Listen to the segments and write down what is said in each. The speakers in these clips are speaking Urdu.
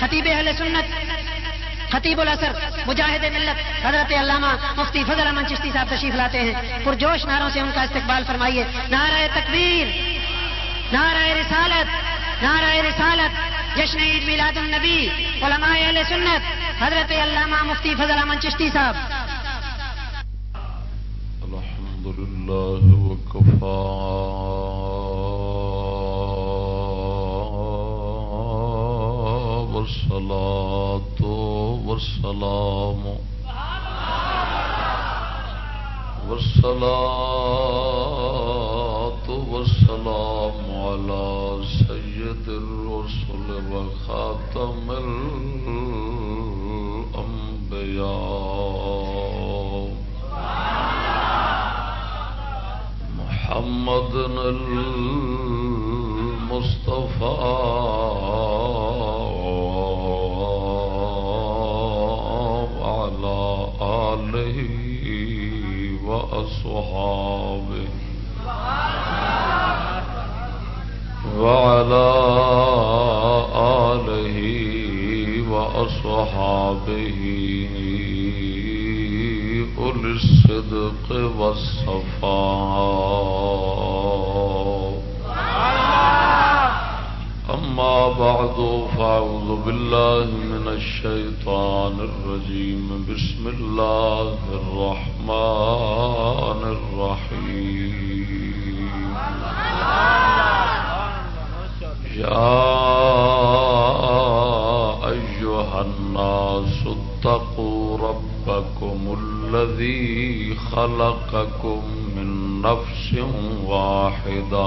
خطیب اہل سنت، خطیب الاثر مجاہد ملت، حضرت علامہ مفتی فضل امن چشتی صاحب تشریف لاتے ہیں۔ پرجوش نعروں سے ان کا استقبال فرمائیے۔ نعرہ تکبیر، نعرہ رسالت نعرہ رسالت، جشن عید میلاد النبی، علماء اہل سنت، حضرت علامہ مفتی فضل امن چشتی صاحب۔ الحمد لله وكفى والصلاة والسلام. والصلاة والسلام على سيد الرسل وخاتم الأنبياء. محمد المصطفى. آله وأصحابه وعلى آله وأصحابه أولي الصدق والصفاء أما بعد فأعوذ بالله من الشيطان الرجيم. بسم الله الرحمن الرحيم. يا أيها الناس اتقوا ربكم الذي خلقكم من نفس واحدة.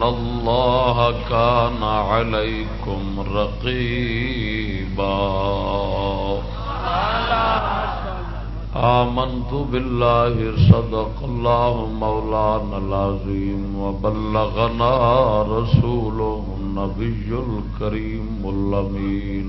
إن الله كان عليكم رقيبا. آمنت بالله، صدق الله مولانا العظيم، وبلغنا رسوله النبي الكريم اللمين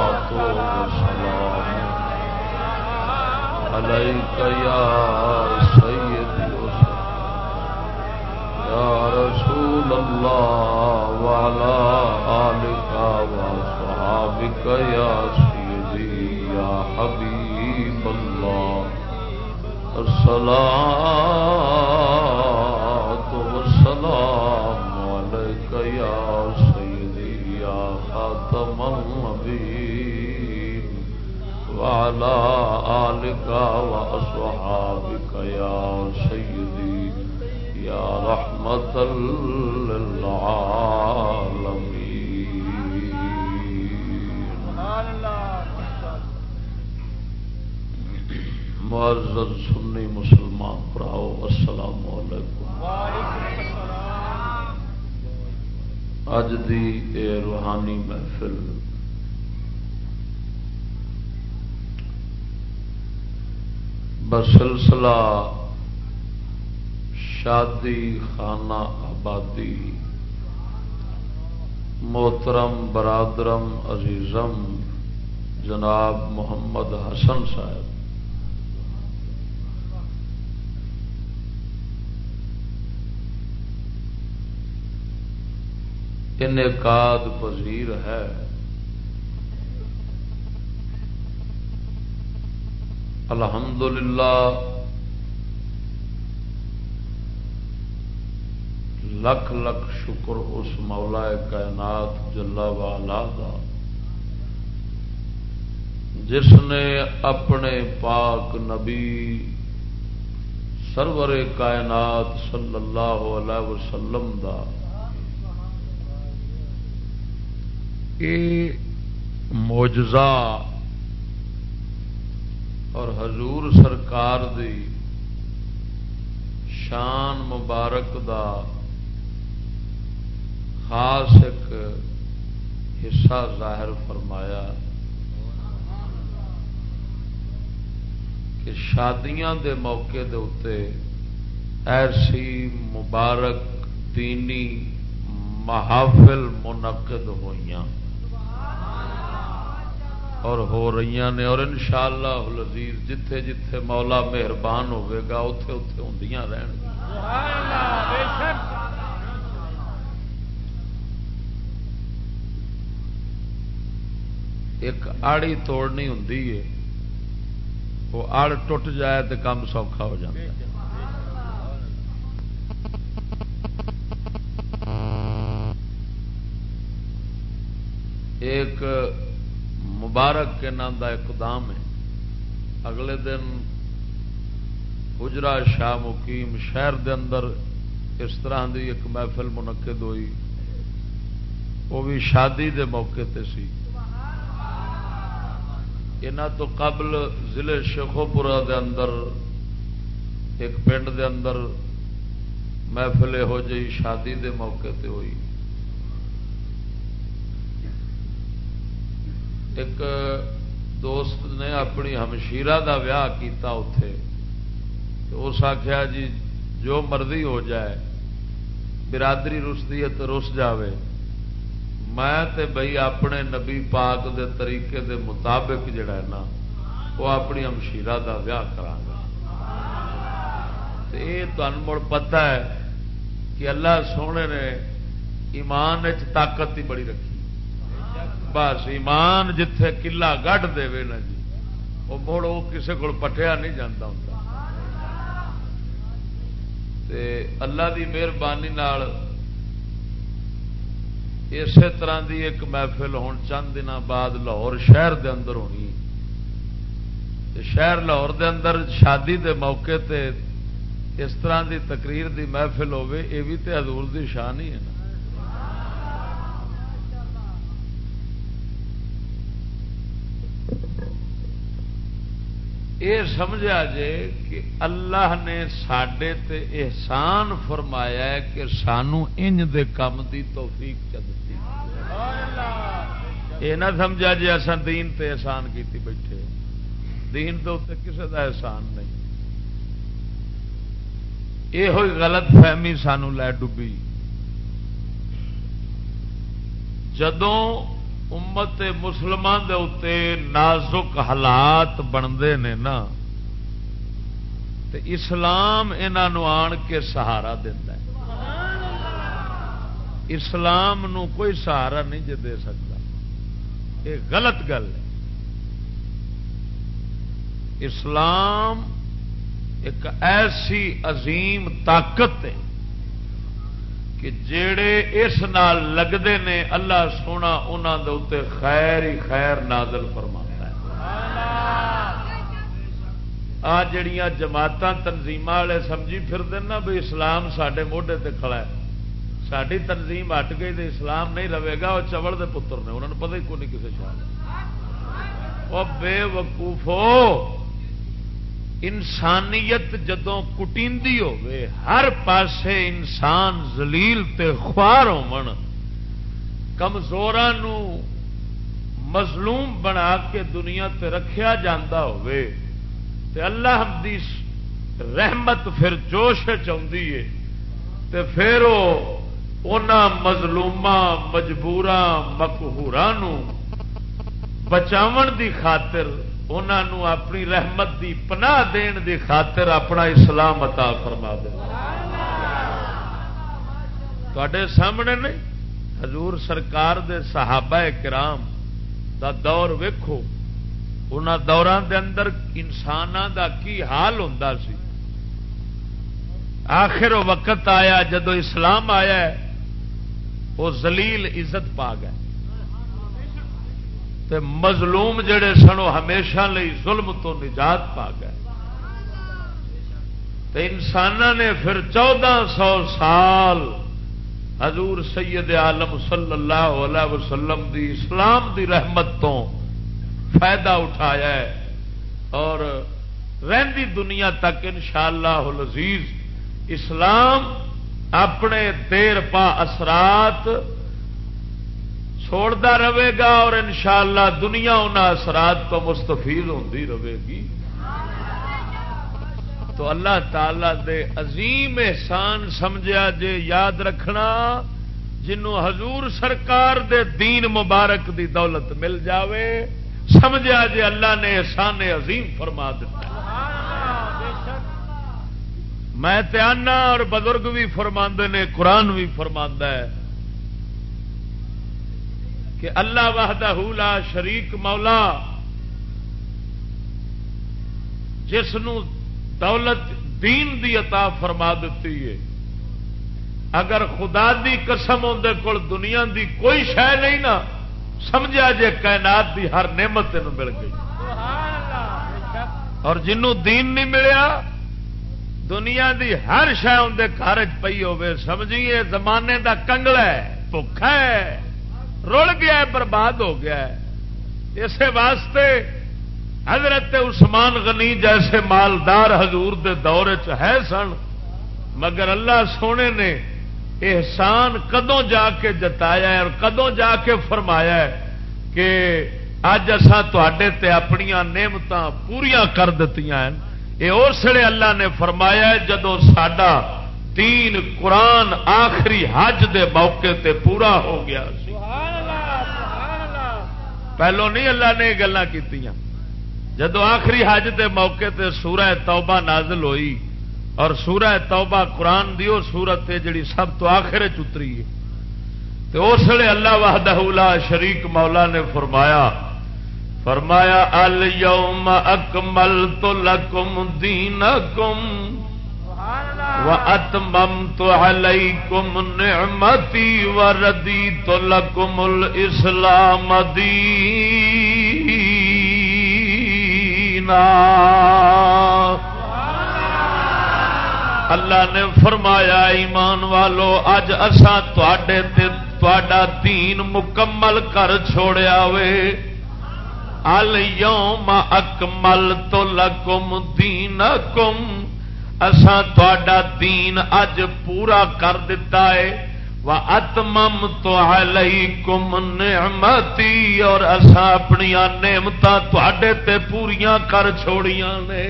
عليك يا سيدي يا رسول الله وعلى آلك وصحابك يا سيدي يا حبيب الله. الصلاة والسلام عليك يا سيدي يا خاتم النبيين. وعلى آلك وأصحابك يا سيدي يا رحمة للعالمين. معزز سنی مسلمان پراؤ السلام علیکم. اج دی اے روحانی محفل بسلسلہ شادی خانہ آبادی محترم برادرم عزیزم جناب محمد حسن صاحب۔ انعقاد پذیر ہے۔ الحمدللہ لکھ لکھ شکر اس مولا کائنات جلا والا دا، جس نے اپنے پاک نبی سرور کائنات صلی اللہ علیہ وسلم دا۔ یہ موجزہ اور حضور سرکار دی شان مبارک دا خاص ایک حصہ ظاہر فرمایا کہ شادیاں دے موقع دے اتے ایسی مبارک دینی محافل منعقد ہوئی اور ہو رہی نے، اور ان شاء اللہ جتھے جتھے مولا مہربان گا اتے اتے ہوں رہن ایک آڑی توڑنی ہوں وہ آڑ ٹوٹ جائے تو کام سوکھا ہو جائے ایک مبارک کے نام کا اقدام ہے۔ اگلے دن گجرا شاہ مقیم شہر دے اندر اس طرح دی ایک محفل منعقد ہوئی۔ وہ بھی شادی دے موقع تے سی۔ یہاں تو قبل ضلع شیخوپورا دے اندر ایک پنڈ دے اندر محفل یہو جی شادی دے موقع تے ہوئی۔ ایک دوست نے اپنی ہمشیرہ دا ویاہ کیتا اتے اس آخیا جی جو مرضی ہو جائے، برادری رستی ہے تو رس جاوے۔ میں تے بھائی اپنے نبی پاک دے طریقے دے مطابق جڑا ہے نا، وہ اپنی امشیرہ دا ویاہ کرا گا یہ مڑ پتا ہے کہ اللہ سونے نے ایمان طاقت ہی بڑی رکھی۔ بس ایمان جتھے کلا گڈ دے نا جی وہ مڑ وہ کسی کو پٹیا نہیں جانا ہوں اللہ دی مہربانی اسی طرح دی ایک محفل ہوں چند دن بعد لاہور شہر دے اندر ہونی۔ شہر لاہور دے اندر شادی دے موقع تے اس طرح دی تقریر دی محفل ہوے یہ بھی تے حضور دی شان ہی ہے نا۔ یہ سمجھا جے کہ اللہ نے سڈے تے احسان فرمایا ہے کہ سانو انج دے کام دی توفیق چلتی یہ نہ سمجھا جی اصا دین تے احسان کیتی بیٹھے دین تو کسی دا احسان نہیں۔ یہ ہوئی غلط فہمی سانو لے ڈبی۔ جدوں امت مسلمان دے اتے نازک حالات بنتے ہیں نا اسلام انہوں آن کے سہارا دینا اسلام نو کوئی سہارا نہیں جے دے سکتا۔ یہ غلط گل ہے۔ اسلام ایک ایسی عظیم طاقت ہے کہ جڑے اس نال لگتے نے اللہ سونا انہوں دے خیر ہی خیر نازل فرما آ جڑیاں جماعت تنظیم والے سمجھی پھر دینا بھی اسلام سڈے موڈے تے کھڑا ہے۔ ساری تنظیم ہٹ گئی تو اسلام نہیں رہے گا وہ چوڑ دے پتر نے انہوں نے پتہ ہی کون نہیں کسی شاید وہ بے وقوفو۔ انسانیت جدوں کٹیندی ہوے ہر پاسے انسان زلیل تے خوار ہون مظلوم بنا کے دنیا تے رکھیا جاندہ ہوئے تے اللہ دی رحمت پھر جوش چاہتی ہے تے پھر وہ مظلوم مجبور مکہور بچاون دی خاطر انہوں اپنی رحمت دی پناہ دین دی خاطر اپنا اسلام عطا فرما دے۔ تے سامنے نہیں، حضور سرکار دے صحابہ کرام دا دور ویکھو ان دوران دے اندر انسان دا کی حال ہوں سی۔ آخر وقت آیا، جدو اسلام آیا ہے وہ زلیل عزت پا گئے۔ تے مظلوم جڑے سن وہ ہمیشہ لئی ظلم تو نجات پا گئے۔ انسان نے پھر چودہ سو سال حضور سید عالم صلی اللہ علیہ وسلم دی اسلام دی رحمت تو فائدہ اٹھایا ہے۔ اور رہی دنیا تک ان شاء اللہ اسلام اپنے دیر پا اثرات چھوڑتا رہے گا اور انشاءاللہ دنیا ان اثرات تو مستفید ہوتی رہے گی۔ تو اللہ تعالی دے عظیم احسان سمجھا جے یاد رکھنا، جنوں حضور سرکار دے دین مبارک دی دولت مل جاوے سمجھا جے اللہ نے احسان عظیم فرما دیتا میں تیانا اور بزرگ بھی فرما نے، قرآن بھی فرما ہے۔ کہ اللہ واہدہ لا شریک مولا جس دولت دین دی عطا فرما دیتی ہے۔ اگر خدا دی قسم اندر کول دنیا دی کوئی شہ نہیں نا، سمجھا جے کائنات دی ہر نعمت تین مل گئی۔ اور جنوں دین نہیں ملیا، دنیا دی ہر شہ اندر گھر چ پی سمجھیے زمانے دا کنگلا ہے، بھوکھا ہے۔ رڑ گیا ہے، برباد ہو گیا ہے۔ اسی واسطے حضرت عثمان غنی جیسے مالدار حضور دے دور چ ہے سن، مگر اللہ سونے نے احسان کدوں جا کے جتایا ہے اور کدوں جا کے فرمایا ہے کہ اج تے اپنی نعمت پوریا کر دیتی ہیں۔ یہ اسے اللہ نے فرمایا ہے جدو سڈا تین قرآن آخری حج دے موقع تے پورا ہو گیا پہلو نہیں اللہ نے یہ گلیں کی جدو آخری حج دے موقع تے سورہ توبہ نازل ہوئی اور سورہ توبہ قرآن دی سورت ہے جڑی سب تو آخر چتری ہے تو اس لیے اللہ وحدہ لا شریک مولا نے فرمایا فرمایا الم اکمل تو لکم دین کم و اتمم تو ہلئی کم نعمتی دی اللہ نے فرمایا، ایمان والو اج تا دین مکمل کر چھوڑیا وے۔ الم اکمل تو لکم دین کم اسان تا دین اج پورا کر دیتا ہے۔ اتمم تو علیکم نعمتی اور اسا اپنی نعمت تے پوریاں کر چھوڑیاں نے۔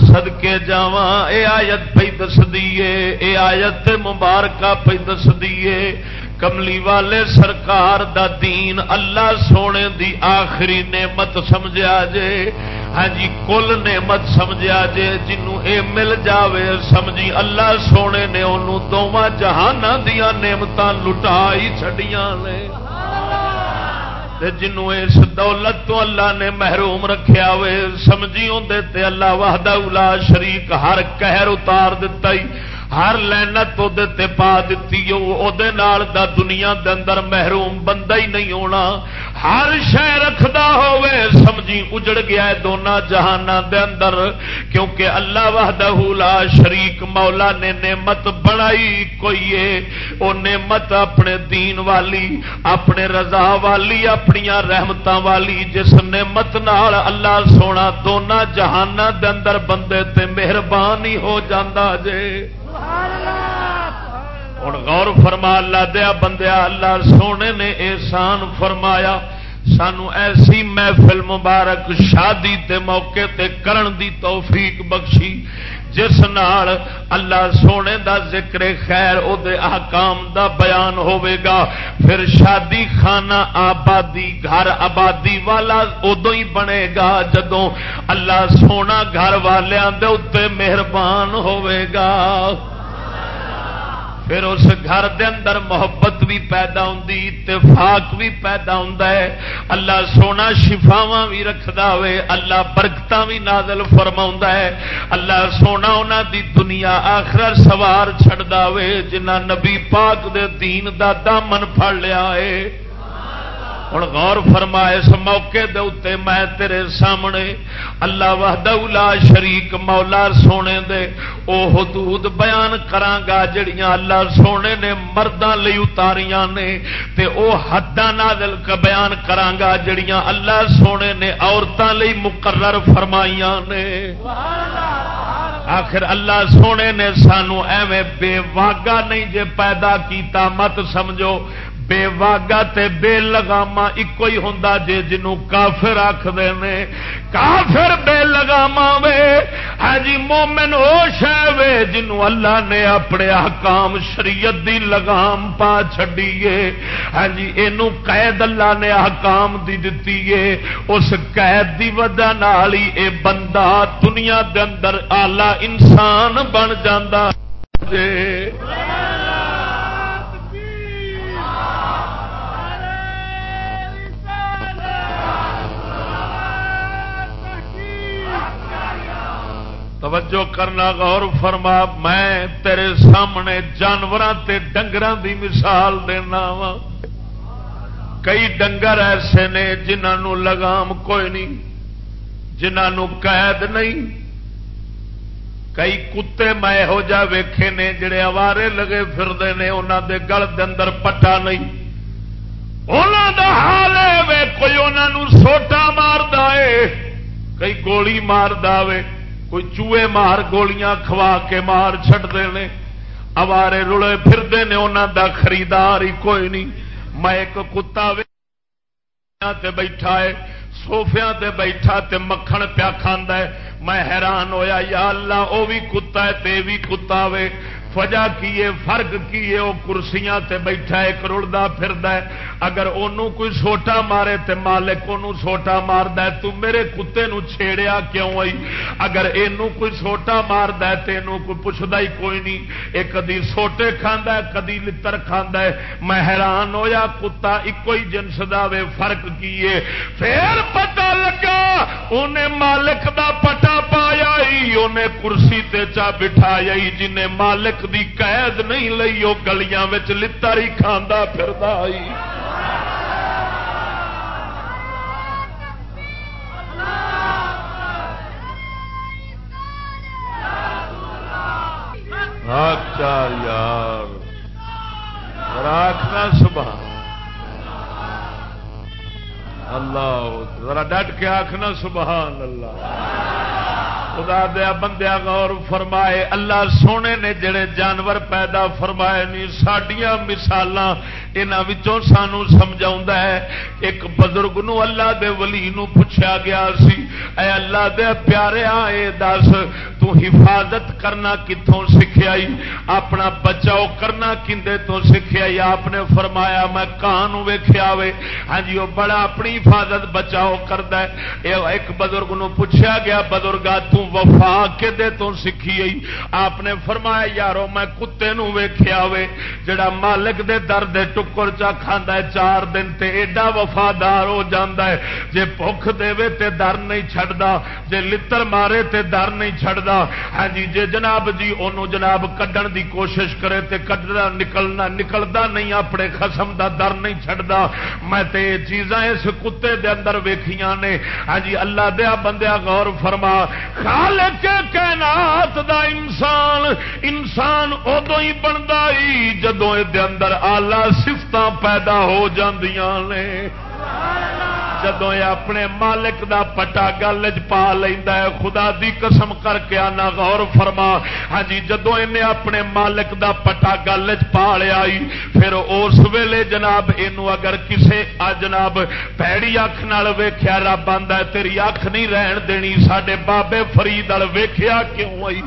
سدکے جا اے آیت پہ دس دیے اے آیت مبارکہ پہ دس دیے کملی والے سرکار دا دین اللہ سونے دی آخری نعمت سمجھا جے۔ ہاں جی کل نعمت سمجھا جے جنوں اے مل جاوے، سمجھی اللہ سونے نے انہوں دونوں جہان دیا نعمت لٹا ہی نے۔ جنوں اس دولت تو اللہ نے محروم رکھیا وے، سمجھی اندر اللہ وحدہ الا شریک ہر قہر اتار دتا ہی ہر لینت تے پا دیتی نال دا دنیا دے اندر محروم بندہ ہی نہیں ہونا۔ ہر شہ رکھدا ہوے سمجھی اجڑ گیا ہے دونوں جہان دے اندر۔ کیونکہ اللہ وحدہ لا شریک، مولا نے نعمت بنائی کوئی ہے۔ او نعمت اپنے دین والی، اپنے رضا والی اپنی رحمت والی، جس نعمت نال اللہ سونا دونوں جہان دے اندر بندے تے مہربان ہی ہو جاندہ جے۔ ہوں غور فرما اللہ دیا بندیا اللہ سونے نے احسان فرمایا، سانو ایسی محفل مبارک شادی تے موقع تے کرن دی توفیق بخشی۔ جس نال اللہ سونے دا ذکر خیر او دے احکام دا بیان ہوے گا، پھر شادی خانہ آبادی، گھر آبادی والا ادو ہی بنے گا، جدوں اللہ سونا گھر والوں دے اتنے مہربان ہوے گا۔ پھر اس گھر دے اندر محبت بھی پیدا ہوں اتفاق بھی پیدا ہوں اللہ سونا شفاوا بھی رکھتا ہوئے، اللہ برکت بھی نازل فرما ہے۔ اللہ سونا انہوں دی دنیا آخر سوار چڑھتا ہوئے جنہ نبی پاک دے دین دا دامن پڑ لیا ہے۔ ہوں غور فرما اس موقع دے اتنے میں تیرے سامنے اللہ وحدہ لا شریک مولا سونے دے او حدود بیان کرانگا جڑیاں اللہ سونے نے مردوں لی اتاریاں نے تے او حداں نازل کا بیان کرانگا جڑیاں اللہ سونے نے عورتوں لی مقرر فرمائیاں نے۔ آخر اللہ سونے نے سانو ایویں بے واگا نہیں جے پیدا کیتا، مت سمجھو بے واگا تے بے لگاما ایک ہی ہوں جے جنوں کافر آخر نے۔ کافر بے لگاما وے۔ ہاں جی مومن او شہ وے جنوں اللہ نے اپنے حکام شریعت دی لگام پا چڈیے ہاں جی یہ قید اللہ نے حکام دی دتی ہے۔ اس قید دی وجہ نال ہی اے بندہ دنیا دے اندر آلہ انسان بن جاندہ جے۔ توجہ کرنا غور فرما، میں تیرے سامنے جانوروں تے ڈنگر دی مثال دینا وا کئی ڈنگر ایسے نے جنہوں لگام کوئی نہیں جنہوں قید نہیں۔ کئی کتے میں یہو جہ ویخے نے، جڑے اوارے لگے پھرتے ہیں انہوں دے گل دے اندر پٹا نہیں۔ انہوں دا حال ہے کوئی انہوں سوٹا مار دے، کئی گولی مار دے کوئی چوہے مار گولیاں کھوا کے مار چڑتے ہیں اوارے رلے پھرتے ہیں انہوں دا خریدار ہی کوئی نہیں۔ میں ایک کتا تے بیٹھا ہے سوفیا تے بیٹھا تے مکھن پیا کھانا ہے۔ میں حیران ہویا، یا اللہ وہ بھی کتا ہے، تے بھی کتا وے۔ وجہ کی ہے، فرق کی ہے، وہ کرسیاں تے بیٹھا ایک رڑتا پھر اگر انہوں کوئی سوٹا مارے تے مالک انہوں سوٹا مارد تو میرے کتے نو چھیڑیا کیوں آئی؟ اگر یہ کوئی سوٹا مارد تے یہ کوئی پوچھتا ہی کوئی نہیں۔ یہ کدی سوٹے کھانا ہے، کدی لتر کھانا ہے۔ میں حیران ہویا، کتا ایک ہی جنس دا وے فرق کی ہے۔ پھر پتا لگا انہیں مالک دا پٹا پایا ہی انہیں کرسی تے چا بٹھایا جنہیں مالک دی قید نہیں لئی وہ گلیاں لتر ہی کھانا پھر اچھا یار۔ راکھنا سبھا اللہ، ذرا ڈٹ کے آخنا سبحان اللہ۔ خدا دیا بندیا غور فرمائے، اللہ سونے نے جڑے جانور پیدا فرمائے نہیں سڈیا مثالاں یہاں سانو سمجھا ہے ایک بزرگ نو اللہ دے ولی نو پوچھا گیا سی اے اللہ دے پیارے اے دس تو حفاظت کرنا کتوں سیکھا اپنا بچاؤ کرنا کھے تو سیکھا آپ نے فرمایا میں کان ویخیا وے ہاں جی وہ بڑا اپنی حفاظت بچاؤ کرتا ہے ایک بزرگ نو پوچھا گیا بزرگا وفا کہ تو سیکھی آئی آپ نے فرمایا یارو میں کتے نو ویخیا وے جڑا مالک دے درد ٹکر چا کھانا ہے، چار دن تے ایڈا وفادار ہو جاندہ ہے۔ جے بخ دے تے در نہیں چھڑدا جے لتر مارے تے در نہیں چھڑدا ہاں جی جے جناب جی انہوں جناب کڈن دی کوشش کرے تے کڈنا نکلنا نکلدا نہیں، اپنے خسم دا در نہیں چھڑدا میں تے چیزاں اس کتے دے اندر ویکھیاں نے۔ ہاں جی اللہ دیا بندیا غور فرما۔ خالق کائنات دا انسان انسان ادو ہی بنتا ہی جدو یہ اندر آلہ سفت پیدا ہو جاندیاں نے۔ جدو اپنے مالک دا پٹا گل پا لینا ہے، خدا دی قسم کر کے آنا غور فرما۔ ہاں جی جدو انہیں اپنے مالک دا پٹا گل پا لیا پھر اس ویلے جناب یہ اگر کسے آ جناب پیڑی اکھ نال ویخیا رب آدھا تیری اکھ نہیں رہن دینی سڈے بابے فرید ویخیا کیوں آئی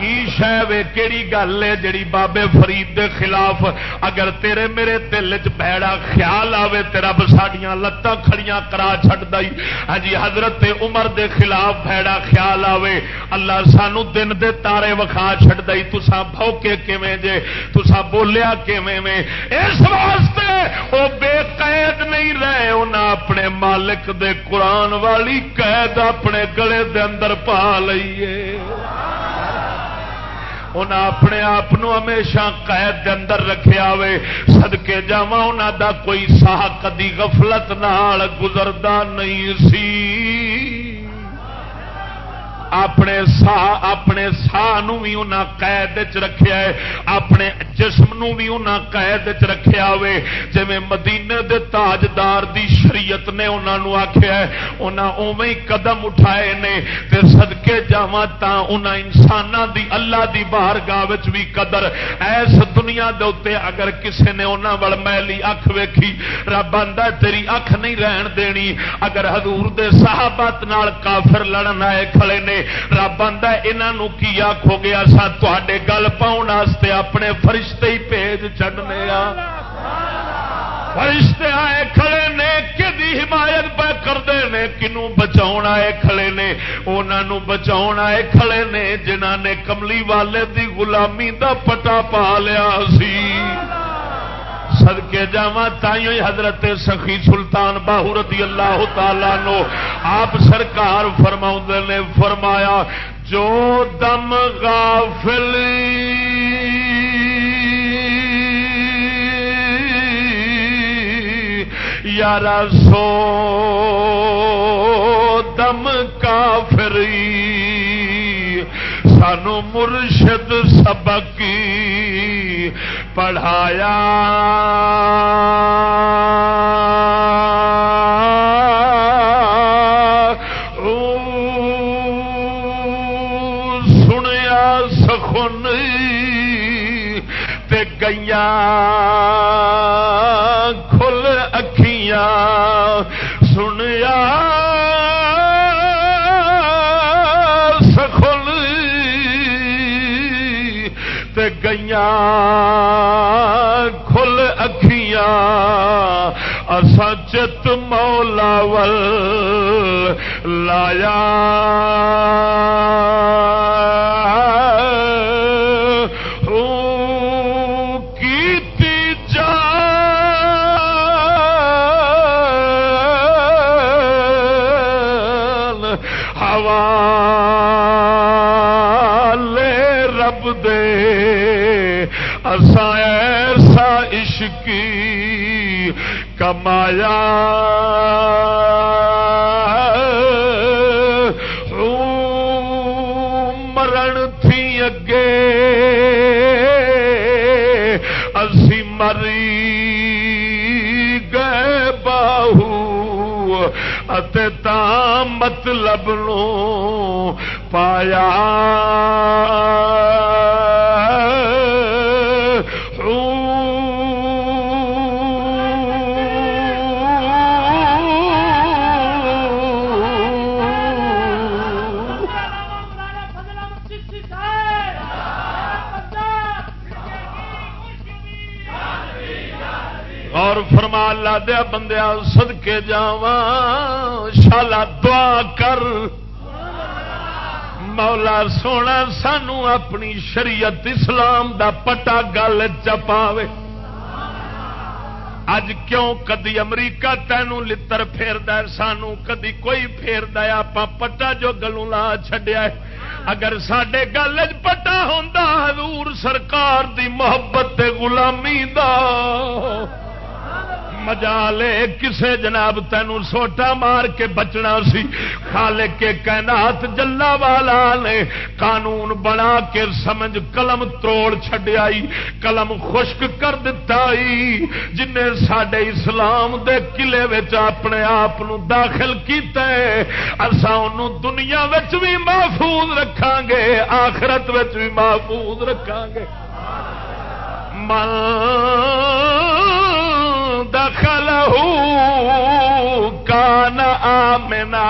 کی شہ وے کیڑی گل ہے جڑی بابے فرید دے خلاف اگر تیرے میرے دل چ بہڑا خیال آوے تیرا ساڈیاں لتاں کھڑیاں کرا چھڈ دئی ہاں جی حضرت عمر دے خلاف بہڑا خیال آوے۔ اللہ سانو دن دے تارے وکھا چھڈ دئی تسا بھوکے کیویں جے؟ تسا بولیا کیویں میں اس واسطے او بے قید نہیں رہے۔ انہاں اپنے مالک دے قرآن والی قید اپنے گلے دے اندر پا لئیے۔ انہیں اپنے آپ ہمیشہ قید دے اندر رکھے وے سدکے جا دا کوئی ساہ، کدی غفلت نال گزرتا نہیں سی۔ اپنے سا اپنے سا بھی انہیں قید چ رکھا ہے، اپنے جسم نو بھی انہیں قید چ رکھا ہوئے۔ جی مدینے دے تاجدار دی شریعت نے انہوں آخیا انہیں اوے قدم اٹھائے نے تے سدکے جا انہیں انسان دی اللہ دی باہر گاہ بھی قدر۔ ایس دنیا دے اتنے اگر کسے نے انہوں وال میلی اکھ ویکھی، رب آدھا تیری اکھ نہیں رہن دینی۔ اگر حضور دے صحابت نال کافر لڑن آئے کھڑے نے رب آدھا یہاں کی آخو گیا تے گل پاؤن اپنے فرشتے ہی بھیج چڑھنے فرشتے آئے کھڑے نے کہ حمایت پہ کرتے ہیں کنو بچا آئے کھڑے نے؟ انہوں بچا آئے کھڑے نے جنہ نے کملی والے دی غلامی دا پٹا پا لیا سی۔ سدکے جا تھی حضرت سخی سلطان باہو رضی اللہ تعالی نو آپ سرکار فرما نے فرمایا، جو دم غافل یار سو دم کافری، سانو مرشد سبق پڑھایا۔ سنیا سخن تے گیا گئی کھل اکھیاں چت مولا ول لایا۔ مرن تھی اگے۔ اسی مری گئے باہو۔ تا مطلب نو پایا۔ دیا بندیا سد کے جا شالا دعا کر. مولا سونا، سانو اپنی شریعت اسلام دا پٹا گل چپاوے۔ اج کیوں کدی امریکہ تینوں لر پھیر سانو کدی کوئی پھیر آپ پٹا جو گلوں لا چڈیا اگر سڈے گل پٹا ہوں حضور سرکار دی محبت غلامی دا۔ مجا لے، کسے جناب تینوں سوٹا مار کے بچنا سی۔ خالے کے کائنات جلا والا نے قانون بنا کے سمجھ قلم تروڑ چھڈیائی، قلم خشک کر دئی جن سڈے اسلام دے قلعے اپنے آپ داخل کیتا ہے اسا دنیا بھی محفوظ رکھا گے آخرت بھی محفوظ رکھا گے من دخله كان آمنا۔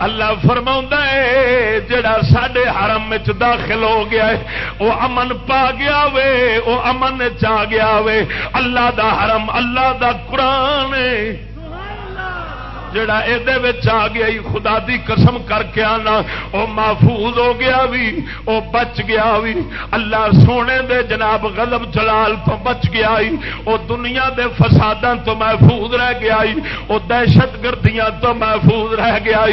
اللہ فرما ہے، جڑا سڈے حرم داخل ہو گیا ہے وہ امن پا گیا وے وہ امن چ گیا وے۔ اللہ دا حرم، اللہ دا قرآن جڑا یہ آ گیا خدا دی قسم کر کے آنا وہ محفوظ ہو گیا بھی وہ بچ گیا بھی اللہ سونے دے جناب غضب جلال تو بچ گیا وہ دنیا دے فسادوں تو محفوظ رہ گیا وہ دہشت گردیاں تو محفوظ رہ گیا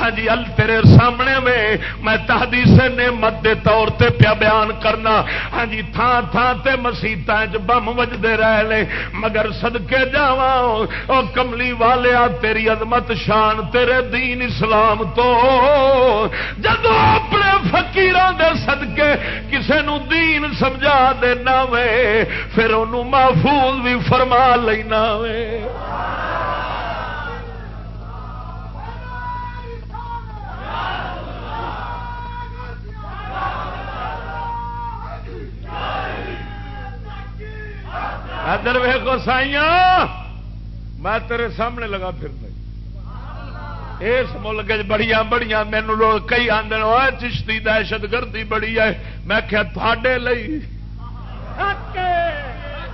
ہاں جی ال تیرے سامنے میں میں تحدیث نعمت دے طور تے پیا بیان کرنا۔ ہاں جی تھان تھان تے مسیطیں بم وجدے رہے مگر سدکے جاوا کملی والیا تیری عظمت شان تیرے دین اسلام تو۔ جدو اپنے فکیران دے سدکے کسے نو دین سمجھا دینا وے، پھر انہوں محفوظ بھی فرما لینا وے۔ ادھر ویکو سائیاں، میں تیرے سامنے لگا پھرنا اس ملک بڑی بڑی مینو لوگ کئی آدھے چشتی دہشت گردی بڑی ہے۔ میں کیا تھے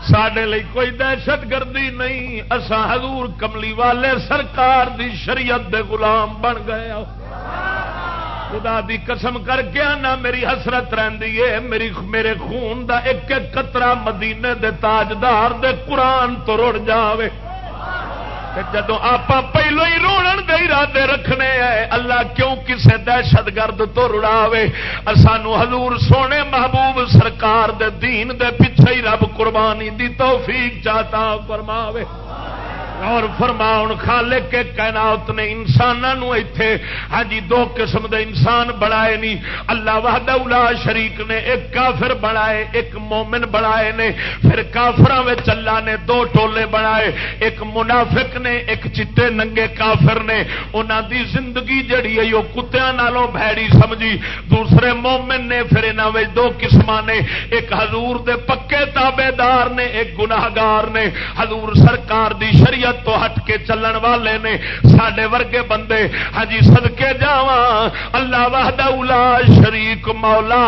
سڈے کوئی دہشت گردی نہیں۔ اسا حضور کملی والے سرکار دی شریعت دے غلام بن گئے خدا دی قسم کر کے آنا میری حسرت رہی ہے۔ میری میرے خون دا ایک ایک قطرہ مدینے دے تاجدار دے قرآن تو رڑ جاوے۔ جدو آپ پہلو ہی روڑن دے ارادے رکھنے ہیں، اللہ کیوں کسے دہشت گرد تو رڑاوے؟ سانو حضور سونے محبوب سرکار دے دین دے پیچھے ہی رب قربانی دی توفیق چاہتا فرماوے۔ اور فرماؤن خالے کے کائنات نے انسانوں اتے ہاں جی دو قسم دے انسان بنائے نہیں اللہ وحد الا شریک نے، ایک کافر بنائے، ایک مومن بنائے نے۔ پھر کافر اللہ نے دو ٹولے بنائے، ایک منافق نے، ایک چٹے ننگے کافر نے۔ انہوں دی زندگی جڑی ہے وہ کتیا نالوں بھڑی سمجھی۔ دوسرے مومن نے، پھر یہاں دو قسم نے۔ ایک حضور دے پکے تابے دار نے، ایک گناگار نے۔ حضور سرکار دی شریعت شریعت تو ہٹ کے چلن والے نے سڈے ورگے بندے۔ ہاں ہجی سدکے جا اللہ وحدہ اولا شریک مولا۔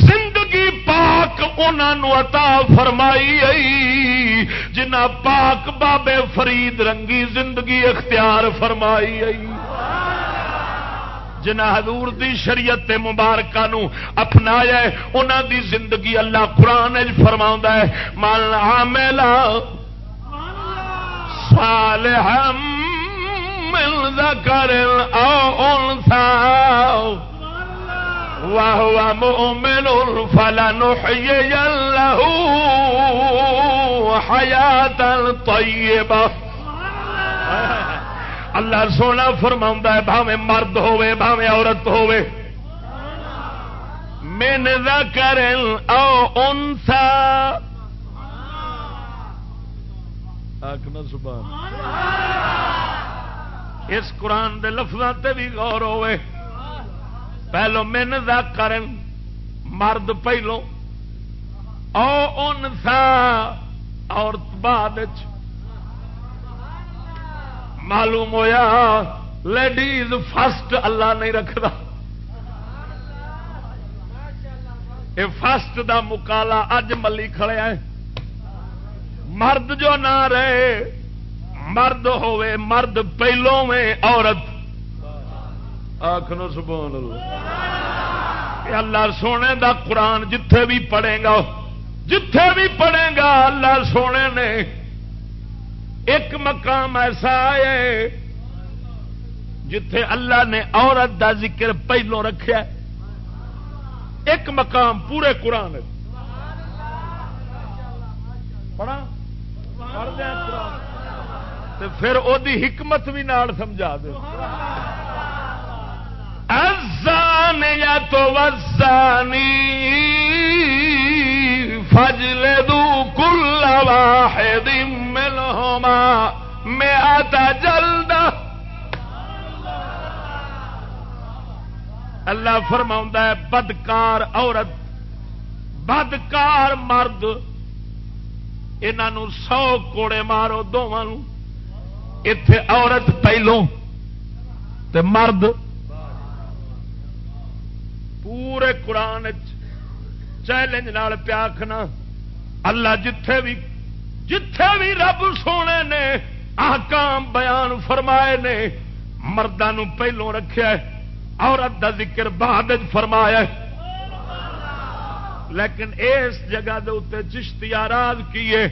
زندگی پاک انہوں عطا فرمائی آئی جنہ پاک بابے فرید رنگی زندگی اختیار فرمائی آئی جنا حضور دی شریعت مبارکہ نو اپنایا انہوں دی زندگی اللہ قرآن فرما ہے۔ مان عاملہ صالحا من ذكر أو أنثى وهو مؤمن فلنحيي له حياة طيبة. اللہ سونا فرما ہے بھاوے مرد ہوے بھاوے عورت ہوے من ذکر او انسا آخنا سبحان اس قرآن دے لفظوں تے بھی غور ہوئے۔ پہلو من دا کرن، مرد پہلو۔ او ان سا اور بعد معلوم ہویا، لیڈیز فسٹ اللہ نہیں رکھتا۔ یہ فسٹ دا مکالا اج ملی کھڑے ہے مرد جو نہ رہے، مرد ہوے مرد پہلو میں عورت۔ آخر سبحان اللہ۔ اللہ سونے دا قرآن جتھے بھی پڑھے گا، جتھے بھی پڑھے گا، اللہ سونے نے ایک مقام ایسا ہے جتھے اللہ نے عورت دا ذکر پہلو رکھا ایک مقام پورے قرآن پڑھا پھر وہ حکمت بھی نال سمجھا دو ازان یا تو وزانی، فجل دو کل واحد ملہما میں آتا جلد اللہ فرما ہے، بدکار عورت، بدکار مرد۔ سو کوڑے مارو دونوں اتے عورت پہلو تے مرد۔ پورے قرآن چیلنج نال پیاکھنا اللہ جتھے بھی جتھے بھی رب سونے نے احکام بیان فرمائے نے مردوں پہلوں رکھا عورت کا ذکر بعد فرمایا لیکن اس جگہ دے اتنے چشتی آراز کیے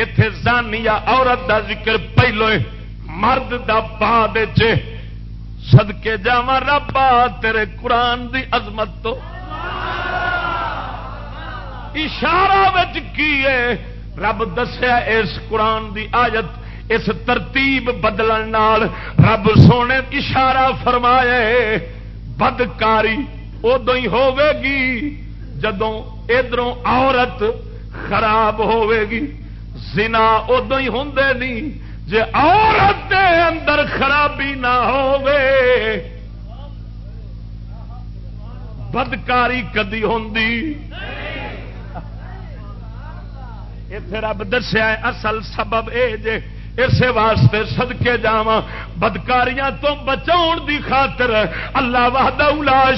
اتے زانی عورت دا ذکر پہلو مرد دا بعد سدکے جا ربا تیرے قرآن دی عظمت تو۔ اشارہ کیے رب دسیا اس قرآن دی آیت، اس ترتیب بدلن رب سونے اشارہ فرمایا بدکاری ادو ہی ہوے گی، جدوں ادھر عورت خراب گی۔ زنا ادو ہی ہوں نہیں۔ جی عورت دے اندر خرابی نہ ہو بدکاری کدی ہوں اتے رب دسیا اصل سبب اے جے اسے واسطے سدکے جاوا بدکاریاں تو بچاؤ دی خاطر اللہ واہدہ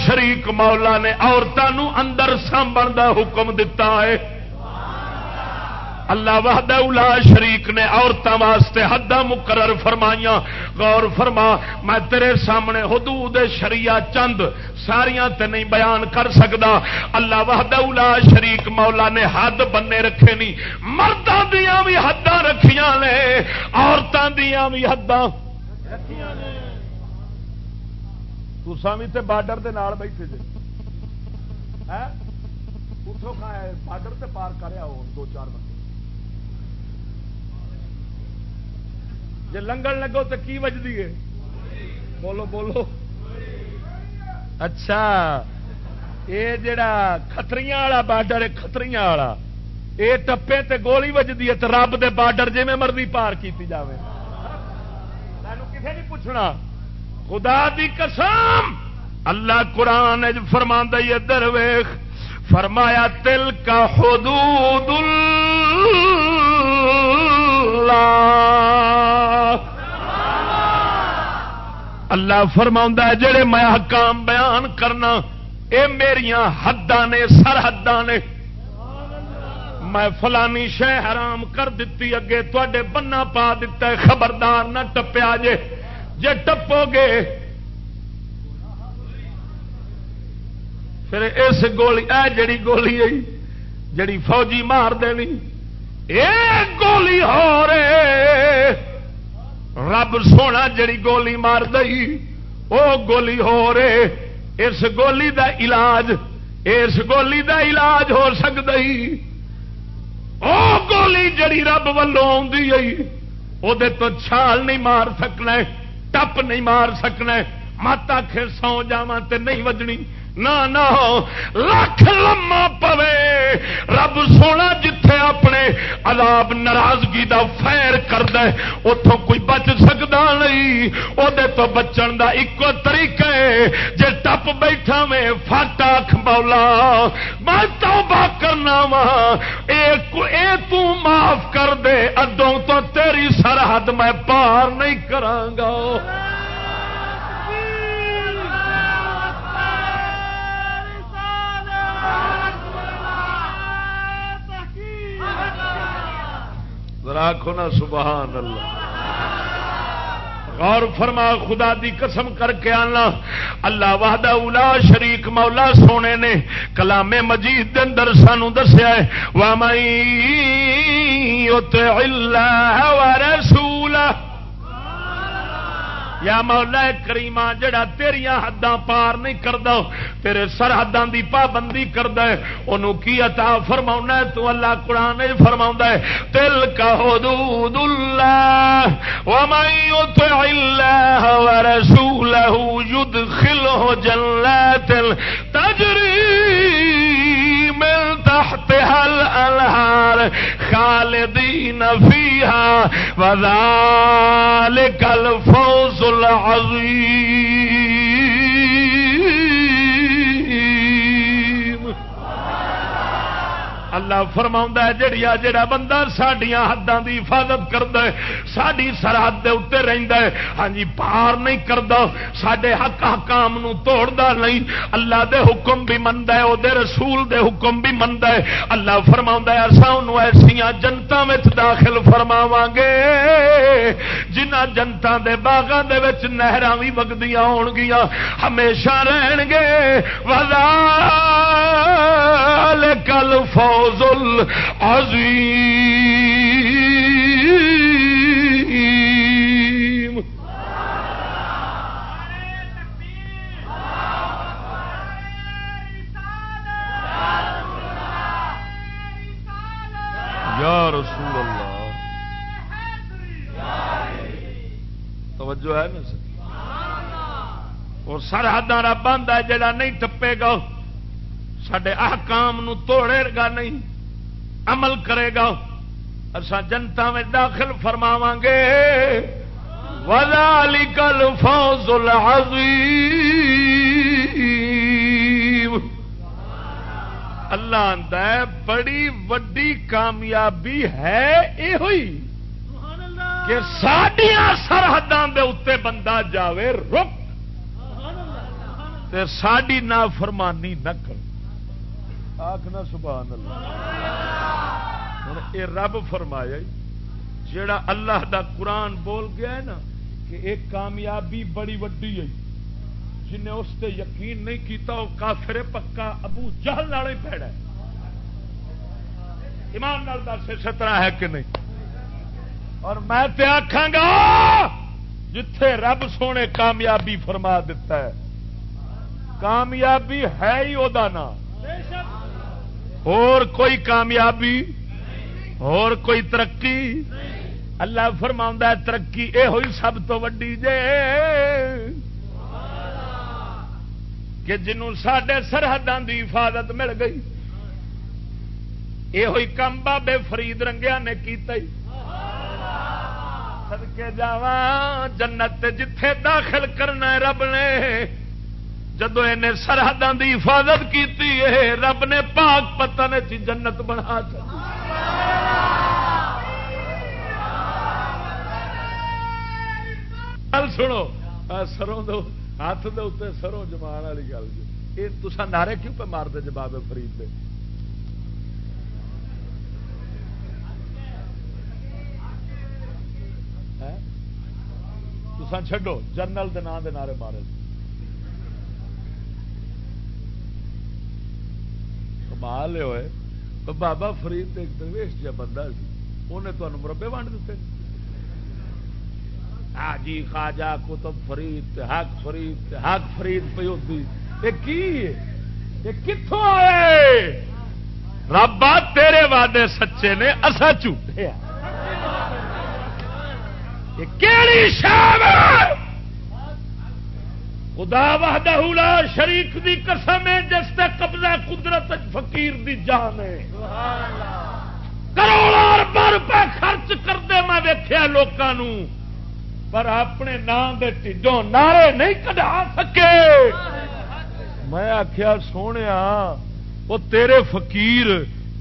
شریک مولا نے عورتوں اندر سانبن دا حکم دتا ہے۔ اللہ وحدہ اولا شریک نے عورتوں واسطے حد مقرر فرمائیاں۔ غور فرما، میں تیرے سامنے حدود شریعہ چند ساریاں تے نہیں بیان کر سکتا اللہ وحدہ اولا شریک مولا نے حد بننے رکھے نہیں مردوں دیا بھی حد رکھیاں نے عورتوں دیا بھی حد تے بارڈر دے نال بیٹھے جے۔ ہیں اتھوں جی بارڈر تے پار کریا ہو دو چار بندے۔ جی لنگن لگو تو کی وجدی ہے؟ بولو بولو۔ اچھا یہ جڑا کتری والا بارڈر ہے کتری والا۔ یہ ٹپے تے گولی وجدی ہے تو رب دے بارڈر جی میں مرضی پار کی جائے کسی نہیں پوچھنا؟ خدا دی قسم! اللہ قرآن فرما درویخ فرمایا تل کا حدود اللہ۔ اللہ فرما جڑے میں حکام بیان کرنا، اے میرا حداں نے سرحد نے، میں فلانی شہ حرام کر دیتی اگے تے بنا پا دیتا ہے، خبردار نہ ٹپیا جے۔ جے ٹپو گے، پھر اس گولی، اے جڑی گولی ہے، جڑی فوجی مار دینی گولی ہو رہے رب سونا جڑی گولی مار دئی وہ گولی ہو رہے اس گولی دا علاج، اس گولی دا علاج ہو سکتا او گولی جڑی رب وہ تو چھال نہیں مار سکنا ٹپ نہیں مار سکنا مت آخر سو جا نہیں وجنی۔ نہ لکھ لما پوے رب سونا جتھے اپنے عذاب ناراضگی دا فیر کرد اتوں کوئی بچ سکتا نہیں وہ تو بچن دا ایک طریقہ ہے جے ٹپ بیٹھا میں فاٹا کھمولا میں توبہ کرنا وا اے تو معاف کر دے ادوں تو تیری سرحد میں پار نہیں کرانگا راکھو نا سبحان اللہ۔ غور فرما، خدا دی قسم کر کے آنا۔ اللہ وحدہ اولا شریک مولا سونے نے کلام مجید دے اندر سانو دسیا ہے۔ وَمَن يُطِعِ اللَّهَ وَرَسُولَهُ یا مولا کریما جڑا تیریا حداں پار نہیں کرتا تیرے سرحداں دی پابندی کرد انہوں کی عطا فرما تو اللہ قرآن فرما ہے دل کا حدود اللہ، ومن يطع الله ورسوله يدخله جنات تجري تحت تحتها الانهار خالدین فیہا وذالک الفوز العظیم اللہ فرما ہے جڑیا جڑا بندہ سڈیا حداں دی حفاظت کرد ساری سرحد دے اتنے رہتا ہے ہاں جی پار نہیں کرتا سڈے حق حکام توڑتا نہیں، اللہ دے حکم بھی منتا ہے وہ رسول دے حکم بھی منتا ہے۔ اللہ فرما ایسا انہوں ایسا جنتا داخل فرماو گے جنہ جنتا دے باغاں دے وچ بھی وگدیاں ہون گیاں ہمیشہ رہن گے وذا کل فوج فوز العظیم یا رسول اللہ۔ توجہ ہے نا سر؟ اور سرحد بند ہے جڑا نہیں ٹپے گا۔ سڈے احکام نو توڑے گا نہیں، عمل کرے گا۔ اصا جنتا میں داخل فرماو گے۔ وزالی کل فوز اللہ ہے، بڑی وڈی کامیابی ہے یہ ہوئی کہ سڈیا سرحدوں کے اتنے بندہ جاوے رک ساری نہ فرمانی نہ کر آخنا سبحان اللہ۔ ہوں یہ رب فرمایا جڑا اللہ دا قرآن بول گیا ہے نا، کہ ایک کامیابی بڑی وڈی ہے۔ جنہیں اس تے یقین نہیں کیتا، وہ کافر پکا ابو جہل والے پیڑا ایمان نال دس سترا ہے کہ نہیں۔ اور میں تے آخا گا، جتھے رب سونے کامیابی فرما دیتا ہے، کامیابی ہے ہی وہ نام۔ اور کوئی کامیابی؟ اور کوئی ترقی؟ اللہ فرما ترقی یہ ہوئی سب تو وڈی جے۔ کہ جنوں سڈے سرحدوں کی حفاظت مل گئی۔ یہ ہوئی کم بابے فرید رنگیا نے کیتا ہی سدکے جا جنت جتھے داخل کرنا رب نے۔ جدو سرحدوں کی حفاظت کی رب نے پاک پتہ نے جنت بنا گل سنو سروں دو ہاتھ دے اتنے سروں جمان والی گل جی۔ یہ تصا نعرے کیوں پہ مار دے جباب فرید دے؟ ہاں؟ تسان چڈو جرنل دے نام دے نعرے مارے۔ کمال ہوئے بابا فرید ایک درویش جا بندہ سی انہیں تمہیں مربے ونڈ دیتے جی خواجہ کتب فرید حق فرید حق فرید پی ہوتی یہ کی یہ کتوں آئے ربا تیرے وعدے سچے نے اصا جھوٹے کیڑی شام خدا وحدہ لا شریک دی قسم ہے، جس تے قبضہ قدرت فقیر دی جان ہے۔ کروڑا اربا روپے خرچ کرتے میں ویخیا لوگوں پر اپنے نام دے ٹھڈوں نعرے نہیں کٹا سکے۔ میں آخیا سونے وہ تیرے فقیر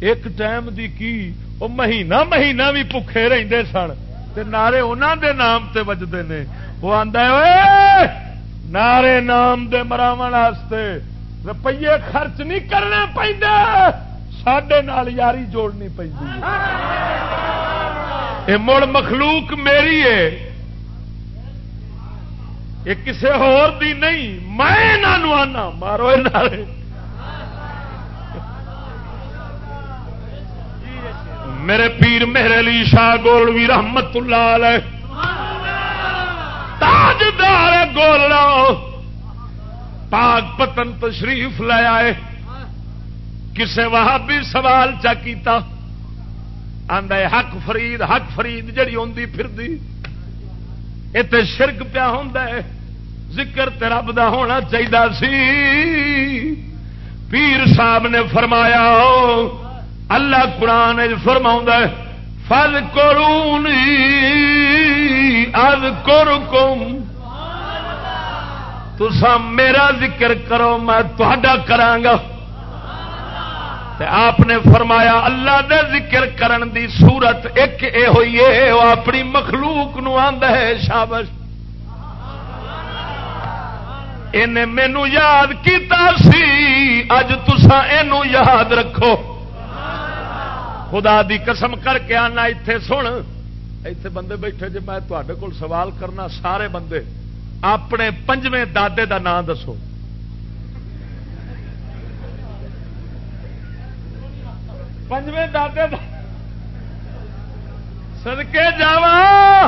ایک ٹائم دی کی؟ وہ مہینہ مہینہ بھی بکھے رہتے سن۔ تے نعرے انہوں دے نام تے وجدے نے۔ وہ آدھا نارے نام دے مراو روپیے خرچ نہیں کرنے پہ سڈے یاری جوڑنی پہ مڑ مخلوق میری ہے۔ یہ کسی دی نہیں۔ میں آنا۔ مارو میرے پیر میرے لی شاہ گولوی رحمت اللہ علیہ۔ تاجدار گولڑا۔ پاک پتن تشریف لے آئے۔ کسے وہاں بھی سوال چا کیتا۔ حق فرید حق فرید جڑی ہوندی پھر دی شرک پیا ہوں ذکر تے رب دا ہونا چاہیے سی۔ پیر صاحب نے فرمایا، اللہ قرآن فرما فل کرونی تسا میرا ذکر کرو، میں تا کرا آپ نے فرمایا، اللہ دے ذکر کرن دی صورت ایک اے ہوئی ہے وہ اپنی مخلوق نو آندا ہے شابش انہیں مینو یاد کیتا سی، اج تسا اینو یاد رکھو۔ خدا دی قسم کر کے آنا اتے سن۔ اتے بندے بیٹھے جی میں تے کول سوال کرنا سارے بندے، اپنے پنجویں دادے دا نام دسو۔ پنجویں دادے دا سدکے جاوا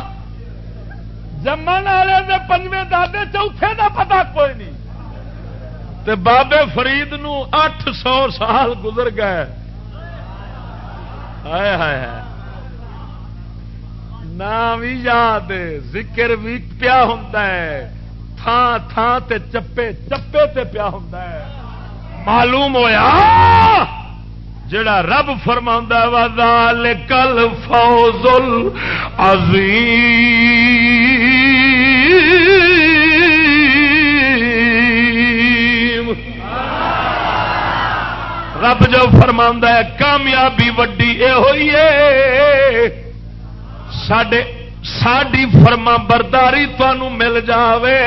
جمن والے دے پنجویں دادے چوتھے دا پتا کوئی نہیں۔ تے بابے فرید نو اٹھ سو سال گزر گئے۔ ہائے ہائے نام بھی یاد ذکر بھی پیا ہوں تھان تھان تے چپے چپے تے پیا ہوں معلوم ہویا؟ جڑا رب فرما وزال کل فوزل عظیم رب جو فرما ہے، کامیابی وڈی یہ ہوئی ہے ساڈے ساڈی فرما برداری تمہوں مل جاوے۔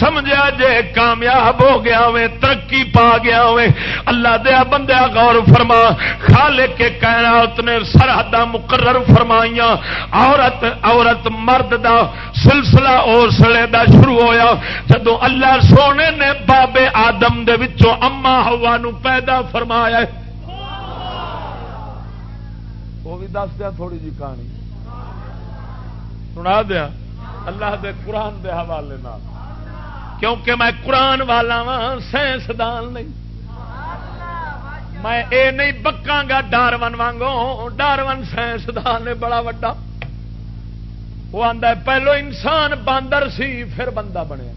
سمجھا جے کامیاب ہو گیا ہوے ترقی پا گیا ہوے اللہ دیا بندیا غور فرما۔ خالے کے کائنات نے سرحد مقرر فرمائیاں۔ عورت عورت مرد دا سلسلہ اسلے دا شروع ہویا۔ جدو اللہ سونے نے بابے آدم دے وچوں اما ہوا نو پیدا فرمایا وہ بھی دس دیا تھوڑی جی کہانی۔ سنا دیا۔ اللہ دے قرآن دے حوالے نال۔ کیونکہ میں قرآن والا وا سائنسدان نہیں۔ میں اے نہیں بکاں گا ڈارون وانگو ڈارون سائنسدان نے بڑا وڈا۔ وہ آتا پہلو انسان باندر سی، پھر بندہ بنیا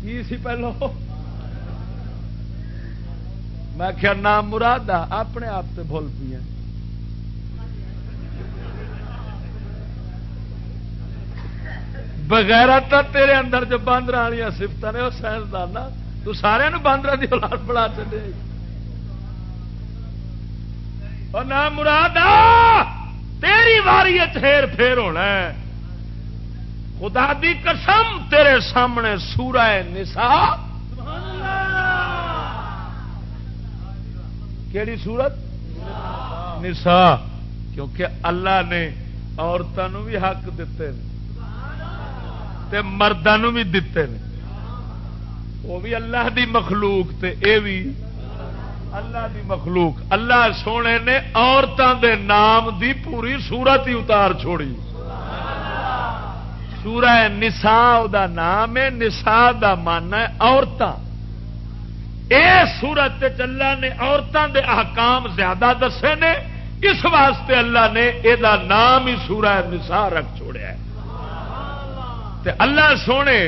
کی سی پہلو؟ میں کیا نام مراد اپنے آپ سے بھول پی بغیر تو تیرے اندر جو باندر والی سفت نے، وہ سائنسدان تو سارے باندر کی اولاد بنا چلے نام مراد تیری واری ہیر پھیر ہونا خدا دی قسم تیرے سامنے سورہ نسا کیڑی سورت؟ نسا کیونکہ اللہ نے عورتوں بھی حق دیتے ہیں۔ تے مردوں بھی دیتے ہیں وہ بھی اللہ دی مخلوق تے اے بھی اللہ دی مخلوق۔ اللہ سونے نے عورتوں دے نام دی پوری سورت ہی اتار چھوڑی۔ سورہ نسا دا نام ہے نسا دا مانا ہے عورتیں اے سورت اللہ نے عورتوں دے احکام زیادہ دسے نے، اس واسطے اللہ نے یہ نام ہی سورہ نسا رکھ چھوڑیا ہے۔ تے اللہ سونے،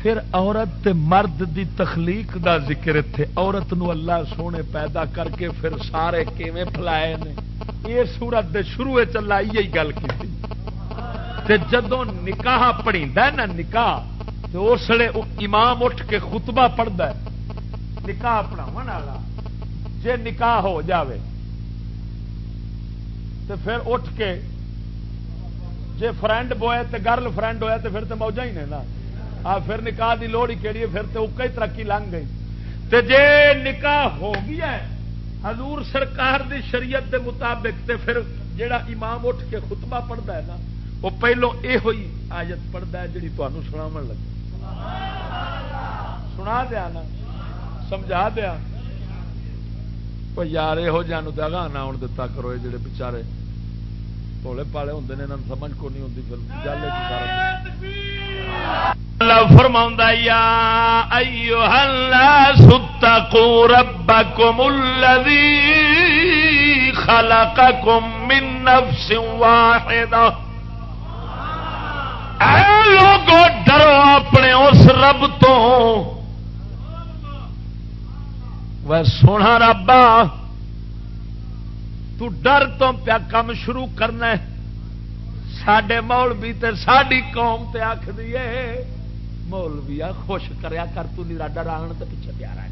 پھر عورت تے مرد دی تخلیق دا ذکر اتنے عورت نو اللہ سونے پیدا کر کے پھر سارے کیویں پلائے نے۔ یہ سورت دے شروع چلا یہ گل کی تے جدو نکاح پڑی نا نکاح تو اس لیے امام اٹھ کے خطبہ پڑھتا ہے۔ نکاح پڑھاو والا، جے نکاح ہو جاوے تو پھر اٹھ کے جی فرینڈ بوائے تو گرل فرینڈ ہوا تو پھر تو موجہ ہی نے نا۔ آ پھر نکاح کی لوڑ ہی کہڑی ہے، پھر تو اکا ہی ترقی لنگ گئی۔ تے جے نکاح ہو گیا ہے، حضور سرکار دی شریعت دے مطابق تے پھر جیڑا امام اٹھ کے خطبہ پڑھتا ہے نا، وہ پہلو یہ ہوئی آیت پڑھتا ہے جی تمہوں سنا لگے سنا دیا نا، سمجھا دیا۔ یار یہو جہاں دگا نہ آن دتا کرو یہ جڑے بچارے بولے پالے ہوں نے سمجھ کو نہیں ہوتی پھر اللہ فرما یا ایو ستقوا ربکم الذی خلقکم من نفس واحدہ اے لوگو ڈرو اپنے اس رب تو وہ سونا ربا تو ڈر تو پیا کم شروع کرنا سڈے مول بھی ساری قوم تے آخ دیے مولوی آ خوش کریا کر، تو نیرا ڈران تو پیچھے پیارا ہے۔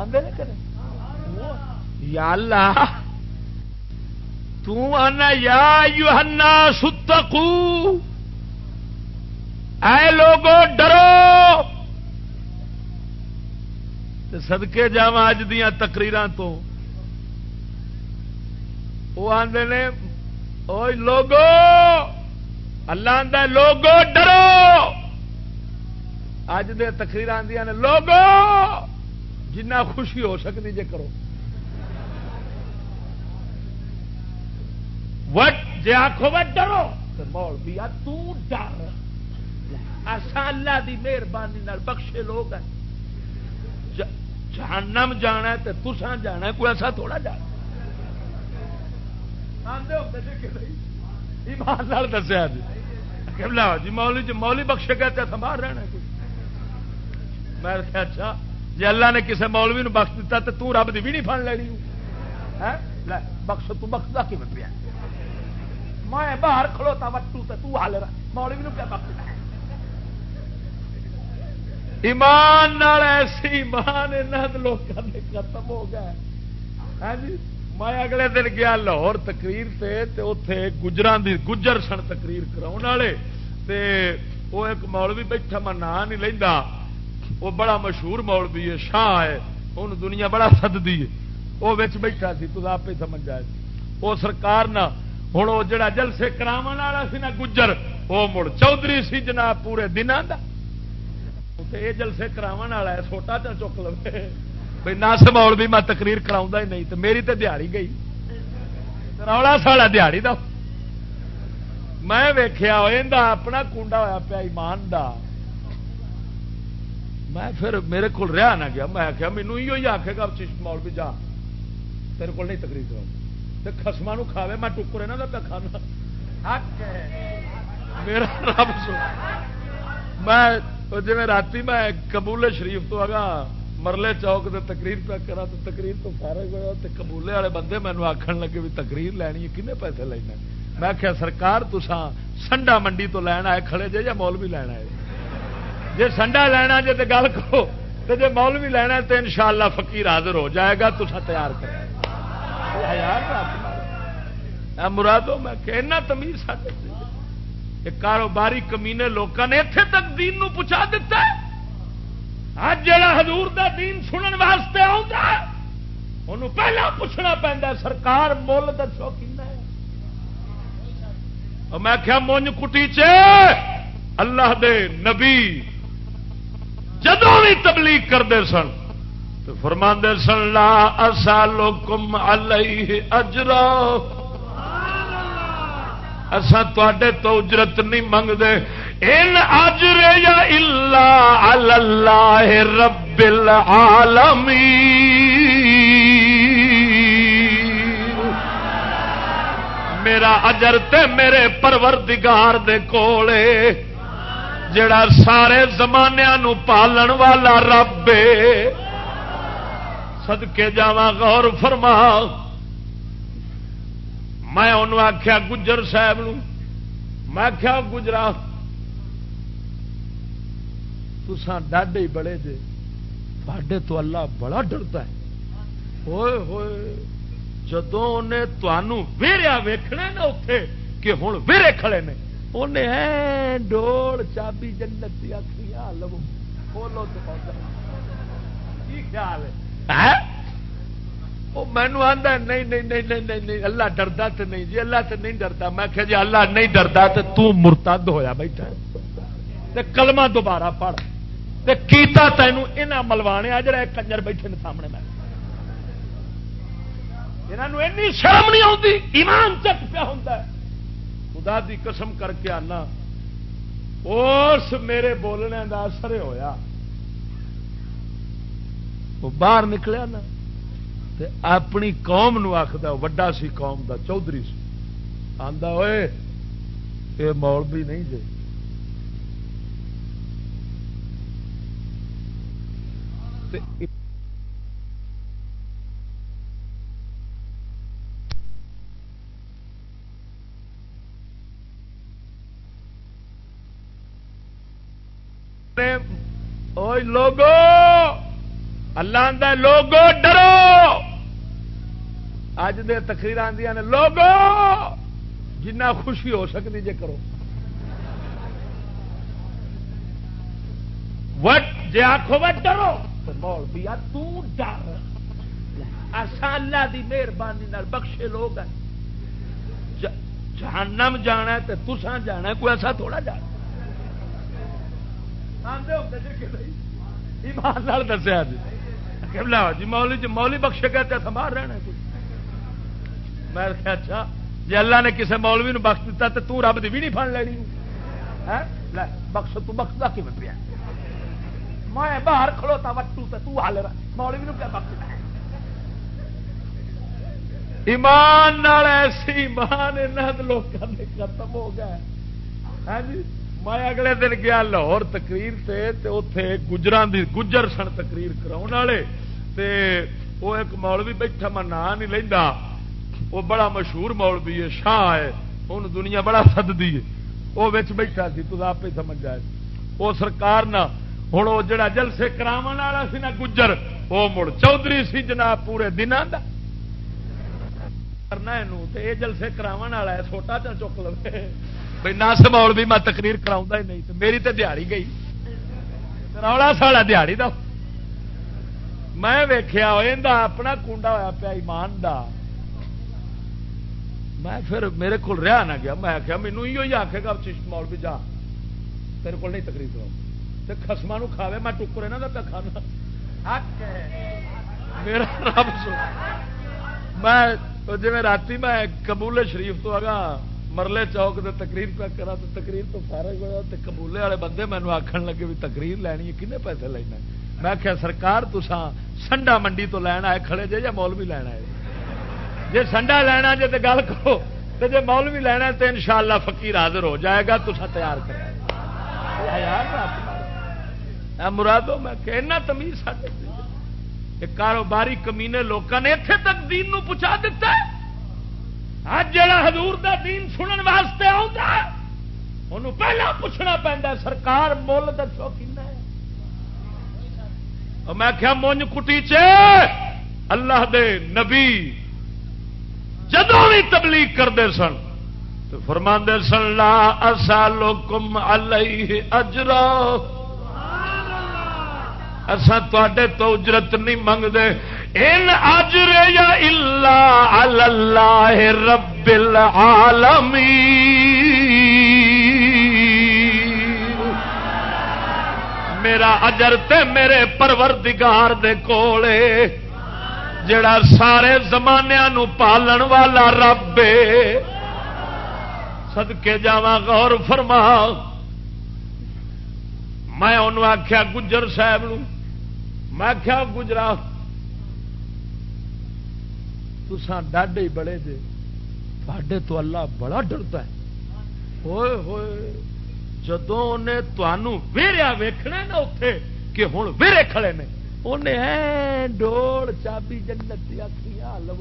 آدھے کرے یا اللہ، تو انا یا یوحنا ستقو اے لوگو، ڈرو۔ سدکے جا اج دیا تقریر تو۔ وہ آدھے نے لوگو! اللہ آدھا لوگو ڈرو! اج دے تقریر آدی نے، لوگو! جنہ خوشی ہو سکتی جے کرو۔ وٹ جی آخو وٹ ڈرو؟ مول بھی تر اللہ دی مہربانی بخشے لوگ ہیں۔ جہنم جانا تو تسان جانا کوئی ایسا تھوڑا جانا ایمان دسیا جی۔ جی مولی جی مولی بخشے گئے تو سنبھال رہنا کوئی۔ میں اچھا جی اللہ نے کسی مولوی نو بخش دیتا تو تو رب دی بھی نہیں فن لینی بخش تو بخشتا کی مطلب پیا میں باہر کھلوتا، وٹو تو حال مولوی نو کیا بخش ایمان ایسی ایمان لوگوں نے ختم ہو گیا ہاں جی میں اگلے دن گیا لاہور تقریر سے اتے گجرا گجر سن تقریر کرا والے۔ وہ ایک مولوی بیٹھا، میں نام نہیں لینا وہ بڑا مشہور مولوی ہے، شاہ ہے۔ ان دنیا بڑا سدتی ہے۔ وہ بیٹھا سی تو آپ ہی سمجھ آئے وہ سرکار نہ ہوں وہ جڑا جلسے کرا نا گجر وہ مڑ چودھری سی جناب پورے دن کا یہ جلسے کرا ہے سوٹا چا چک لو بھائی نس مول بھی میں تقریر کرا ہی نہیں تو میری تو دیہڑی گئی رولا سالا دیہڑی دا میں ویخیا اپنا کنڈا ہوا پیا ایمان دا میں پھر میرے کو رہا نہ گیا میں آخیا مینو ہی آخے گا چشت مول بھی جا تیرے کو نہیں تقریر کرا خسما کھاوے میں ٹکر یہاں کا پہ کھانا میرا رب سو میں جی رات میں کبولے شریف تو اگا مرلے چوک دے تقریر پہ کرا تو تقریر تو فارغ ہوا تو کبولے والے بندے مینو آخر لگے بھی تقریر لینی ہے، کنے پیسے لینا میں آخیا سرکار تسان سنڈا منڈی تو لین آئے، کھڑے جے یا مول بھی لینا ہے جی سنڈا لینا جی تو گل کرو تو جی مول بھی لینا تو ان شاء اللہ فکیر حاضر ہو جائے گا تو تیار کر مرادو، میں کہنا تمیز ساتھ کاروباری کمینے لوگوں نے اتنے تک دین نو پہنچا دیتا ہے۔ اج جا حضور دا دین سنن واسطے آتا انہوں پہلا پوچھنا پہنتا سرکار مل دسو میں کیا مونج کٹی چ اللہ دے نبی جدو بھی تبلیغ کرتے سن، تو فرما سن، لا اصا لوکم علیہ اجرا۔ اسا تے تو اجرت نہیں منگتے ان اجر یا اللہ اللہ رب العالمین۔ میرا اجر تے میرے پروردگار دے کولے۔ جڑا سارے زمانیا پالن والا رب سدکے جا غور فرما۔ میں انہوں آخیا گجر صاحب میں آخیا گجرا۔ تسان ڈاڈے بڑے جے۔ تھے تو اللہ بڑا ڈرتا ہے۔ ہوئے ہوئے جدو انہیں تمہوں ویریا ویخنا نا اتے کہ ہوں ویرے کھڑے نے، انہیں ڈول چابی جنت کی آخری لو بولو تو کی خیال ہے؟ ہاں؟ مینو آتا نہیں نہیں نہیں نہیں نہیں اللہ ڈردا تو نہیں جی اللہ تو نہیں ڈرتا میں کہ جی اللہ نہیں ڈردا تو ترتد ہوا بیٹھا کلمہ دوبارہ پڑھ کیتا تینوں یہاں ملوانے جڑا کنجر بیٹھے سامنے میں یہاں شرم نہیں آتی ایمان چک پیا ہوں خدا دی قسم کر کے آنا اس میرے بولنے کا اثر ہوا وہ باہر نکلیا نا تے اپنی قوم نو آخد وڈا سی قوم دا، چودھری سی۔ آندا ہوئے یہ مولوی نہیں جے۔ تے لوگو، اللہ لوگو، ڈرو۔ اج دے تقریر آدی نے، لوگو! جنہ خوشی ہو سکتی جے کرو۔ وٹ جی آخو وٹ ڈرو؟ مول پیا تر اللہ دی مہربانی بخشے لوگ ہیں۔ جہنم جانا تو تسان جانا کوئی ایسا تھوڑا جانا۔ ایمان دسیا جی۔ مولی جی مولی جی، بخشے کہتے سنبھال رہنا کوئی میں اچھا جی اللہ نے کسی مولوی نو بخش دیتا تو تو رب دی بھی نہیں فن لینی بخش، تو بخشتا کیون پیا میں باہر کھلوتا وٹو تو تو حال مولوی نو کیا بخش ایمان نال ایسی ایمان لوگوں نے ختم ہو گیا ہاں جی میں اگلے دن گیا لاہور تقریر سے اتے گجران دی گجر سن تقریر کراؤ والے وہ ایک مولوی بیٹھا، میں نام نہیں لینا وہ بڑا مشہور مولوی ہے، شاہ ہے۔ ان دنیا بڑا سدتی ہے۔ وہ بیٹھا سی تو آپ ہی سمجھ آئے۔ وہ سرکار نہ ہوں وہ جڑا جلسے کرا والا سی گجر، وہ مڑ چودھری سی جناب پورے دن کرنا یہ جلسے کرا والا ہے چھوٹا چل چک لو بھائی نس مول بھی میں تقریر کرا ہی نہیں تو میری تو دیہڑی گئی۔ رولا سالا دیہڑی دا۔ میں ویخیا اپنا کنڈا ہوا پیا ایمان دا۔ میں پھر میرے کو رہا نہ گیا، میں آخیا مینو یہ آخے گا چشت مول بھی جا۔ تیرے کو نہیں تقریر کراؤ خسما کھاوے، میں ٹکر یہاں کا پہ کھانا۔ میرا رب میں جی رات میں قبولے شریف تو اگا مرلے چوک دے تقریر پہ کرا تو تقریر تو سارا ہوا تو قبولے والے بندے مینو آخر لگے بھی تقریر لینی ہے، کنے پیسے لینا میں آخیا سرکار تسان سنڈا منڈی تو لینا ہے کھڑے جے یا مول بھی لینا ہے جی سنڈا لینا جی تو گل کرو تو جی مول بھی لینا تو ان شاء اللہ فکیر حاضر ہو جائے گا تو تیار کر مرادو، میں کہنا تمیز سارے کاروباری کمینے لوگوں نے اتنے تک دین نو پہنچا دیتا ہے۔ اج جڑا حضور دا دین سنن واسطے آتا انہوں پہلا پوچھنا پہنتا سرکار مل دسو کن میں کیا مونج کٹی چ اللہ دے نبی جدو بھی تبلیغ کرتے سن، تو فرما سن، لا اصا لوکم علیہ اجرا۔ اصا تے تو اجرت نہیں منگتے ان اجر یا اللہ اللہ رب العالمین۔ میرا اجر تے میرے پروردگار دے کولے۔ جڑا سارے زمانیا پالن والا رب سدکے جا غور فرما۔ میں انہوں آخیا گجر صاحب میں آخیا گجرا۔ تسان ڈاڈے ہی بڑے جے۔ ڈے تو اللہ بڑا ڈرتا ہے۔ ہوئے ہوئے جدو نے تنوع ویریا ویخنا نا اتے کہ ہوں ویرے کھڑے نے۔ انہیں ڈوڑ چابی جنت کی آخری لو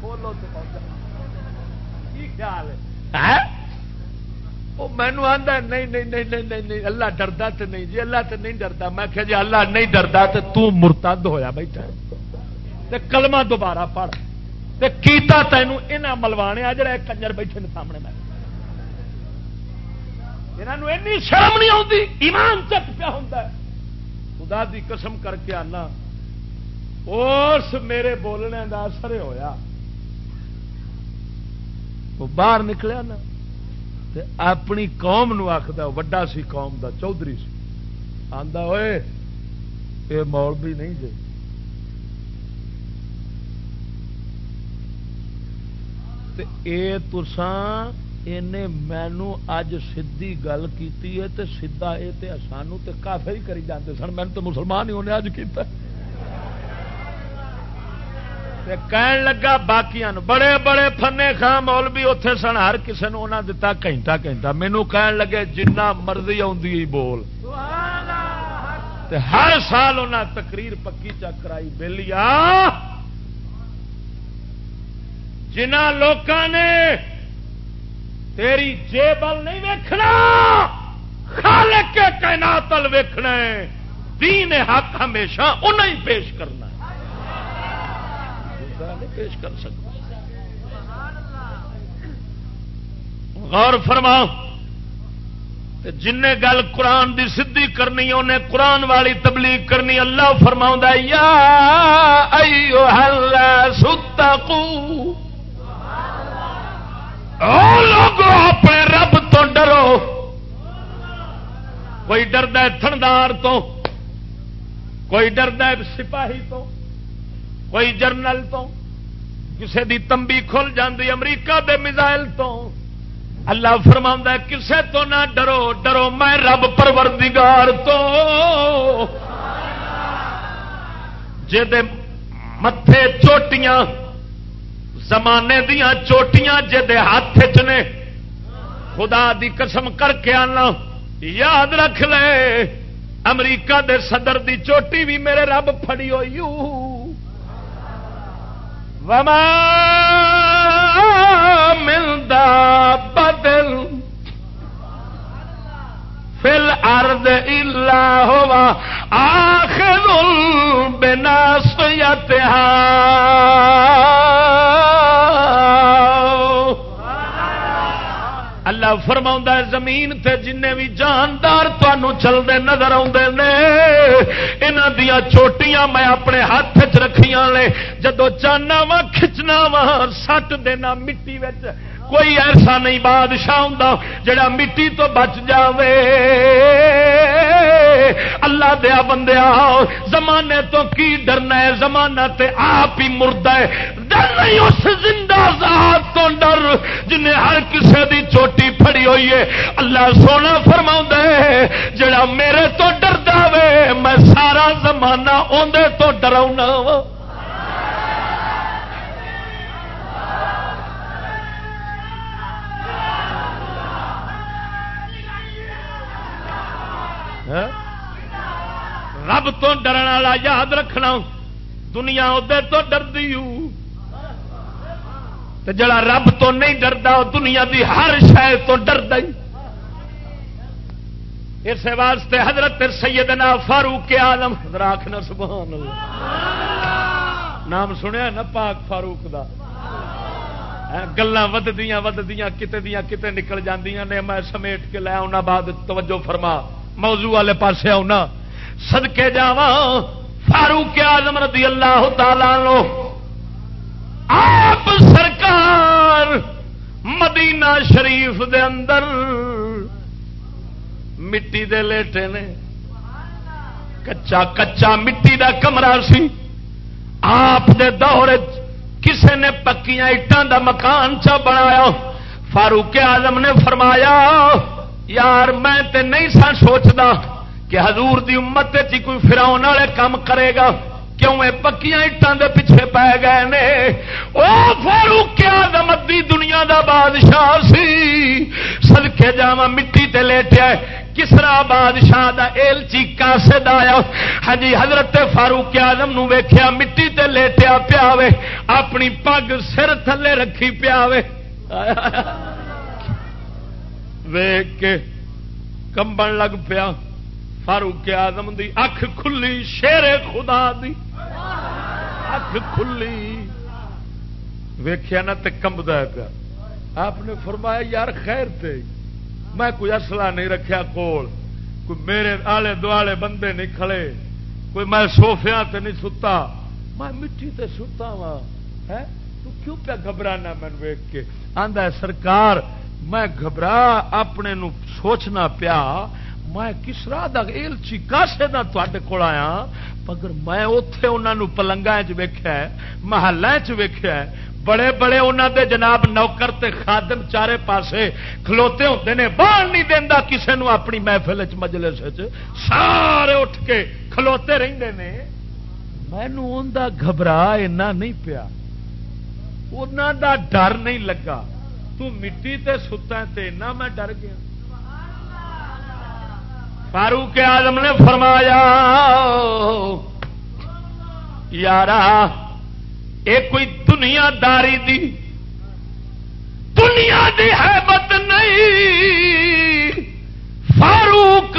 بولو تو کی خیال ہے؟ مینو آتا نہیں نہیں نہیں نہیں نہیں اللہ ڈردا تو نہیں۔ جی اللہ تو نہیں ڈردا میں کہ جی اللہ نہیں ڈردا تو ترتد ہوا بیٹھا کلمہ دوبارہ پڑھ۔ کیتا تینوں یہاں ملوانے جڑا کنجر بیٹھے سامنے میں۔ یہاں شرم نہیں آتی ایمان چک پیا ہوں خدا دی قسم کر کے آنا۔ اس میرے بولنے کا اثر ہوا وہ باہر نکلیا نا اپنی قوم نو آخد وڈا سی قوم دا، چودھری سی۔ آندا ہوئے یہ مول بھی نہیں جی اے تسان مینو اج سی گل کی سیدا یہ سانو تو کافی کری جاتے سن مین تو مسلمان ہی انہیں اج کیتا کہن لگا باقی بڑے بڑے فنے خان مول بھی اتے سن ہر کسی نے انہیں دتا گھنٹہ گھنٹہ مینو کہن لگے جنہ مرضی آئی بول ہر سال انہیں تقریر پکی چکرائی بلیا جنہ لوگوں نے تیری جیبل نہیں ویکھنا۔ خالق کے کائنات ال ویکھنا ہے۔ دین حق ہمیشہ انہیں ہی پیش کرنا ہے۔ پیش کر سکتا۔ غور فرما جن گل قرآن دی سدھی کرنی انہیں قرآن والی تبلیغ کرنی اللہ فرما یا ایو ستقو لوگو اپنے رب تو ڈرو۔ کوئی ڈرد تھندار تو، کوئی ڈرد سپاہی تو، کوئی جرنل تو کسی دی تمبی کھل جاندی امریکہ دے میزائل تو۔ اللہ فرما کسے تو نہ ڈرو ڈرو میں رب پروردگار تو۔ جے متے چوٹیاں زمانے دیا چوٹیاں جے ہاتھ نے، خدا دی قسم کر کے آنا، یاد رکھ لے، امریکہ دے صدر دی چوٹی بھی میرے رب فڑی ہوئی وما ملتا بدل فل ارد الا ہوا، آخر بنا سیت اللہ فرما زمین تے جن بھی جاندار تمہوں چلتے نظر آتے یہاں دیا چوٹیاں میں اپنے ہاتھ چ رکھیاں لے جدو چاہنا وا کھچنا وا سٹ دینا مٹی کوئی ایسا نہیں بادشاہ ہوں جڑا مٹی تو بچ جاوے۔ اللہ دیا بندیا، زمانے تو کی ڈرنا ہے؟ زمانہ تے آپ ہی مرد ہے۔ ڈر نہیں اس زندہ ذات تو ڈر جنہیں ہر کسی دی چوٹی پھڑی ہوئی ہے۔ اللہ سونا فرما ہے، جڑا میرے تو ڈر دے میں سارا زمانہ اندر تو ڈراؤنا وا۔ رب تو ڈرن والا یاد رکھنا، دنیا ادھر تو ڈردی جڑا رب تو نہیں ڈردا دنیا دی ہر شہر تو ڈرد اس واسطے حضرت سیدنا فاروق آلم راکھنا سبحان اللہ نام سنیا نا پاک فاروق دا؟ گلیں وددیاں وددیاں، کتے دیا کتے نکل جاندیاں نے، میں سمیٹ کے لیا انہیں بعد توجہ فرما۔ موضوع والے پاس آنا سدکے جا فاروق آزم رضی اللہ تعالی لو آپ سرکار مدینہ شریف دے اندر مٹی دے لیٹے نے۔ کچا کچا مٹی دا کمرہ سی۔ آپ دے دور کسے نے پکیاں اٹان دا مکان چا بنایا۔ فاروق آزم نے فرمایا یار میں تے نہیں سا سوچتا کہ حضور دی امت چی کوئی فراؤن والے کام کرے گا۔ کیوں اے پکیاں اٹان دے پیچھے پی گئے نے؟ او فاروق کیا دمدی دنیا دا بادشاہ سی۔ سلکے جاوا مٹی تے لیٹیا کسرا بادشاہ دا ایلچی کاسد آیا۔ ہاں جی حضرت فاروق آدم نو ویکھیا مٹی تے لیٹیا پیاوے اپنی پگ سر تھلے رکھی پیا پیاوے ویک کے کمبن لگ پیا۔ فاروق آدم دی اکھ کھلی، شیر خدا دی اکھ کھلی۔ ویخیا نا تو پیا۔ آپ نے فرمایا، یار خیر تے۔ میں کوئی اصلہ نہیں رکھیا کول۔ کوئی میرے آلے دوالے بندے نہیں کھڑے کوئی میں سوفیا تے نہیں ستا۔ میں مٹی تے ستا وا ہے تو کیوں پیا گھبرانا میں ویک کے؟ آندا ہے، سرکار میں گھبرا، اپنے نو سوچنا پیا۔ میں کس راہ دلچی کاسے کا تے کول آیا؟ مگر میں اتے انہوں پلنگا ویخیا محلہ چیخیا بڑے بڑے انہوں دے جناب نوکر تے خادم چارے پاسے کھلوتے ہوتے ہیں باہر نہیں دینا کسی نو اپنی محفل چ مجلس سارے اٹھ کے کھلوتے رہتے ہیں مینو گھبرا اینا نہیں پیا۔ انہوں دا ڈر نہیں لگا۔ تو مٹی تے ستا تے نہ میں ڈر گیا۔ فاروق آدم نے فرمایا یار یہ کوئی دنیا داری دی، دنیا دی حیبت نہیں۔ فاروق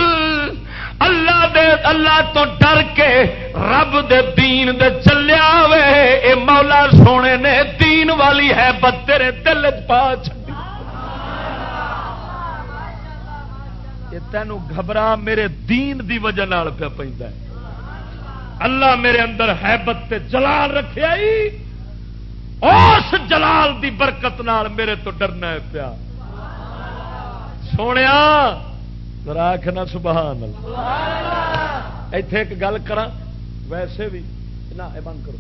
اللہ دے اللہ تو ڈر کے رب دے دین دے چلیا وے اے مولا سونے نے دین والی ہے تیرے دل پا چی تینوں گھبرا میرے دین دی وجہ پہ پہ اللہ میرے اندر حیبت تے جلال رکھے اس جلال دی برکت نال میرے تو ڈرنا ہے پیا۔ سونے راکھنا سبحان اللہ۔ ایتھے ایک گل کرا ویسے بھی، نہ بند کرو۔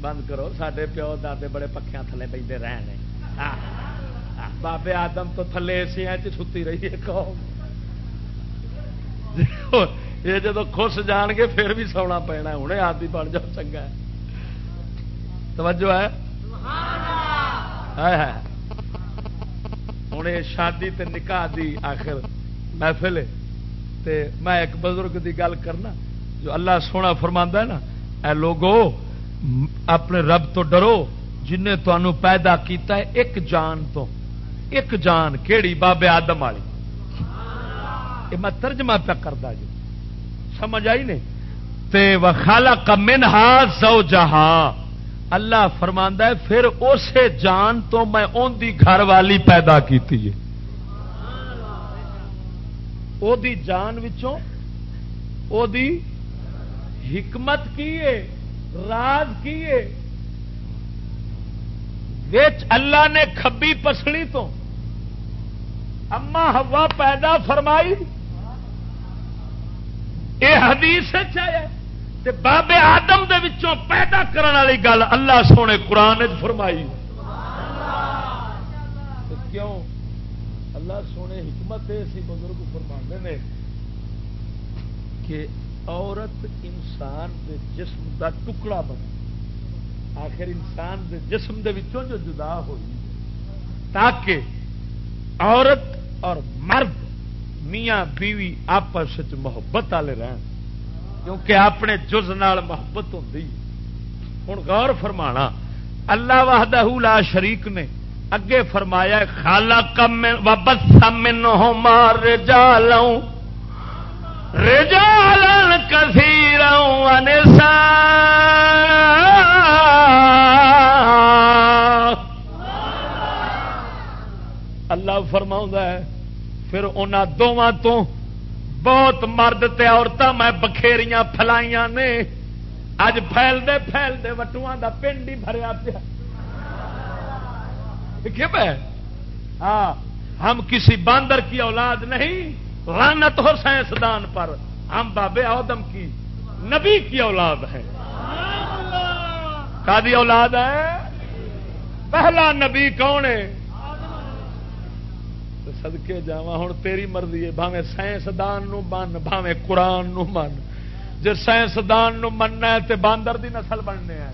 بند کرو سڈے پیو دے بڑے پکھیا تھلے بہتے رہے بابے آدم تو تھلے اسیا چی جی رہی ہے قوم۔ یہ جدو خوش جان گے، پھر بھی سونا پینا ہوں آدمی بن جاؤ، چنگا توجہ ہے؟ ہوں شادی تے نکاح دی آخر محفل تے میں ایک بزرگ دی گل کرنا، جو اللہ سونا فرما ہے نا، اے لوگو، اپنے رب تو ڈرو جن تمہوں پیدا کیتا ہے ایک جان تو۔ ایک جان کیڑی؟ بابے آدم والی۔ یہ میں ترجمہ پہ کرتا جی سمجھ آئی نہیں؟ تے وخالا کمن ہا سو جہاں اللہ فرما ہے، پھر اسے جان تو میں ان دی گھر والی پیدا کی او دی جان وچوں، او دی حکمت کی راز کی اللہ نے کبھی پسڑی تو اما ہوا پیدا فرمائی۔ یہ حدیث چاہے۔ تے بابے آدم دے وچوں پیدا کرنے والی گل اللہ سونے قرآن فرمائی. کیوں؟ اللہ سونے حکمت سی بزرگ فرما نے کہ عورت انسان دے جسم دا ٹکڑا بن آخر انسان دے جسم دے وچوں جو جدا ہوئی، تاکہ عورت اور مرد میاں بیوی آپس محبت والے رہن۔ کیونکہ اپنے جز نال محبت ہوتی ہوں غور فرمانا، اللہ وحدہ لا شریک نے اگے فرمایا خالا کم بس من ہو مار رجالوں رجال کثیر اللہ فرما ہے، پھر ان دونوں تو بہت مرد تے میں بکھیریاں فلائیاں نے۔ اج پھیلتے پھیلتے وٹواں دا پنڈ ہی بھریا پیا۔ پہ ہاں ہم کسی باندر کی اولاد نہیں رانت ہو سائنسدان پر ہم بابے آدم کی نبی کی اولاد ہے کا اولاد ہے؟ پہلا نبی کون ہے؟ سدکے جا ہوں تیری مرضی ہے بھاوے سائنسدان من بھاوے قرآن نو من جی سائنسدان مننا ہے تے باندر دی نسل بننے ہے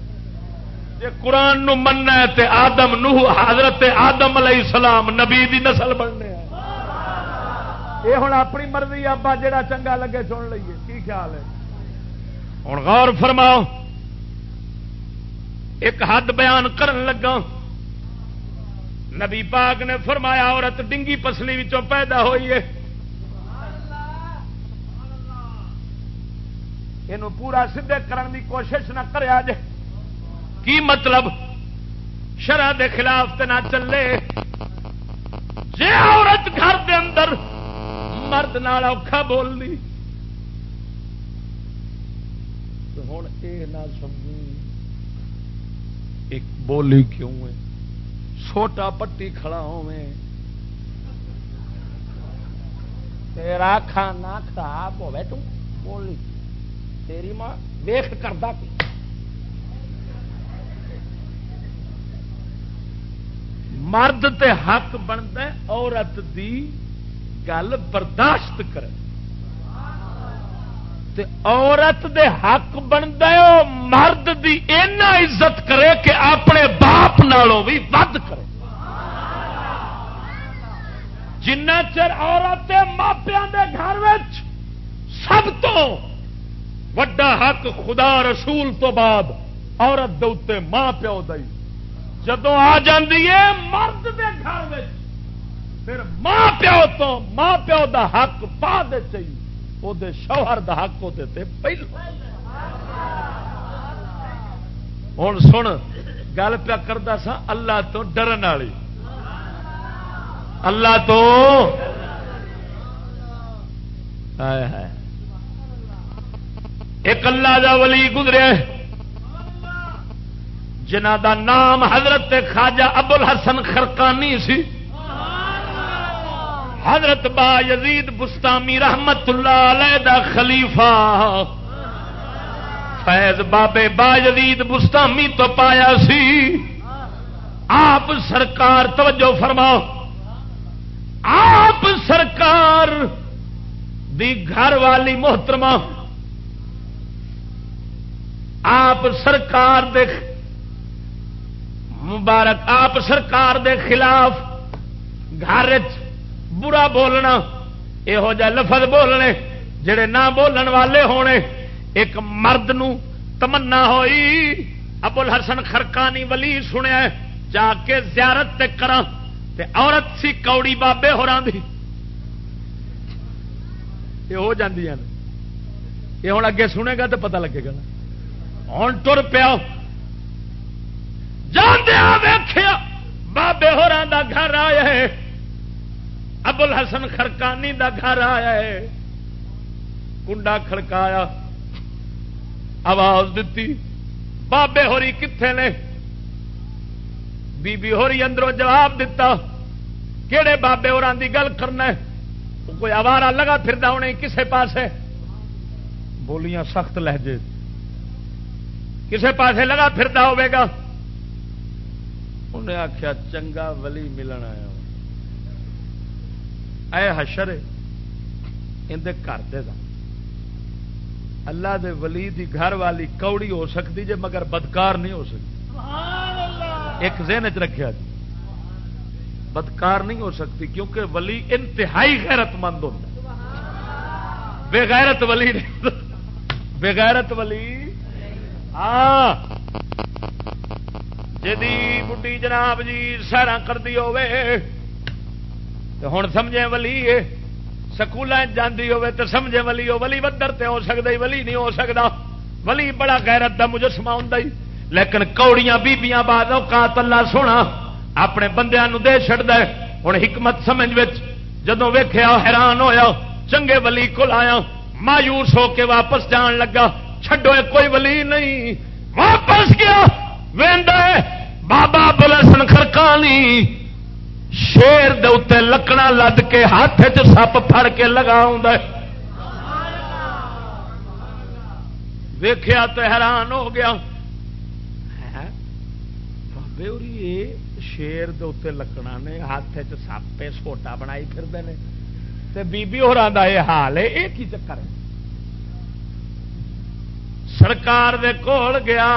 جی قرآن نو مننا ہے تے آدم نو حضرت آدم علیہ السلام نبی دی نسل بننے ہے یہ ہوں اپنی مرضی ابا جڑا چنگا لگے سن لیے کی خیال ہے ہوں غور فرماؤ ایک حد بیان کرن لگا نبی پاک نے فرمایا عورت ڈنگی پسلی پیدا ہوئی ہے۔ یہ پورا سدھے کرن دی کوشش نہ کرے کی مطلب؟ شرح دے خلاف تے نہ چلے۔ جی عورت گھر دے اندر مرد نال اوکھا بولنی ہوں یہ نہ سمجھی، ایک بولی کیوں ہے؟ چھوٹا پٹی کھڑا تیرا کھانا خراب ہوے تو بولی، تیری ماں ویخ کرتا کی مرد تے حق بنتا عورت دی گل برداشت کرے۔ تے عورت دے حق بنتا مرد دی اینا عزت کرے کہ اپنے باپ نالوں بھی ود کرے۔ جنا چر عورت ماپیا دے گھر سب تو وڈا حق خدا رسول تو بعد عورت دے ماں پیو دئی جدو آ جاتی ہے مرد دے گھر پھر ماں پیو تو ماں پیو دا حق پا دے چاہیے وہ شوہر دا حق وہ پہلو۔ ہوں سن، گل پیا کرتا سا، اللہ تو ڈرن والی۔ اللہ تو۔ ایک اللہ دا ولی گزرے جنہ دا نام حضرت خواجہ ابول حسن خرکانی سی۔ حضرت با یزید بستامی رحمت اللہ علیہ دا خلیفہ۔ فیض بابے با یزید بستامی تو پایا سی۔ آپ سرکار، توجہ فرماؤ۔ آپ سرکار دی گھر والی محترمہ۔ آپ سرکار دے مبارک، آپ سرکار دے خلاف گھر برا بولنا یہو جہ لفظ بولنے جڑے نہ بولن والے ہونے، ایک مرد نو تمنا ہوئی ابول حسن خرکانی ولی سنیا جا کے زیارت تے کرا تے عورت سی کوڑی بابے ہو رہی یہ ہو جاندی یہ ہوں اگے سنے گا تو پتہ لگے گا ہوں تر پیا۔ جاندیا ویخیا بابے ہو گھر آیا ہے۔ ابل حسن خرکانی دا گھر آیا ہے۔ کنڈا کھڑکایا۔ آواز دیتی۔ بابے ہوری کتنے نے؟ بی بی ہوری اندروں جواب دیتا۔ کہڑے بابے اور گل کرنا کوئی آوارا لگا پھر ہونے کسے پاسے؟ بولیاں سخت لہجے۔ کسے پاسے لگا پھر گا؟ انہیں آخیا چنگا ولی ملن آیا۔ اے حشر اندر گھر دے دا۔ اللہ دے ولی دی گھر والی کوڑی ہو سکتی جے مگر بدکار نہیں ہو سکتی۔ ایک ذہن چ رکھا جی۔ بدکار نہیں ہو سکتی کیونکہ ولی انتہائی غیرت مند ہوتا بےغیرت ولی بےغیرت ولی۔ ہاں۔ جی بڈی جناب جی سیرا کرتی ہوے تو ہوں سمجھے ولی سکول جاندی ہوے تو سمجھے ولی ہو ولی ودر تے ہو سکتا ولی نہیں ہو سکتا ولی بڑا غیرت دا مجسمہ ہوں لیکن کوڑیاں بیبیاں بعد اوقات اللہ سونا اپنے بندیاں نو دے چڑ دے ہوں حکمت سمجھ جدو ویخیا حیران ہویا، چنگے ولی کو آیا، مایوس ہو کے واپس جان لگا، چھڈو کوئی ولی نہیں۔ واپس گیا بابا بلسن خرکانی شیر دے لکڑا لد کے ہاتھ چ سپ پھڑ کے لگا ویخیا تو حیران ہو گیا ہاں؟ بابے شیر دے لکڑا نے ہاتھ چ سپ سوٹا بنائی پھرتے ہیں بیبی ہو یہ حال ہے، یہ کی چکر ہے؟ سرکار دے کول گیا۔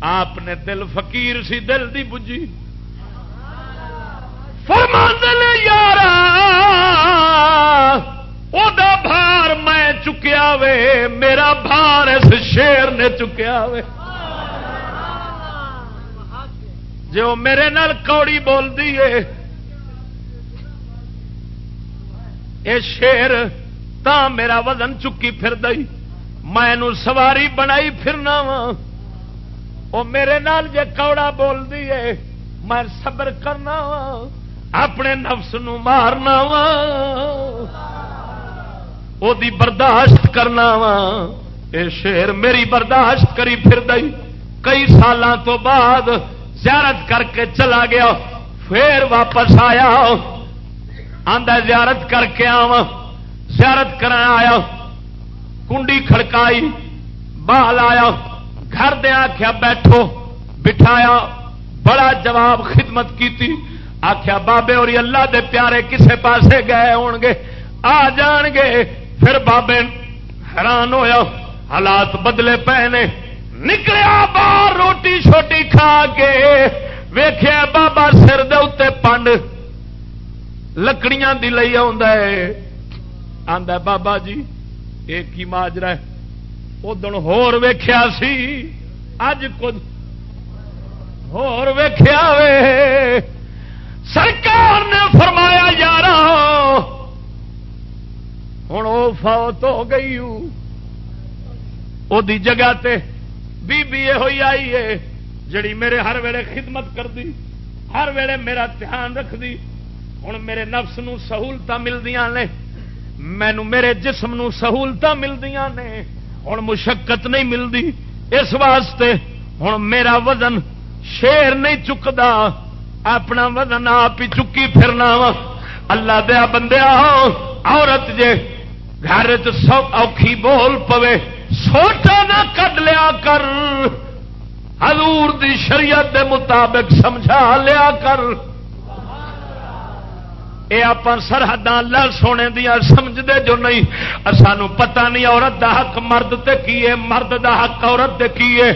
آپ نے دل فقیر سی، دل دی بجی یار بھار میں چکیا وے، میرا بھار اس شیر نے چکیا وے۔ جو میرے نال کوڑی بولتی ہے یہ شیر، تا میرا وزن چکی پھر دئی میں سواری بنائی پھرنا وا وہ میرے نال جے کوڑا بولتی ہے، میں صبر کرنا وا اپنے نفس نو مارنا وا دی برداشت کرنا وا۔ اے شیر میری برداشت کری پھر دئی کئی سالوں تو بعد زیارت کر کے چلا گیا، پھر واپس آیا۔ آدھا زیارت کر کے آوا زیارت کرنا آیا۔ کنڈی کھڑکائی بال آیا۔ گھر دیا آخیا بیٹھو، بٹھایا۔ بڑا جواب خدمت کی آخیا بابے اور اللہ دے پیارے کسے پاسے گئے ہو گے آ جان گے پھر بابے حیران ہویا، حالات بدلے پے نے نکلیا باہر روٹی چھوٹی کھا کے۔ ویخیا بابا سر دے پنڈ۔ لکڑیاں دی لئی آ بابا جی ایک ہی ماجرا ادن ہور ویخیا سی۔ اج کچھ ہور ویخیا وے سرکار نے فرمایا یار ہوں وہ فوت ہو گئی دی جگہ تے بی بی ہوئی آئی ہے جڑی میرے ہر ویلے خدمت کر دی ہر ویلے میرا دھیان رکھ دی ہوں میرے نفس نو سہولت ملدیاں نے مینو میرے جسم نو سہولت ملدیاں نے ہوں مشقت نہیں ملتی اس واسطے ہوں میرا وزن شیر نہیں چکتا اپنا وزن آپ ہی چکی پھرنا وا۔ اللہ دیا بندیا عورت جے گھر اوکھی بول پوے۔ سوٹا نہ کڈ لیا کر۔ حضور دی شریعت دے مطابق سمجھا لیا کر۔ یہ آپ سرحد اللہ سونے دیا سمجھتے جو نہیں۔ سانو پتہ نہیں عورت دا حق مرد تے کی ہے، مرد دا حق عورت دے کی ہے۔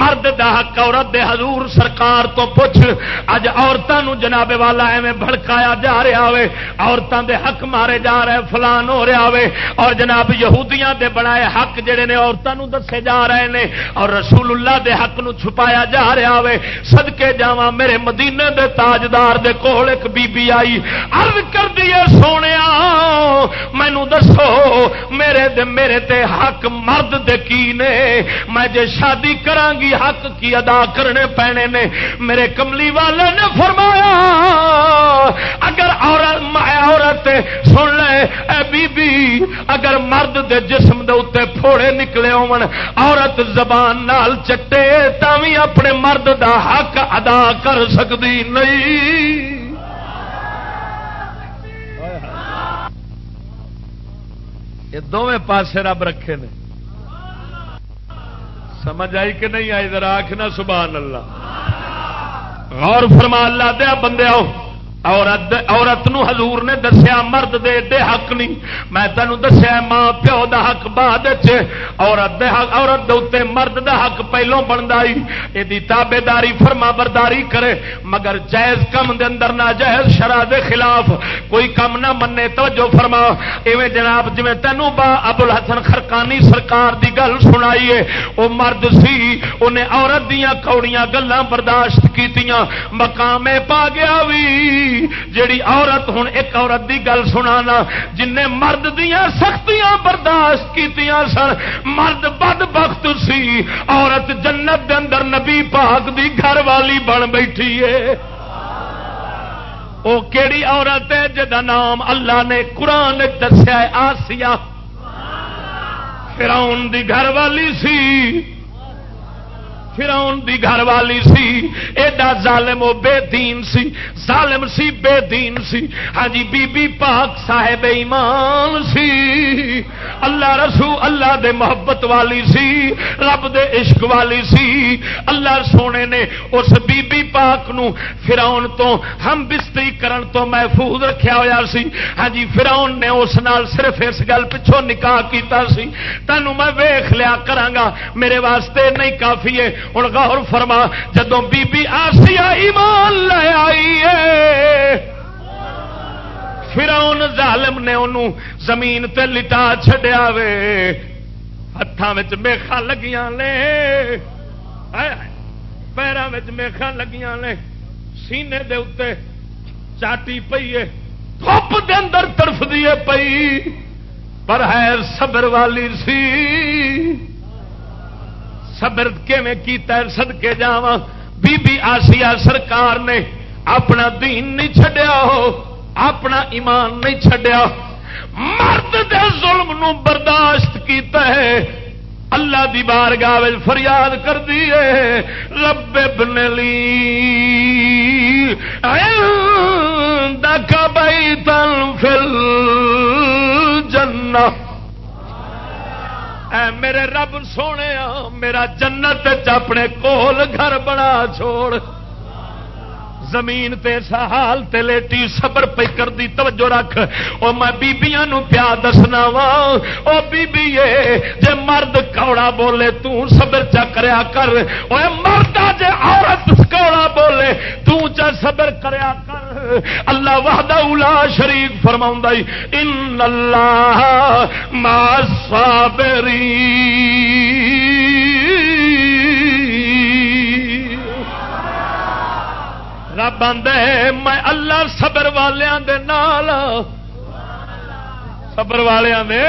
مرد دا حق عورت دے حضور سرکار تو پوچھ۔ اج عورتوں جناب والا ایویں بھڑکایا جا رہا ہوے عورتوں دے حق مارے جا رہے فلان ہو رہا ہوے اور جناب یہودیاں دے بنائے حق جڑے نے عورتوں دسے جا رہے نے۔ اور رسول اللہ دے حق نو چھپایا جا رہا ہوے صدکے جاواں میرے مدینے دے تاجدار دے کول ایک بی بی آئی۔ کر دیے سونے مینو دسو، میرے دے میرے تے حق مرد دے کی نے؟ میں جے شادی کرانگی، حق کی ادا کرنے پینے نے؟ میرے کملی والے نے فرمایا، اگر عورت عورت سن لے، اے بی بی، اگر مرد دے جسم دے اتنے پھوڑے نکلے ہون، عورت زبان نال چٹے تھی اپنے مرد دا حق ادا کر سکتی نہیں۔ یہ دونوں پاسے رب رکھے نے۔ سمجھ آئی کہ نہیں آئی؟ ذرا آخنا سبحان اللہ۔ غور فرما، اللہ دیا بندے آؤ عورت عورت نو حضور نے دسیا، مرد دے دے حق نہیں میں تینوں دسیا، ماں پیو دا حق بعد عورت دے حق عورت دے اتنے مرد دا حق پہلوں بنتا یہ تابے داری فرما برداری کرے، مگر جائز کم دے اندر نہ جائز شرح دے خلاف۔ کوئی کم نہ منے، توجہ فرما۔ ایویں جناب جی تینوں با ابو الحسن خرکانی سرکار دی گل سنائی ہے وہ مرد سی انہیں عورت دیا کوڑیاں گلان برداشت کیتیاں۔ مقام پا گیا بھی جیڑی عورت ہوں ایک عورت دی گل سنا جن مرد دیا سختیاں برداشت کی سن، مرد بد بخت سی۔ عورت جنت دے اندر نبی پاک دی گھر والی بن بیٹھی ہے۔ وہ کیڑی عورت ہے جا نام اللہ نے قرآن دسیا آسیا فراؤن دی گھر والی سی۔ فراؤن دی گھر والی سی، ایڈا ظالم و بے دین سی، ظالم سی، بے دین سی۔ ہاں جی بی بی پاک صاحب ایمان سی۔ اللہ رسول، اللہ دے محبت والی سی، رب دے عشق والی سی۔ اللہ سونے نے اس بی بی پاک نو فراؤن تو ہم بستری کرن تو محفوظ رکھیا ہویا سی۔ ہاں جی فراؤن نے اس نال صرف اس گل پچھوں نکاح کیتا سی۔ تینوں میں ویخ لیا کرانگا میرے واسطے نہیں کافی ہے۔ ہوں غور فرما جدو بی بی آسیا ایمان لے آئی ہے، فراؤن ظالم نے انہوں زمین تے لٹا چڈیا وے ہاتھوں میخا لگیاں لے پیروں میخا لگیاں لے سینے دے اتنے چاٹی پی ہے دھوپ دے اندر ترف دیے پئی، پر ہے صبر والی سی۔ صبر کیتا سد کے جا بی بی آسیا سرکار نے اپنا دین نہیں چڈیا ہو اپنا ایمان نہیں چڈیا مرد دے ظلم نو برداشت کیتا ہے۔ اللہ دی بارگاہ فریاد کر دیے رب ابن لی دکا بائی تن فل جنہ اے میرے رب سونے میرا جنت اپنے کول گھر بنا چھوڑ۔ زمین تے حال تے لیٹی صبر پہ کر دی توجہ رکھ۔ او میں بیبیاں نو پیا دسنا وا۔ او بی بی جے مرد کوڑا بولے تو صبر چا کریا کر۔ او مرد جے عورت کوڑا بولے صبر کریا کر۔ اللہ وحدہ لا شریک فرماؤں ان اللہ ما صابرین رب آدھے میں اللہ صبر والوں دے نال صبر والوں دے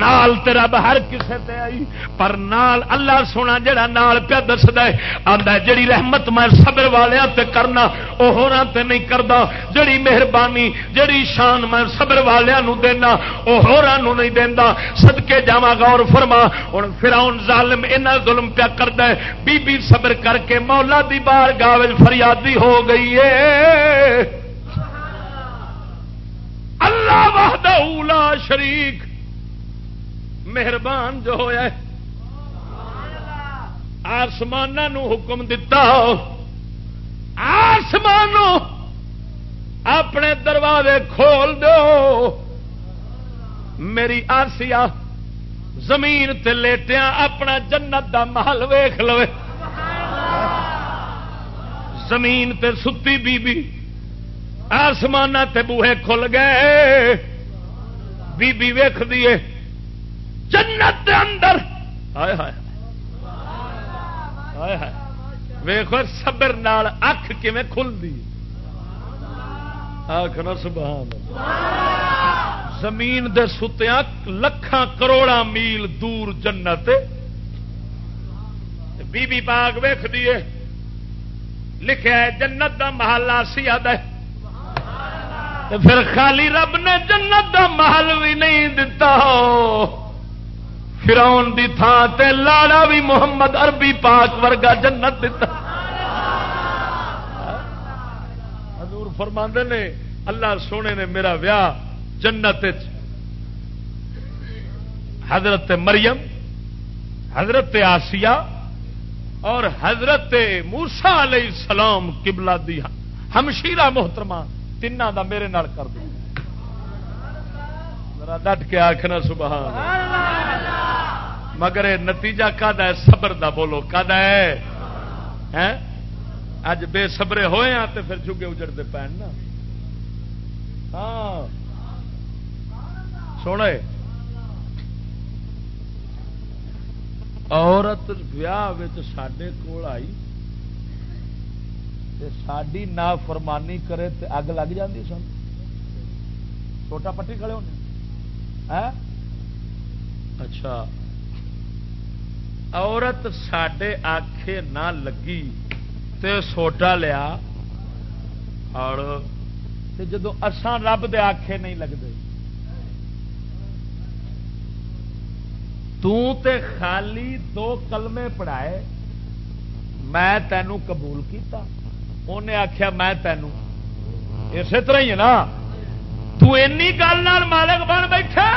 نال تے رب ہر کسے تے آئی، پر نال اللہ سونا جڑا نال پیا دسدا ہے، آندا جڑی رحمت میں صبر والےاں تے کرنا، او ہوراں تے نہیں کردا، جڑی مہربانی، جڑی شان میں صبر والےاں نو دینا، او ہوراں نو نہیں دیندا صدکے جاواں غور فرما، ہن فرعون ظالم انہاں ظلم پیا کردا ہے، بی بی صبر کر کے مولا دی بارگاہ وچ فریادی ہو گئی ہے۔ اللہ وحدہ لا شریک مہربان جو ہوا آسمان حکم دتا آسمان اپنے دروازے کھول دو. میری آسیا زمین تے لیٹیا اپنا جنت دا محل ویخ لو زمین تے ستی بی بی آسمان تے بوہے کھل گئے. بی بی ویخ دیے جنت دے اندر۔ ہائے ہائے۔ ہائے ہائے۔ ویخو صبر نال اکھ کیویں کھلدی۔ آخنا سبحان زمین دے ستیاں لکھاں کروڑا میل دور جنت۔ بی بی باغ ویخ دیے لکھا ہے جنت دا محل آسی آد ہے پھر خالی رب نے جنت دا محل بھی نہیں دتا۔ ہو فراؤن دی تھان تے لاڑا بھی محمد عربی پاک ورگا جنت دتا۔ حضور فرماندے نے، اللہ سونے نے میرا ویاہ جنت حضرت مریم، حضرت آسیہ اور حضرت موسا علیہ السلام قبلہ دی ہمشیرہ محترمہ تین دا میرے نال کر دو ذرا ڈٹ کے آخنا سبحان مگر نتیجہ کد ہے؟ صبر دا بولو کد ہے؟ اج بے صبرے ہوئے ہیں تو پھر چگے اجڑتے پہن نا۔ ہاں۔ سونے، عورت ویاہ سڈے کول آئی ساری نا فرمانی کرے تے اگ لگ جاتی سن۔ چھوٹا پٹی کھڑے ہونے۔ اچھا۔ عورت سڈے آخے نہ لگی تے سوٹا لیا۔ اور جدو اسان رب دے آخے نہیں لگتے تے خالی دو کلمے پڑھائے۔ میں تینوں قبول کیتا۔ انہیں آخیا میں تینوں۔ اسی طرح ہی ہے نا؟ تنی گل مالک بن بیٹھا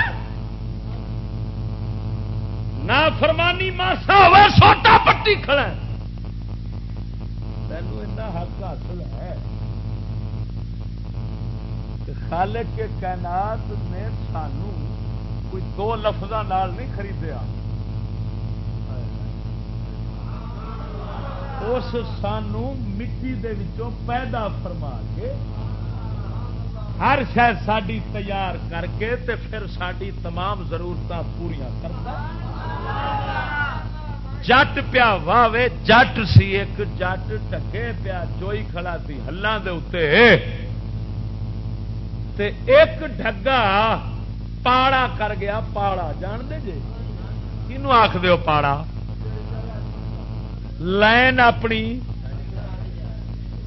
نہ فرمانی ماسا ہوا سوٹا پٹی کھڑا تینوں ایسا حق حاصل ہے خالق کے کائنات نے سانو کوئی دو لفظوں نہیں خریدیا اس سانو مٹی دے وچوں پیدا فرما کے ہر شاید ساری تیار کر کے تے پھر ساری تمام ضرورت پوریا کرتا جٹ پیا واوے جٹ سی ایک، جٹ ٹکے پیا چوئی کھڑا سی ہلان دے اتنے تے ایک ڈگا پاڑا کر گیا، پاڑا جان جی؟ دے جے کنو آخ دیو پاڑا؟ لائن اپنی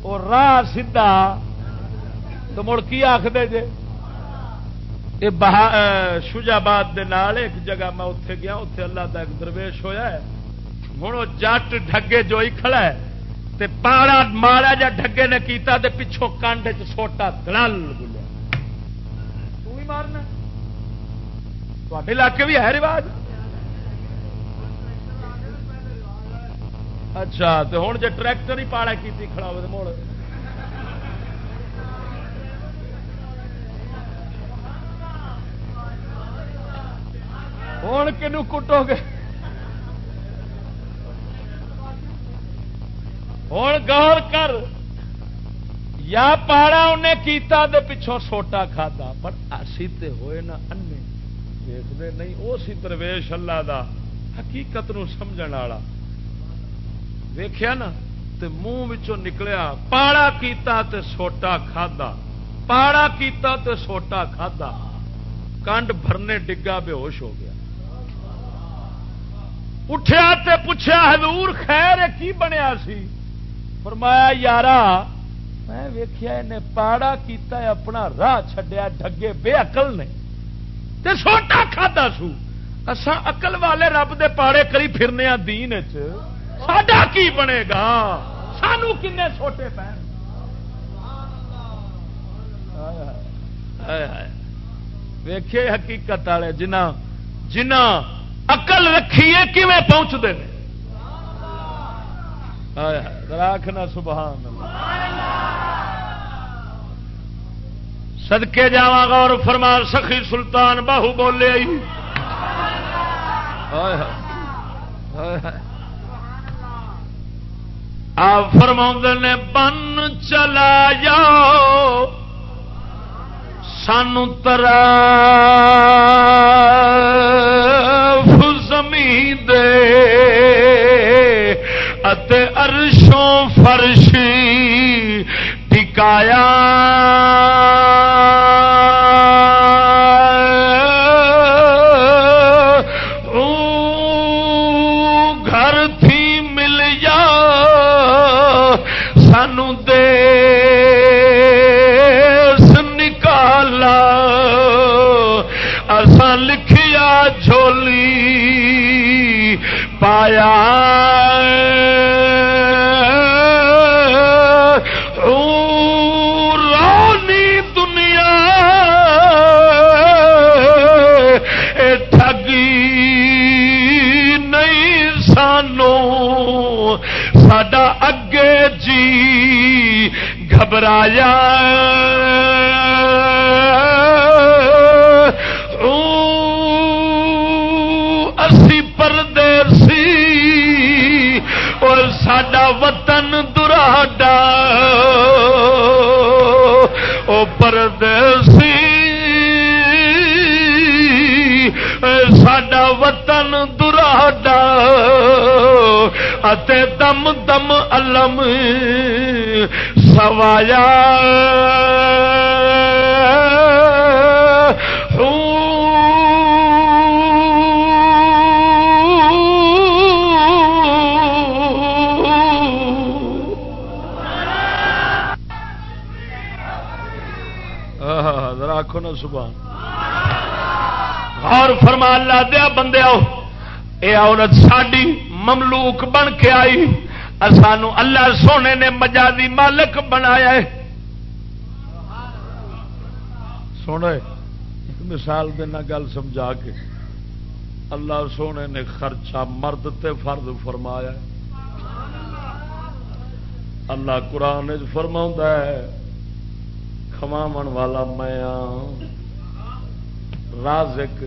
اور راہ سیدھا تو مڑ کی آخر آخ دے جے شوجاباد ایک جگہ میں اتے گیا اتے اللہ کا ایک درویش ہویا ہے۔ ہوں جٹ ڈگے جو ہی کھڑا ہے، تے پاڑا مارا جا ڈگے نے کیتا تے پچھوں کانڈ چھوٹا دلال بولیا تو ہی مارنا۔ تے علاقے بھی ہے رواج؟ اچھا تو ہوں جی ٹریکٹر ہی پاڑا کی کھڑا ہو موڑ ہوں کنو کٹو گے ہوں گور کر یا پاڑا انہیں کیتا دے پچھوں سوٹا کھادا پر اسی تے ہوئے نا انے دیکھتے نہیں وہ سی درویش اللہ دا حقیقت نو سمجھ والا ویخیا نا تے منہ نکلیا پاڑا کیتا تے سوٹا کھادا پاڑا کیتا تے سوٹا کھادا کنڈ بھرنے ڈگا بے ہوش ہو گیا اٹھیا تے پوچھا حضور خیر کی بنیا سی؟ فرمایا، یارا، میں ویخیا انہیں پاڑا کیتا ہے، اپنا راہ چھڈیا ڈگے بے اقل نے۔ تے سوٹا کھادا سو۔ اسا اقل والے رب دے پاڑے کری پھرنے ہاں دین ساڈا کی بنے گا؟ سانو کنے سوٹے پہ ویخے حقیقت والے جنہ جنہ اقل رکھیے کیون پہنچتے ہیں راکھنا سبحان سدکے جا غور فرمان سخی سلطان باہو بولے آپ فرما نے، بن چلا جاؤ سانو ترا۔ اتے دم دم علم سوایا آخو نا صبح اور فرما اللہ دیا بندے آؤ یہ عورت ساڈی مملوک بن کے آئی۔ سانو اللہ سونے نے مجازی مالک بنایا ہے۔ سونے، ایک مثال دینا گل سمجھا کے۔ اللہ سونے نے خرچہ مرد تے فرد فرمایا اللہ قرآن فرما ہے کماو والا میں ہاں۔ رازک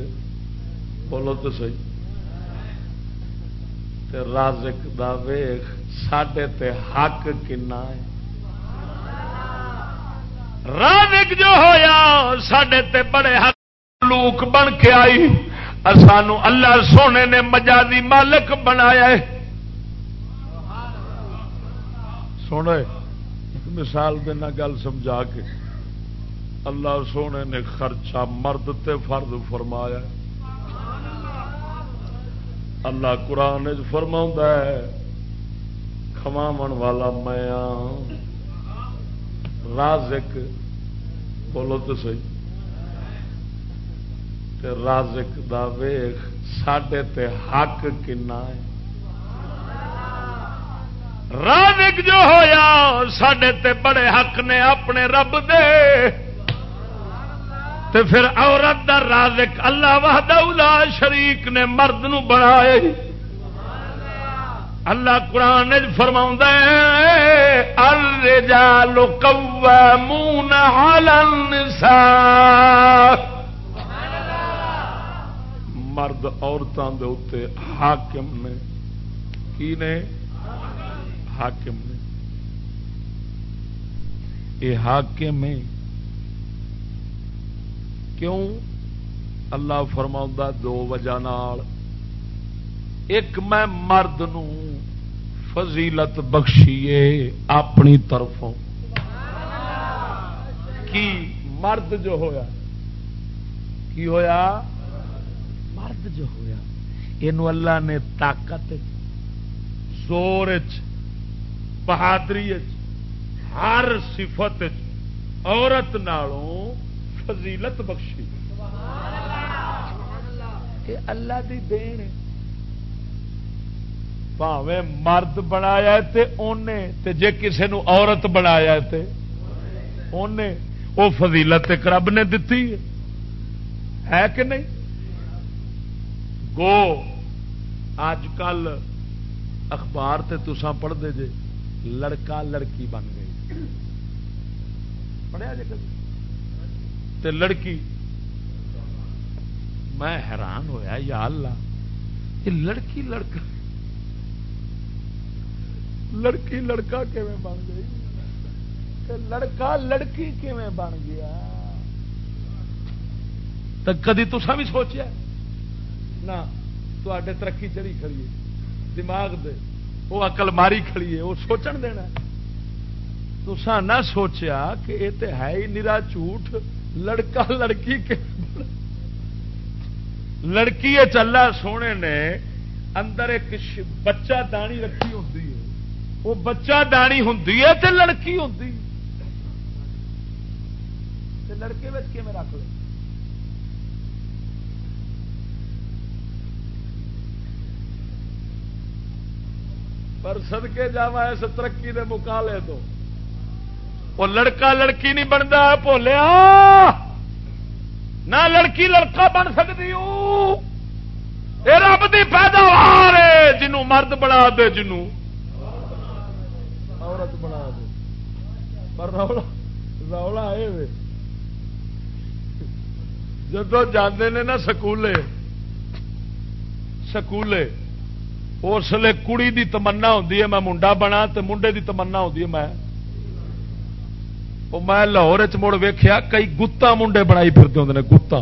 بولو تو سی رازک دا ویخ سڈے تے حق کنا ہے؟ رازک جو ہویا سڈے تے بڑے حق لوک بن کے آئی۔ سانو اللہ سونے نے مجازی مالک بنایا ہے۔ سونے، ایک مثال دینا گل سمجھا کے۔ اللہ سونے نے خرچہ مرد تے فرد فرمایا اللہ قرآن فرما ہے والا میں ہاں۔ رازک بولو تو سی رازک دا ویخ سڈے تے حق کنا ہے۔ رازک جو ہویا سڈے تے بڑے حق نے اپنے رب دے۔ تے پھر عورت دا رازق اللہ وحدہ اولا شریک نے مرد نو بنائے۔ اللہ قرآن فرما الرجال قوامون علی النساء۔ مرد عورتوں دے اتنے حاکم نے، کی نے؟ حاکم نے۔ یہ حاکم ہے کیوں اللہ فرما دو وجہ نال؟ ایک میں مرد نو فضیلت بخشیے اپنی طرفوں۔ کی مرد جو ہویا؟ کی ہویا؟ مرد جو ہویا۔ یہ اللہ نے طاقت زور بہادری ہر صفت عورت نالوں فضیلت بخشی۔ یہ اللہ۔ دی دین پاوے مرد بنایا تے اونے تے جے کسے نو عورت بنایا تے اونے او فضیلت رب نے دتی ہے۔ کہ نہیں؟ گو اج کل اخبار تے تسا پڑھ دے جے لڑکا لڑکی بن گئی پڑھیا جی تے لڑکی میں حیران ہویا، یا اللہ، یہ لڑکی لڑکا لڑکی لڑکا کیویں بن گئی؟ تے لڑکا لڑکی کیویں بن گیا؟ تو کدی تسا بھی سوچیا؟ نہ تے ترقی چڑی کھڑی دماغ دے وہ اقل ماری کھڑی ہے وہ سوچن دینا تسا نہ سوچیا کہ یہ تو ہے ہی نرا جھوٹ لڑکا لڑکی کے لڑکی چلا سونے نے اندر ایک بچہ دانی رکھی ہوں وہ بچہ دانی ہوں تو لڑکی ہوں لڑکے بچ کے میں رکھ لیں پر سدکے جا اس ترقی دے مقالے تو۔ وہ لڑکا لڑکی نہیں بنتا، بولیا، نہ لڑکی لڑکا بن سکتی رب کی پیداوار جنوں مرد بنا دے، جنوں عورت بنا دے۔ پر رولا رولا جدو جانے نے نا سکولے سکولے، اس لیے کڑی دی تمنا ہوتی ہے، میں منڈا بنا تو منڈے دی تمنا ہوتی ہے، میں میں لاہور مڑ ویخیا کئی گتا منڈے بنائی پھرتے ہوں گتا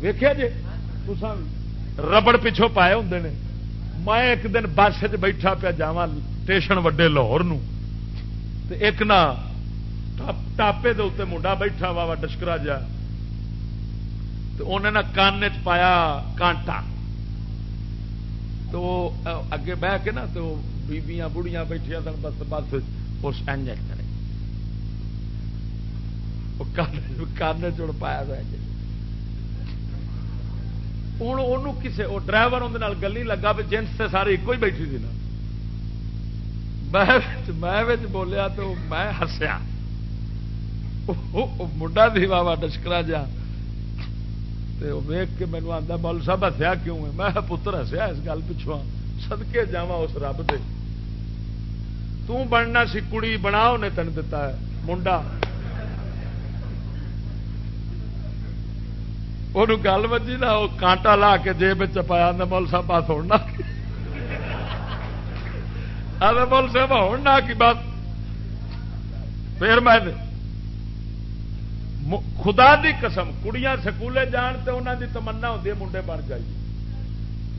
ویخیا جی ربڑ پچھوں پائے ہوں نے میں ایک دن بس چ بیٹھا پیا جا اسٹیشن وڈے لاہور ایک نہ ٹاپے دے اتنے منڈا بیٹھا وا ڈشکرا جا تو انہیں نہ کان چ پایا کانٹا تو اگے بہ کے نا تو بیبیاں بڑھیاں بیٹھیا سن بس بس اس انجن کان چڑ پایا ہوں جی۔ کسے وہ ڈرائیور اندر گلی لگا بھی جنس سے سارے ایک ہی بیٹھی تھی نا۔ میں بولیا تو میں ہسیا۔ منڈا دی بابا ڈشکرا جا۔ ویگ کے مینو آتا مول صاحب ہسیا کیوں ہے؟ میں پتر ہسیا اس گل پچھو سدکے جا اس رب دے۔ بننا سی، کڑی بنا انہیں تین دتا ہے۔ منڈا وہ گل بجی نا وہ کانٹا لا کے جیب چپایا مول صاحب بات ہونا مول صاحب ہونا کی بات پھر میں خدا دی قسم کڑیاں سکولے جان تے انہوں دی تمنا ہوتی ہے منڈے بن جائیے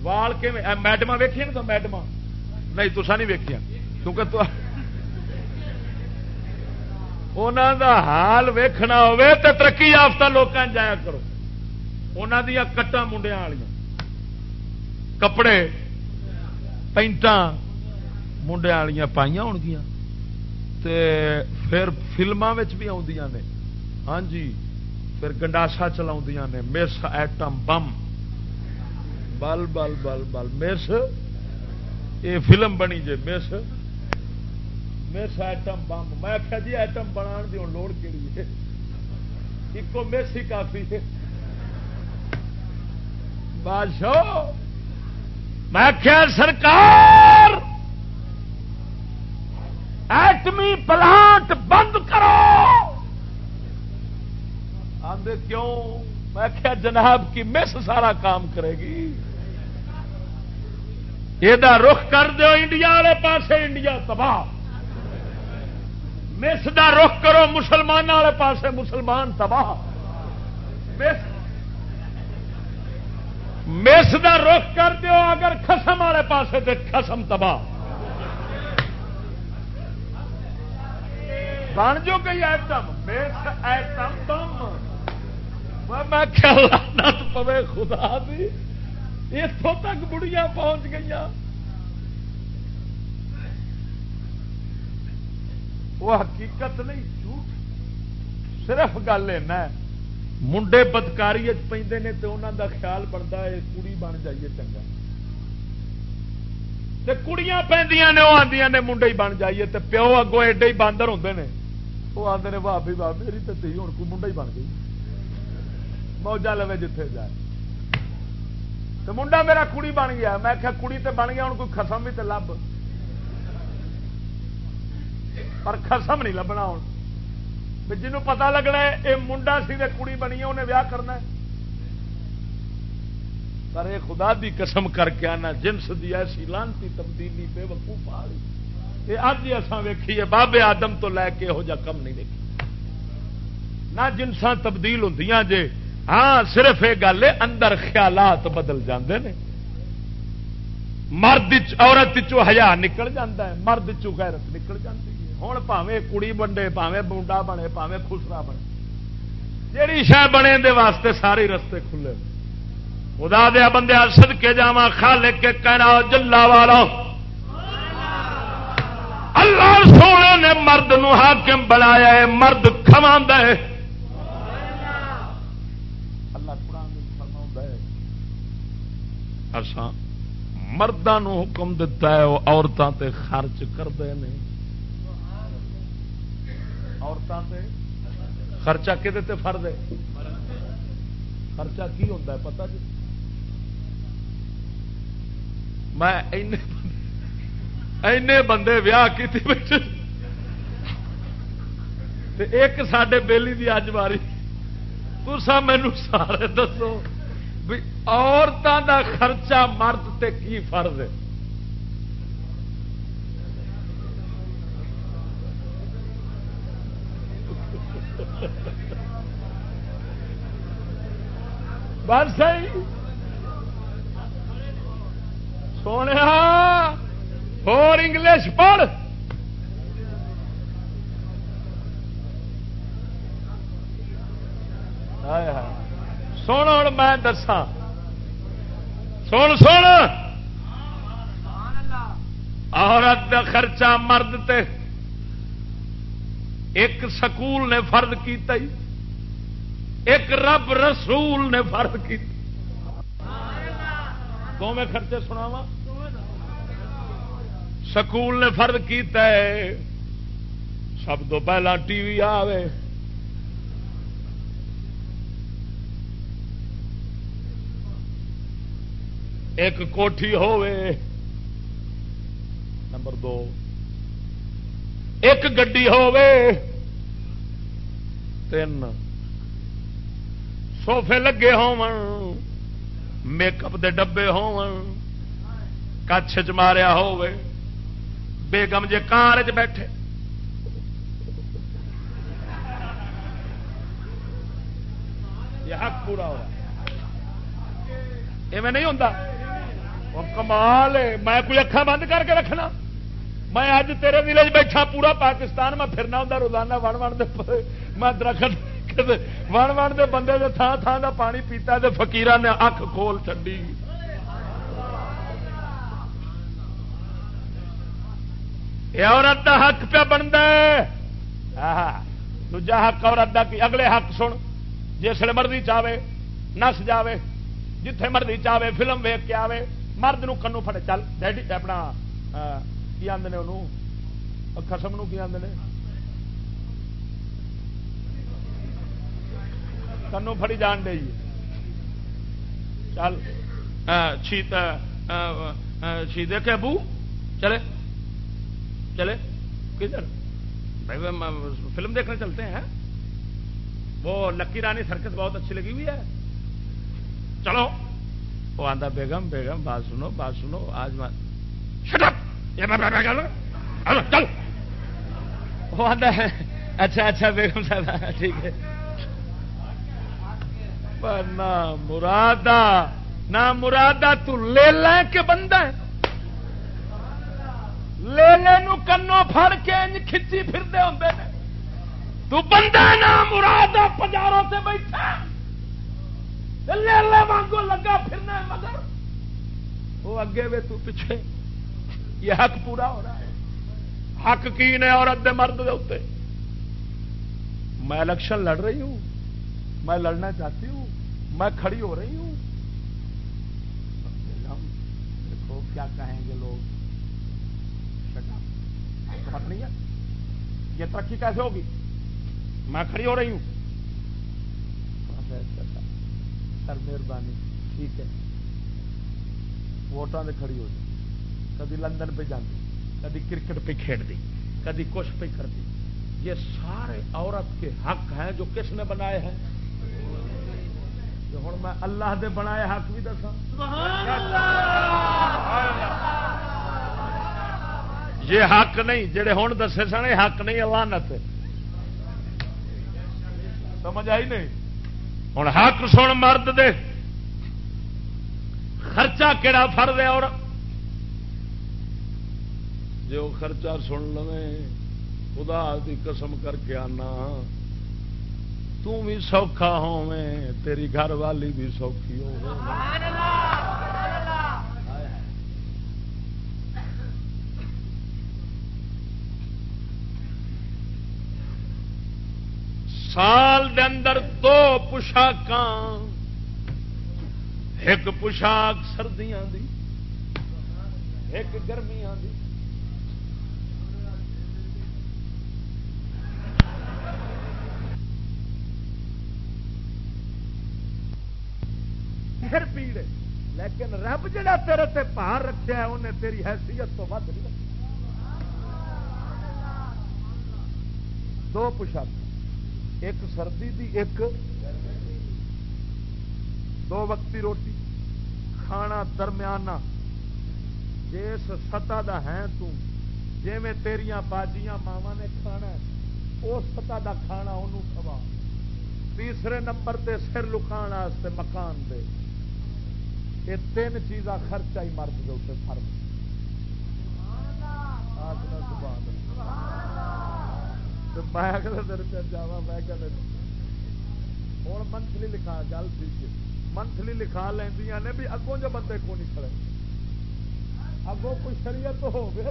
وال کے میڈم ویکیا نا تو میڈم نہیں تسا نہیں ویکیا کیونکہ تو دا حال ویکھنا ہوے تو ترقی یافتہ لوگ جایا کرو انہوں دیا کٹا منڈیا والی کپڑے پینٹا منڈیا والی پائیا ہو گیا پھر فلموں بھی آدی نے ہاں جی پھر گنڈاسا چلا نے مس ایٹم بم بل بل بل بل مس یہ فلم بنی جی مس مس ایٹم بم میں آخیا جی ایٹم بنا کی ہوں لوڑ کہڑی ہے ایک مس ہی کافی ہے بادشاہ میں آخیا سرکار، ایٹمی پلانٹ بند کرو۔ آدھے کیوں؟ میں کیا جناب کی مس سارا کام کرے گی۔ یہ رخ کر دو انڈیا والے پاسے انڈیا تباہ۔ مس کا رخ کرو مسلمان والے پاسے مسلمان تباہ۔ مس مس کا رخ کر دیو اگر خسم والے پاسے تے خسم تباہ۔ بن جو گئی ایٹم، مس ایٹم بم میں خیال پوے خدا دی۔ اتوں تک بڑیاں پہنچ گئی وہ حقیقت نہیں، جھوٹ۔ صرف گل ہے۔ منڈے بدکاری پہ انہوں دا خیال بنتا ہے کڑی بن جائیے چنگا کڑیاں پہ نے وہ آدی نے منڈے ہی بن جائیے تے پیو اگوں ایڈے ہی باندر ہوں نے وہ آتے نے واہ بھی واہ میری تو تھی ہوں کوئی منڈا ہی بن گئی موجہ لوے جتھے جائے تو منڈا میرا کڑی بن گیا میں کیا کڑی تے بن گیا ہوں کوئی خسم بھی تے لب پر خسم نہیں لبنا ہوں جنوں پتا لگنا ہے یہ منڈا سی کڑی بنی ہے انہیں ویاہ کرنا ہے پر یہ خدا دی قسم کر کے آنا جنس دی ایسی لانتی تبدیلی بے وقوف آ رہی یہ اج ہی اصا ویکھیے بابے آدم تو لے کے یہو جا کم نہیں دیکھی نہ جنساں تبدیل ہوں جے ہاں صرف یہ گل ہے اندر خیالات بدل جاندے نے مرد عورت چو ہزار نکل جاتا ہے مرد چو غیرت نکل جاتی ہوں پاوے کڑی بنڈے پاوے بونڈا بنے پاوے خسرا بنے جیڑی شہ بنے دے واسطے سارے رستے کھلے خدا دیا بندے سد کے جا خالے کے کہنا جلا والا اللہ سونے نے مرد نو حاکم بنایا ہے مرد کما ہے مردوں حکم دتا ہے وہ عورتوں تے خرچ کرتے ہیں عورتوں تے خرچہ کہ فرد ہے؟ خرچہ کی ہوتا ہے پتا جی؟ میں اینے بندے ویاہ کی ایک سڈے بیلی دی اج ماری۔ تسا مینو سارے دسو بھی عورتوں دا خرچہ مرد تے کی فرض ہے؟ بس سونے اور انگلش پڑھ سن ہوں میں دسا سن سن عورت کا خرچہ مرد تے ایک سکول نے فرد کیتا ہی، ایک رب رسول نے فرد کیا دو میں خرچے سناوا سکول نے فرد کیتا ہے، سب تو پہلا ٹی وی آوے۔ ایک کوٹھی ہوے نمبر دو۔ ایک گڈی تین سوفے لگے ہو میک اپ دے ڈبے ہو کچھ چ ماریا ہوے بیگم جے کار چ بیٹھے یہ حق پورا ہوا ایویں نہیں ہوں کمال میں کوئی اکھا بند کر کے رکھنا میں اج تیرے دل بیٹھا پورا پاکستان، میں پھرنا ہوں روزانہ ون ون دے میں درخت ون ون دے بندے دے تھان تھان دا پانی پیتا دے فکیر نے اکھ کھول چڈی عورت دا حق پہ بنتا ہے۔ دوجا حق عورت دا کی اگلے حق سن۔ جس مرضی چاہے نس جاوے، جتھے مرضی چاہے فلم ویک کے آوے، مرد نو کنو فٹے چل، ڈیڈی، اپنا کی آدھے انہوں خسم کی آدھے کنو فڑی جان دے چل شی دیکھے ابو چلے چلے کدھر فلم دیکھنے چلتے ہیں وہ لکی رانی سرکس بہت اچھی لگی ہوئی ہے چلو وہ آتا بیگم بیگم بات سنو بات سنو آج میں اچھا اچھا بیگم صاحب ٹھیک ہے نہ مراد نہ مرادا تو لے لے کے بندہ ہے لے لے نو کنو پھڑ کے انج کھچی پھرتے ہوں تو بندہ نہ مرادا پجاروں سے بیٹھا لے لے وانگو لگا پھرنا مگر وہ اگے وے تو پیچھے یہ حق پورا ہو رہا ہے۔ حق کی نے عورت دے مرد دے اتنے میں الیکشن لڑ رہی ہوں، میں لڑنا چاہتی ہوں، میں کھڑی ہو رہی ہوں۔ دیکھو کیا کہیں گے لوگ۔ نہیں ہے۔ یہ ترقی کیسے ہوگی؟ میں کھڑی ہو رہی ہوں۔ سر مہربانی، ٹھیک ہے۔ ووٹان سے کھڑی ہو جائے کدی لندن پہ جاتی کدی کرکٹ پہ کھیل دی کدی کچھ پہ کرتی یہ سارے عورت کے حق ہیں جو کس نے بنائے ہیں؟ ہوں میں اللہ دے بنائے حق بھی دسا یہ حق نہیں، جڑے ہوں دسے سن حق نہیں اللہ سمجھ آئی نہیں؟ ہوں حق سن مرد دے۔ خرچہ کہڑا فرد ہے اور جو خرچہ سن لو خدا دی قسم کر کے آنا۔ بھی سوکھا ہو تیری گھر والی بھی سوکھی ہو سال دے اندر دو پوشاک ایک پوشاک سردیاں دی، ایک گرمیاں دی۔ پھر پیڑ لیکن رب جڑا تیرے تے پار رکھا ہے انہیں تیری حیثیت تو ود نہیں۔ دو پوشاک ایک سردی دی، ایک دو وقتی روٹی۔ کھانا درمیانہ۔ جس سطح دا ہے تو جی میں تیریاں باجیاں ماوا نے کھانا ہے، اس سطح دا کھانا انہوں کھوا۔ تیسرے نمبر تے سر لکھان مکان دے۔ یہ تین چیزاں خرچہ ہی مرد کے اتنے فرق میں اگلے دن پہ جا میں ہوں منتھلی لکھا گل ٹھیک ہے۔ منتھلی لکھا لینیا نے بھی اگوں جو بندے کو نہیں کھڑے۔ اگوں کوئی شریعت ہو گیا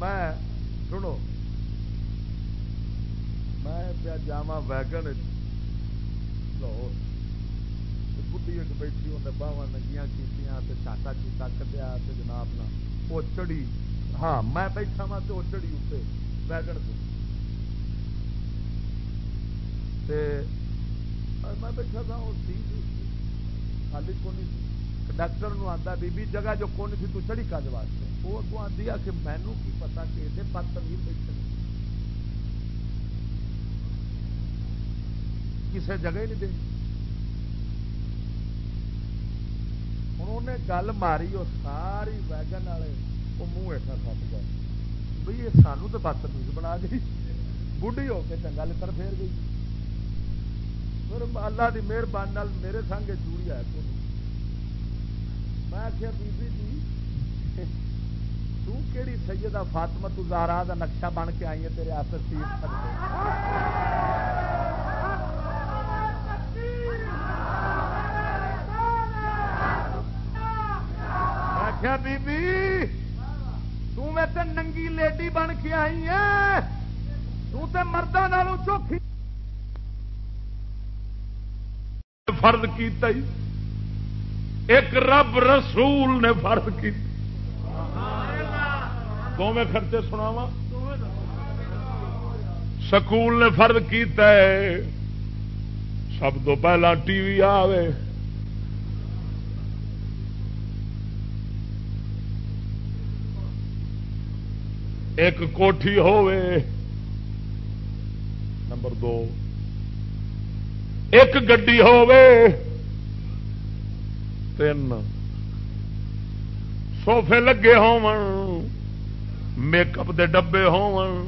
میں سنو۔ میں پیا جا ویگن لاہور۔ بڑھی ایک بیٹھی انہیں باہر ننگیاں کی چاٹا چیٹا کٹیا جناب نہ وہ چڑی ہاں میں بیٹھا وا تو وہ چڑی اتنے ویگن سے میں بیٹھا تھا وہ سی خالی کون ڈاکٹر آتا بی بی جگہ جو کون تھی تو چڑی کج واسطے۔ وہ اگوں آدھی آ کہ مینو کی پتا کہ یہ پت نہیں بیٹھے کسی جگہ ہی نہیں دینی۔ ہوں انہیں گل ماری، وہ ساری ویگن والے، وہ منہ ایسا سٹ گئے۔ بھائی یہ سانو تو بس نیز بنا گئی بڑھی ہو کے چنگا لڑ پھیر گئی۔ پھر اللہ کی مہربانی میرے سنگ چوڑی آیا میں آخیا بی بی جی تیڑی سیدہ فاطمہ تزارا کا نقشہ بن کے آئی ہے تیرے آسر آخیا بی بی میں تے ننگی لیڈی بن کے آئی ہے تے مردہ نالوں چوکھی فرد کیتا ہی ایک رب رسول نے فرد کی دونوں خرچے سناوا سکول نے فرد کیتا ہے سب تو پہلا ٹی وی آوے ایک کوٹھی نمبر دو۔ ایک گڈی تین۔ سوفے لگے ہو میک اپ دے ڈبے ہو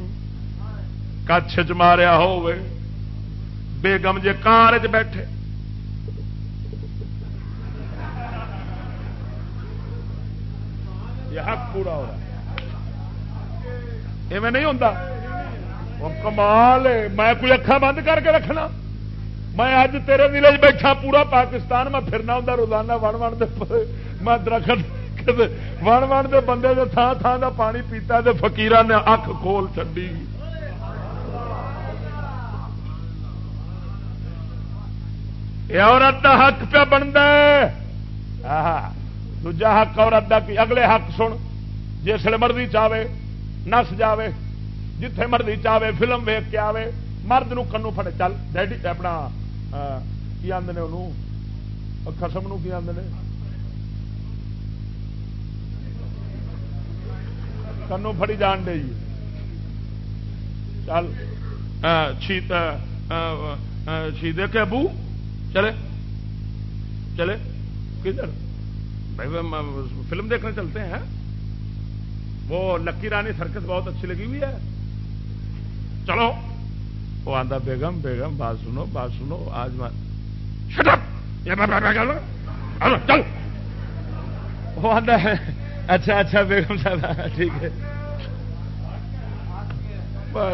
کچھ چ ماریا ہوئے بیگم جے کار چ بیٹھے۔ یہ حق پورا ہو رہا ہے۔ ایویں نہیں ہوتا کمال میں کوئی اکھا بند کر کے رکھنا۔ میں اج تیرے دل بیٹھا پورا پاکستان، میں پھرنا ہوں روزانہ ون ون دے میں درخت ون ون دے بندے دے تھان تھان دا پانی پیتا دے فکیر نے اکھ کھول چڈی عورت دا حق پہ بنتا دوجا حق عورت دا کی اگلے حق سن۔ جس مرضی چاہے نس جاوے، جتھے مرضی چاہے فلم ویک کے آوے، مرد نو کنو فٹے چل، ڈیڈی، اپنا کی آدھے انہوں خسم کی آدھے کنو فڑی جان دے جی۔ چل۔ شیدے کے ابو؟ چلے۔ چلے۔ کدھر؟ فلم دیکھنے چلتے ہیں ہاں؟ وہ لکی رانی سرکس بہت اچھی لگی ہوئی ہے۔ چلو، وہ آتا بیگم بیگم، بات سنو بات سنو، آج چل وہ آتا ہے۔ اچھا اچھا بیگم صاحب، ٹھیک ہے۔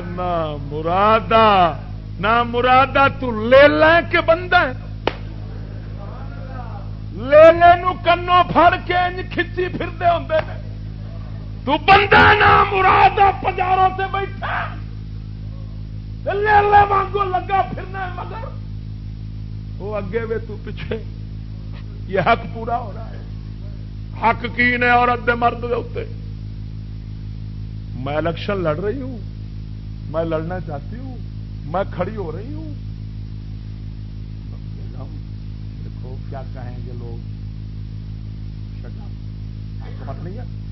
نہ مرادا نہ مرادا تو لے لے کے بندہ لے لے نو کنو پھڑ کے کھچی پھرتے ہوں تو بندہ نہ مراد پجاروں سے بیٹھا لے لے وانگو لگا پھرنا مگر وہ اگے وے تو پیچھے یہ حق پورا ہو رہا ہے حق کی نے عورت دے مرد دے اتنے میں الیکشن لڑ رہی ہوں میں لڑنا چاہتی ہوں میں کھڑی ہو رہی ہوں دیکھو کیا کہیں گے لوگ مت نہیں ہے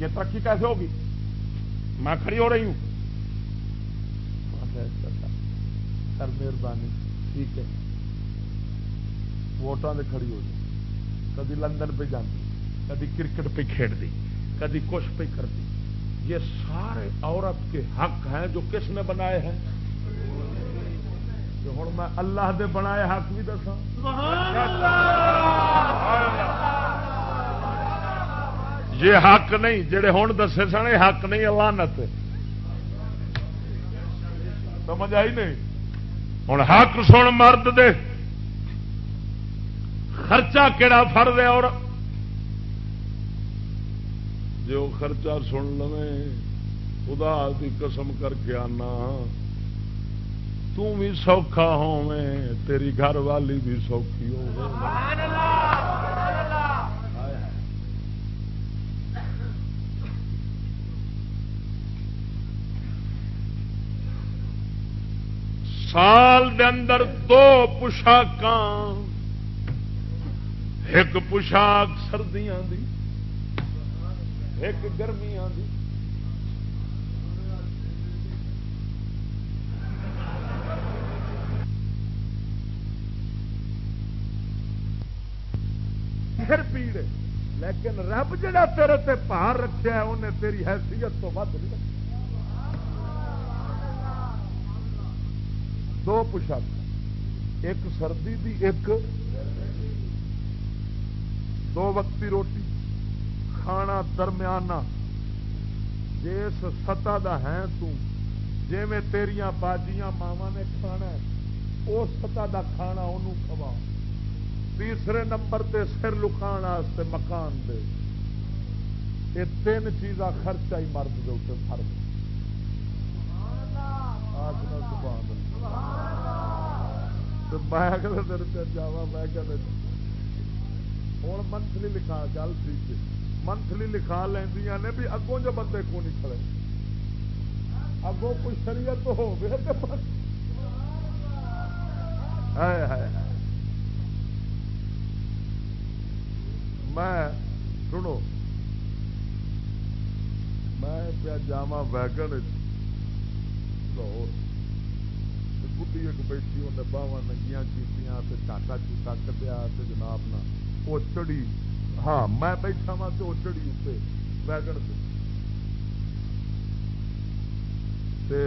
یہ ترقی کیسے ہوگی؟ میں کھڑی ہو رہی ہوں۔ سر مہربانی ٹھیک ہے۔ ووٹان سے کھڑی ہو جائے کدی لندن پہ جاتی کدی کرکٹ پہ کھیڑتی کدی کچھ پہ کرتی۔ یہ سارے عورت کے حق ہیں جو کس نے بنائے ہیں؟ ہوں میں اللہ دے بنائے حق بھی دسا یہ حق نہیں، جڑے ہوں دسے سن یہ حق نہیں لانت سمجھ آئی نہیں؟ ہوں حق سن مرد دے۔ خرچہ کہڑا فر دے اور جو خرچہ سن لو خدا کی قسم کر کے آنا۔ تھی سوکھا ہو تیری گھر والی بھی سوکھی ہو سال دے اندر دو پوشاک ایک پوشاک سردیاں دی، ایک گرمیاں دی۔ پھر پیڑ لیکن رب جڑا تیرے تے پار رکھا ہے انہیں تیری حیثیت تو ود نہیں دو پوشاک ایک سردی دی، ایک دو وقتی روٹی۔ کھانا درمیانہ۔ جس سطح دا ہے جی میں تیریاں باجیاں ماوا نے کھانا ہے اس سطح دا کھانا انہوں کھوا تیسرے نمبر تے سر لکھان واسطے مکان دے۔ یہ تین چیزاں خرچہ ہی مرد دے اتنے فرق میں جا میں ہوں منتھلی لکھا گل ٹھیک ہے منتھلی لکھا لینیا نے بھی اگوں جو بندے کو نہیں کھڑے اگوں کوئی شریعت ہو گئے میں سنو میں پیا جاوا ویگن لاہور بڑھی ایک بیٹھی، انہیں باہر ننگیاں کیتیاں چاٹا چوٹا کٹیا جناب نہ وہ چڑی ہاں میں بیٹھا وا تو وہ چڑی اتنے ویگن سے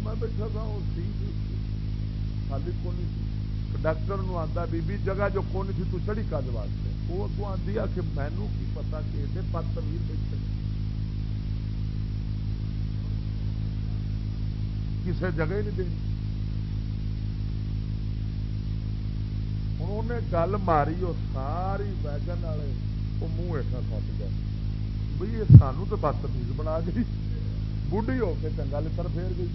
میں بیٹھا تھا وہ جی سی خالی کونی تھی ڈاکٹر آتا بی بی جگہ جو کونی تھی تو چڑی کج واسطے۔ وہ اگو آدھی آ کہ مینو کی پتا کہ ایڈے پت تمیر بیٹھے کسی جگہ ہی نہیں دینی۔ انہوں نے گل ماری وہ ساری ویگن والے وہ منہ ایسا سٹ گئے۔ بھائی یہ سانو تو بدتمیز بنا گئی۔ بڑھی ہو کے چنگا لڑ پھیر گئی۔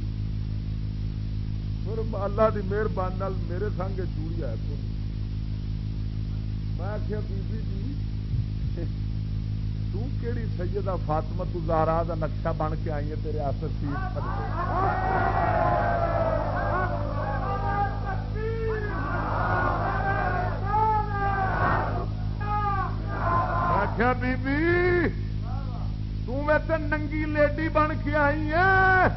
پھر اللہ کی مہربانی میرے سنگ چوڑی آیا میں آخیا بی بی جی تیڑی سیدہ فاطمہ تزارا کا نقشہ بن کے آئی ہے تیرے آس سیٹ بی بی تے ننگی لیڈی بن کے آئی ہے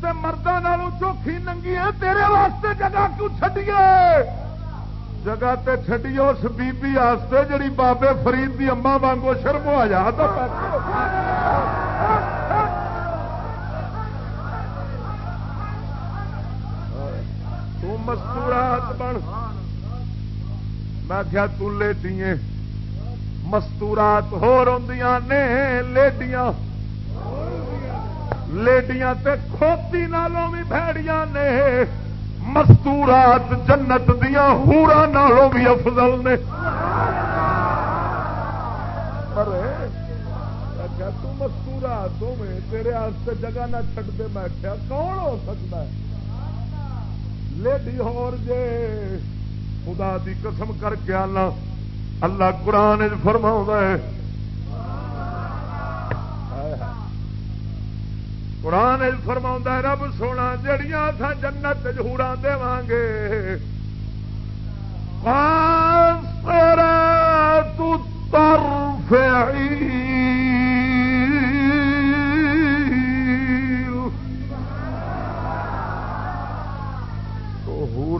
تے مردوں چوکھی ننگی ہے تیرے واسطے جگہ کیوں چڈیے جگہ تے چڈیے اس بی بی واسطے جڑی بابے فرید کی اما وانگو شرم ہو جا تو مستورات بن میں کیا تیٹی مستورات ہو نے لیڈیاں لیڈیاں تے کھوتی نالوں بھی بھڑیاں نے مستورات جنت دیا ہورا نالوں بھی افضل نے۔ اچھا تو مستورات میں تیرے آستے جگہ نہ چھٹ دے، میں کیا کون ہو سکتا ہے؟ لیڈی ہور جے، خدا دی قسم کر کے آنا اللہ قرآن فرما ہے قرآن فرما رب سونا، جڑیاں تھا جنت جہورا دے گے تو تر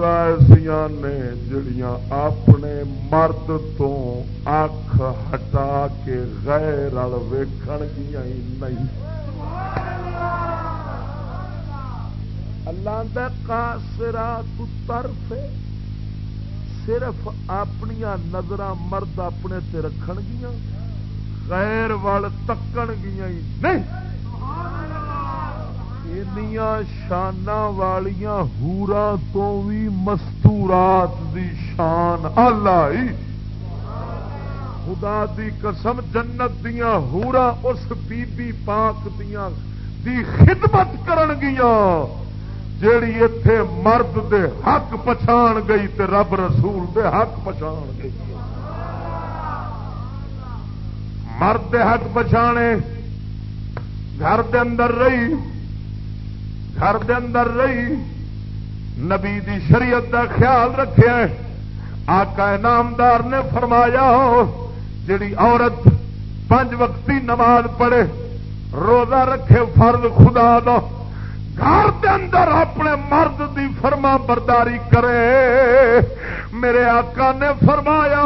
ایسا نے جڑیاں اپنے مرد تو اکھ ہٹا کے غیر ویکھن گیا ہی نہیں۔ اللہ کاسرا طرف صرف اپنی نظر مرد اپنے تے رکھن گیا غیر وال تکن گیا ہی۔ نہیں! شان والیاں ہورا تو بھی مستورات دی شان۔ اللہ خدا دی قسم جنت دیا ہورا اس بی بی پاک دیا دی خدمت کرن گیا جیڑی اتے مرد دے حق پچھان گئی تے رب رسول دے حق پچھان گئی۔ مرد دے حق پچھانے، گھر دے اندر رہی، گھر دے اندر رہی، نبی دی شریعت دا خیال رکھے آقا نامدار نے فرمایا جڑی عورت پانچ وقتی نماز پڑھے، روزہ رکھے فرض خدا دو گھر دے اندر اپنے مرد دی فرما برداری کرے۔ میرے آقا نے فرمایا،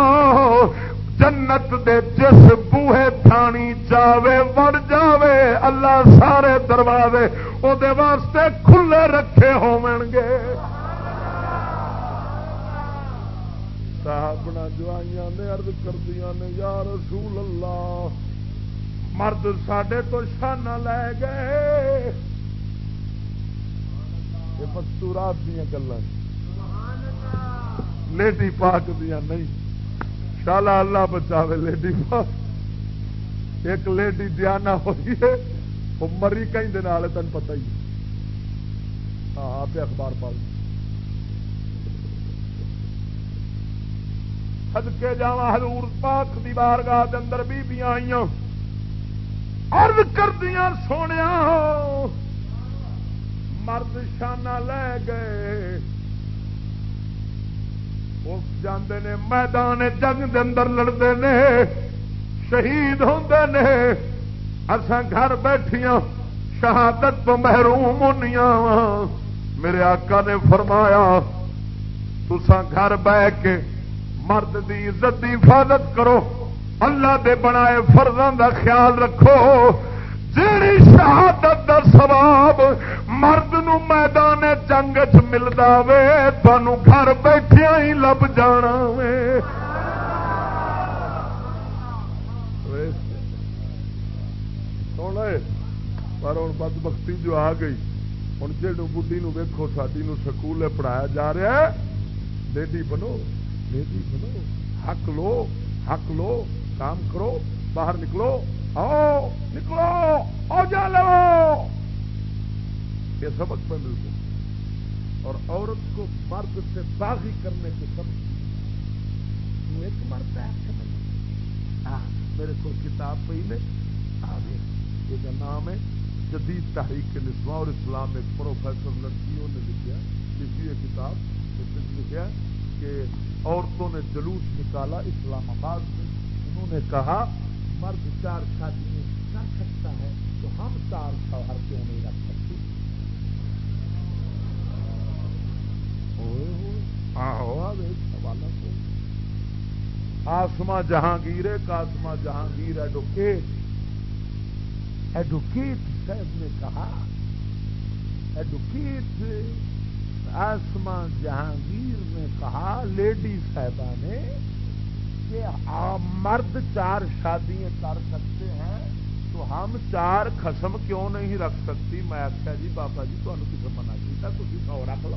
جنت دے جس بوہے تھانی جاوے، وڑ جاوے، اللہ سارے دروازے وہ واسطے کھلے رکھے گے صاحبنا جوائیاں نے ارد کردیا نے، یا رسول اللہ، مرد سڈے تو شانہ لے گئے۔ یہ مستورات دیا گلیں لیڈی پاک دیا نہیں۔ شالا اللہ بچاوے لیڈی پاک۔ ایک لیڈی دیانا ہوئی ہے، وہ مری کہیں دن والے تین پتہ ہی ہاں آپ اخبار پال حد کے جا حضور پاک دی بارگاہ اندر بیبیاں آئی عرض کر دیا سونے مرد شانہ لے گئے۔ جاندے نے میدان جنگ دے اندر لڑتے نے۔ شہید ہوتے نے۔ اصا گھر بیٹھیاں۔ شہادت تو محروم ہونیا میرے آقا نے فرمایا تسا گھر بہ کے مرد دی عزت دی حفاظت کرو۔ اللہ دے بنائے فرضوں دا خیال رکھو۔ جیڑی شہادت دا سواب مرد نو میدان جنگ چ ملتا وے تنوع گھر بیٹھیا ہی لب جانا وے۔ پر ہوں بد بختی جو آ گئی ہوں جی بڑھی ویکو ساری سکول پڑھایا جا رہا ہے۔ لیڈی بنو۔ لیڈی بنو حق لو حق لو کام کرو باہر نکلو آؤ نکلو آؤ جا لو۔ یہ سبق پہ ملتے اور عورت کو مرد سے باغی کرنے کے سبق۔ ایک مرد ہے ہاں، میرے کو کتاب پہ ہی آگے۔ یہ نام ہے جدید تحریک نسواں اور اسلام ایک پروفیسر لڑکیوں نے لکھا لکھی ہے کتاب۔ لکھا کہ عورتوں نے جلوس نکالا اسلام آباد میں۔ انہوں نے کہا، مرد چار شادی کر سکتا ہے تو ہم چار شوہر کیوں نہیں رکھ سکتے؟ آسما جہانگیر ایک آسما جہانگیر ایڈوکیٹ۔ ایڈوکیٹ صاحب نے کہا، ایڈوکیٹ آسما جہانگیر نے کہا لیڈی صاحبہ نے کہ مرد چار شادی کر سکتے ہیں، تو ہم چار خسم کیوں نہیں رکھ سکتی؟ میں آخیا جی بابا جی تمہیں کسی منع کیا تھی سو رکھ لو۔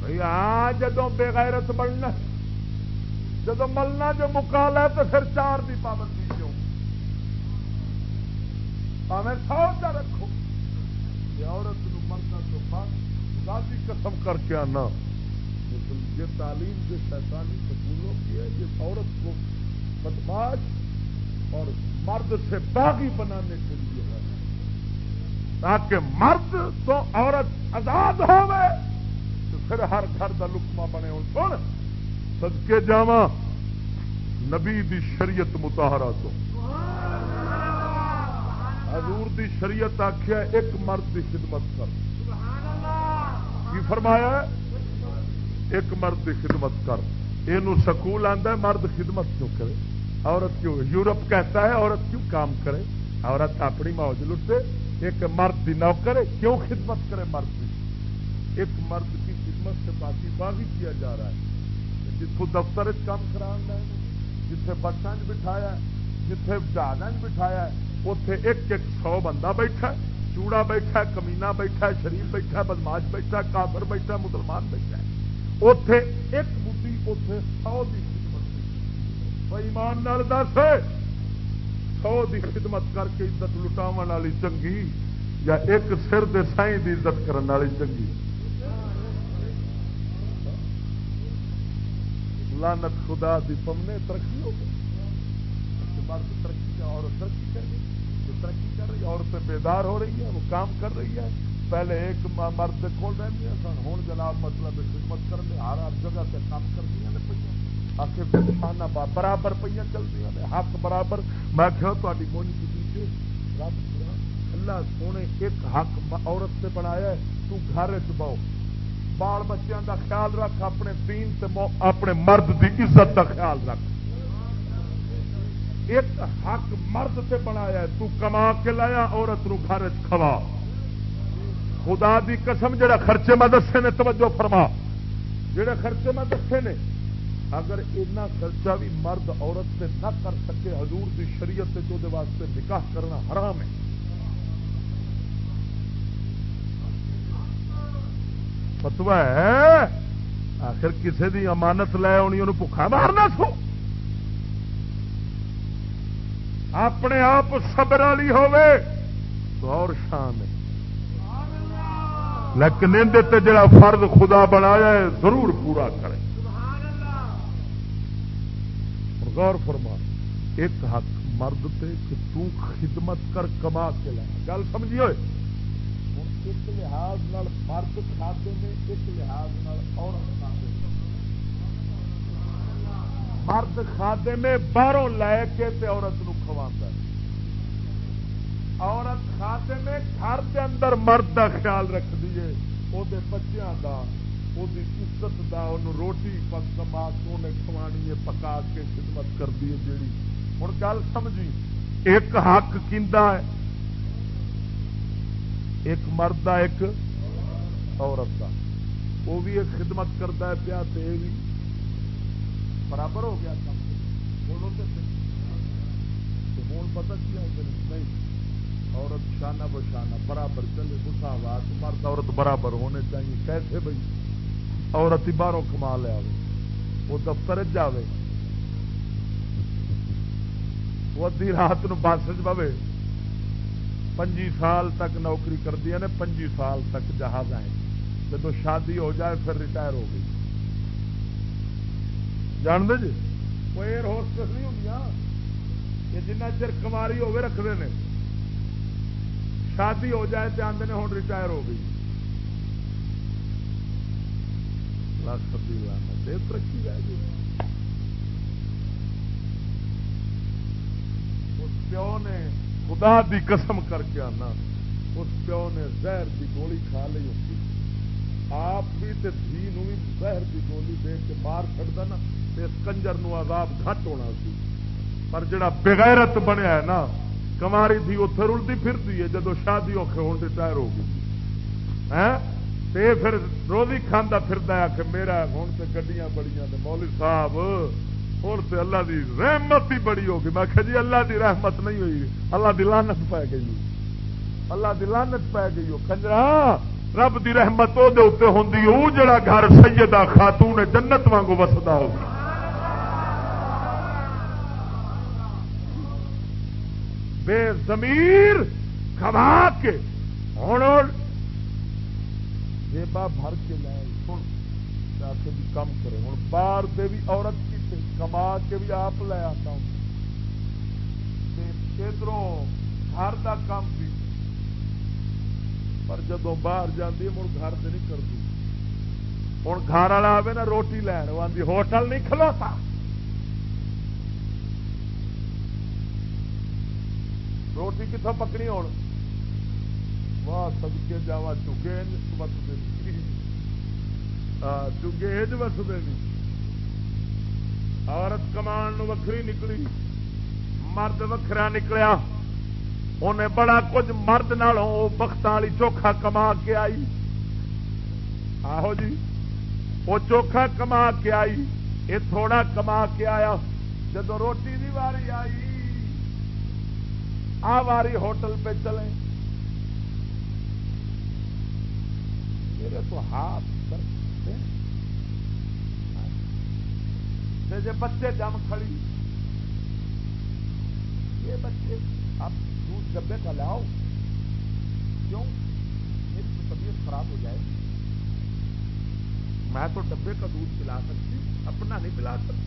بھائی ہاں جدو بےغیرت بننا جب ملنا جو مکال ہے، تو پھر چار کی پابندی کیوں؟ پہ سو چا رکھو عورت مرنا تو بعد قسم کر کے آنا۔ یہ تعلیم جو شیطانی سکولوں کی ہے یہ عورت کو بدماش اور مرد سے باغی بنانے کے لیے ہے۔ تاکہ مرد تو عورت آزاد ہوئے تو پھر ہر گھر کا لکما بنے۔ ہو سن سدکے جاوا نبی دی شریعت متحرا تو۔ حضور دی شریعت آخیا ایک مرد کی خدمت کر۔ کی فرمایا ہے؟ ایک مرد کی خدمت کر۔ یہ سکول آتا ہے مرد خدمت کیوں کرے؟ عورت کیوں یورپ کہتا ہے عورت کیوں کام کرے؟ عورت اپنی موج لٹے ایک مرد کی نوکر کیوں خدمت کرے مرد کی ایک مرد کی خدمت سے باقی باغی کیا جا رہا ہے؟ جتوں دفتر کام کرا جتھے بسان بٹھایا جتھے جہاز بٹھایا اتے ایک ایک سو بندہ بیٹھا چوڑا بیٹھا کمینا بیٹھا شریف بیٹھا بدماش بیٹھا کافر بیٹھا مسلمان بیٹھا اتے ایک بڑھی اتے سو کی خدمت ایمان نال دس سو کی خدمت کر کے عزت لٹاو والی چنگی یا ایک سر دے سائی کی عزت کرنے والی چنگی لانت خدا دی پمنے ترقی ہو گئی مرد ترقی اور ترقی کر رہی ترقی رہی عورتیں بیدار ہو رہی ہے وہ کام کر رہی ہے پہلے ایک مرد کھول رہی سن ہوں جناب مطلب خدمت کرنے ہر ہر جگہ سے کام کر دیا نے پہ آخر برابر پہ چل دیا حق برابر۔ میں کہ تاری مونج کی پیچھے رب اللہ سونے ایک حق عورت سے بنایا ہے، تو گھر چ بہو۔ بال بچوں کا خیال رکھ، اپنے دین تے اپنے مرد دی عزت کا خیال رکھ۔ ایک حق مرد سے بنایا ہے، تو کما کے لایا، عورت نو گھر کھوا۔ خدا دی قسم، جڑا خرچے میں دسے نے توجہ فرما۔ جڑے خرچے میں دسے نے، اگر اتنا خرچہ بھی مرد عورت سے نہ کر سکے، حضور دی شریعت سے واسطے نکاح کرنا حرام ہے۔ فتوا ہے، آخر کسی دی امانت لے آنی، انہوں بخا مارنا سو۔ اپنے آپ سبر والی ہوے تو اور شان۔ ہے لیکن اندر جڑا فرد خدا بنایا ہے، ضرور پورا کرے۔ غور فرما، ایک حق مرد تے کہ تو خدمت کر کما کے لا گل سمجھی ہوئے؟ ایک لحاظ مرد کھاتے ہیں ایک لحاظ نال عورت کھاتے مرد کھاتے میں باہروں لے کے تے عورت نو کھوا عورت کھاتے میں گھر کے اندر مرد کا خیال رکھ دیے وہ بچوں کا وہ عزت کا روٹی پک کما کے کھوانی ہے، پکا کے خدمت کر دی جیڑی۔ ہوں گل سمجھی، ایک حق ہے، ایک مرد ایک عورت کا وہ بھی ایک خدمت کرتا ہے پیا بھی برابر ہو گیا کام بولو تو ہوں پتا کیا نہیں۔ عورت شانہ بشانہ برابر چلے مساوات مرد عورت برابر ہونے چاہیے۔ کیسے بھائی؟ عورت ہی باہروں کما لیا وہ دفتر جائے وہ ادی رات بس چ پنجی سال تک نوکری کردی نے پنجی سال تک جہاز آئے جب شادی ہو جائے، پھر ریٹائر ہو گئی۔ جان دے جی وہ ایئر ہوسٹس نہیں ہوں یہ جنہ چر کماری ہوگی رکھتے ہیں شادی ہو جائے تو آدھے ہوں ریٹائر ہو گئی ترقی رہ گئی اس پیو نے خدا دی قسم کر کے آنا اس پیو نے زہر دی گولی کھا لی ہوتی آپ بھی تے دھی نو بھی زہر دی گولی دے کے مار چڑتا نا اس کنجر نو عذاب گھٹ ہونا سی۔ پر جڑا بغیرت بنیا ہے نا، کماری تھی اتنے رلتی پھرتی ہے، جدو شادی اوکھے ہوں ریٹائر ہو گئی۔ ہاں؟ تے پھر روزی کھانا پھر آ کے میرا ہوں تو گڈیاں بڑی مولوی صاحب ہوں تو اللہ دی رحمت ہی بڑی ہوگی میں کہ جی اللہ دی رحمت نہیں ہوئی۔ اللہ دی لانت پی گئی اللہ دی لانت پی گئی وہ کنجرا، رب دی رحمت وہ ہوں جڑا گھر سیدہ خاتون جنت وانگو وسدا ہو۔ بے زمیر کما کے ہوں جیبا بھر کے لائے سن کے بھی کم کرے۔ ہوں باہر دے بھی عورت کی کما کے بھی آپ لے آتا ہوں۔ ادھروں گھر کا کام بھی۔ پر جدو باہر جاتی مڑ گھر سے نہیں کرتی ہوں گھر والا آئے نا، روٹی لین۔ وہ آدھی ہوٹل نہیں کھلوتا۔ روٹی کتوں پکنی ہو سدکے جا چگے وستے چگے وستے نہیں۔ عورت کمان وکری نکلی۔ مرد وکھرا نکلیا۔ انہیں بڑا کچھ مرد نالوں بخت والی چوکھا کما کے آئی۔ آہو جی وہ چوکھا کما کے آئی یہ تھوڑا کما کے آیا۔ جب روٹی کی واری آئی آ واری ہوٹل پہ چلے میرے تو ہاتھ جی بچے جم کھڑی۔ یہ بچے اب دودھ ڈبے کا لاؤ۔ کیوں؟ میری تو طبیعت خراب ہو جائے۔ میں تو ڈبے کا دودھ پلا سکتی، اپنا نہیں پلا سکتی۔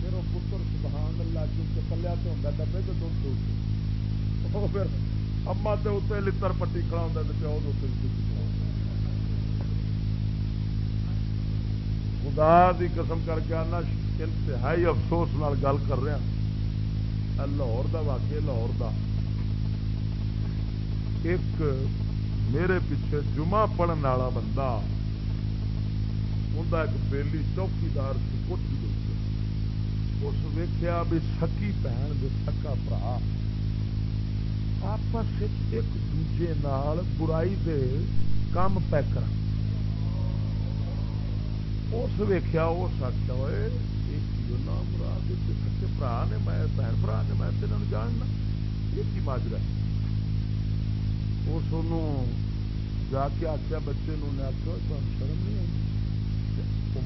پھر وہ پتر سبحان اللہ کیونکہ پلیا تو ہوتا ڈبے کے دودھ دودھ پھر اما تو اتنے لڑ پٹی کھڑا ہوتا تو پیو خدا دی قسم کر کے آنا، انتہائی افسوس نال گل کر رہا لاہور دا واقع لاہور دا۔ ایک میرے پیچھے جمعہ پڑھن والا بندہ انہیں ایک بیلی چوکیدار سی کوٹھی اس ویخیا بھی سکی بہن دے سکا برا۔ آپس ایک دوجے نال برائی دے کام پہ کر اس ویخیا اس آخیا ہوئے مراد سچے برا نے میں، بہن برا نے میں تین جاننا۔ یہ کی ماجرا اس جا کے آخیا بچے نے آخیا شرم نہیں آئی؟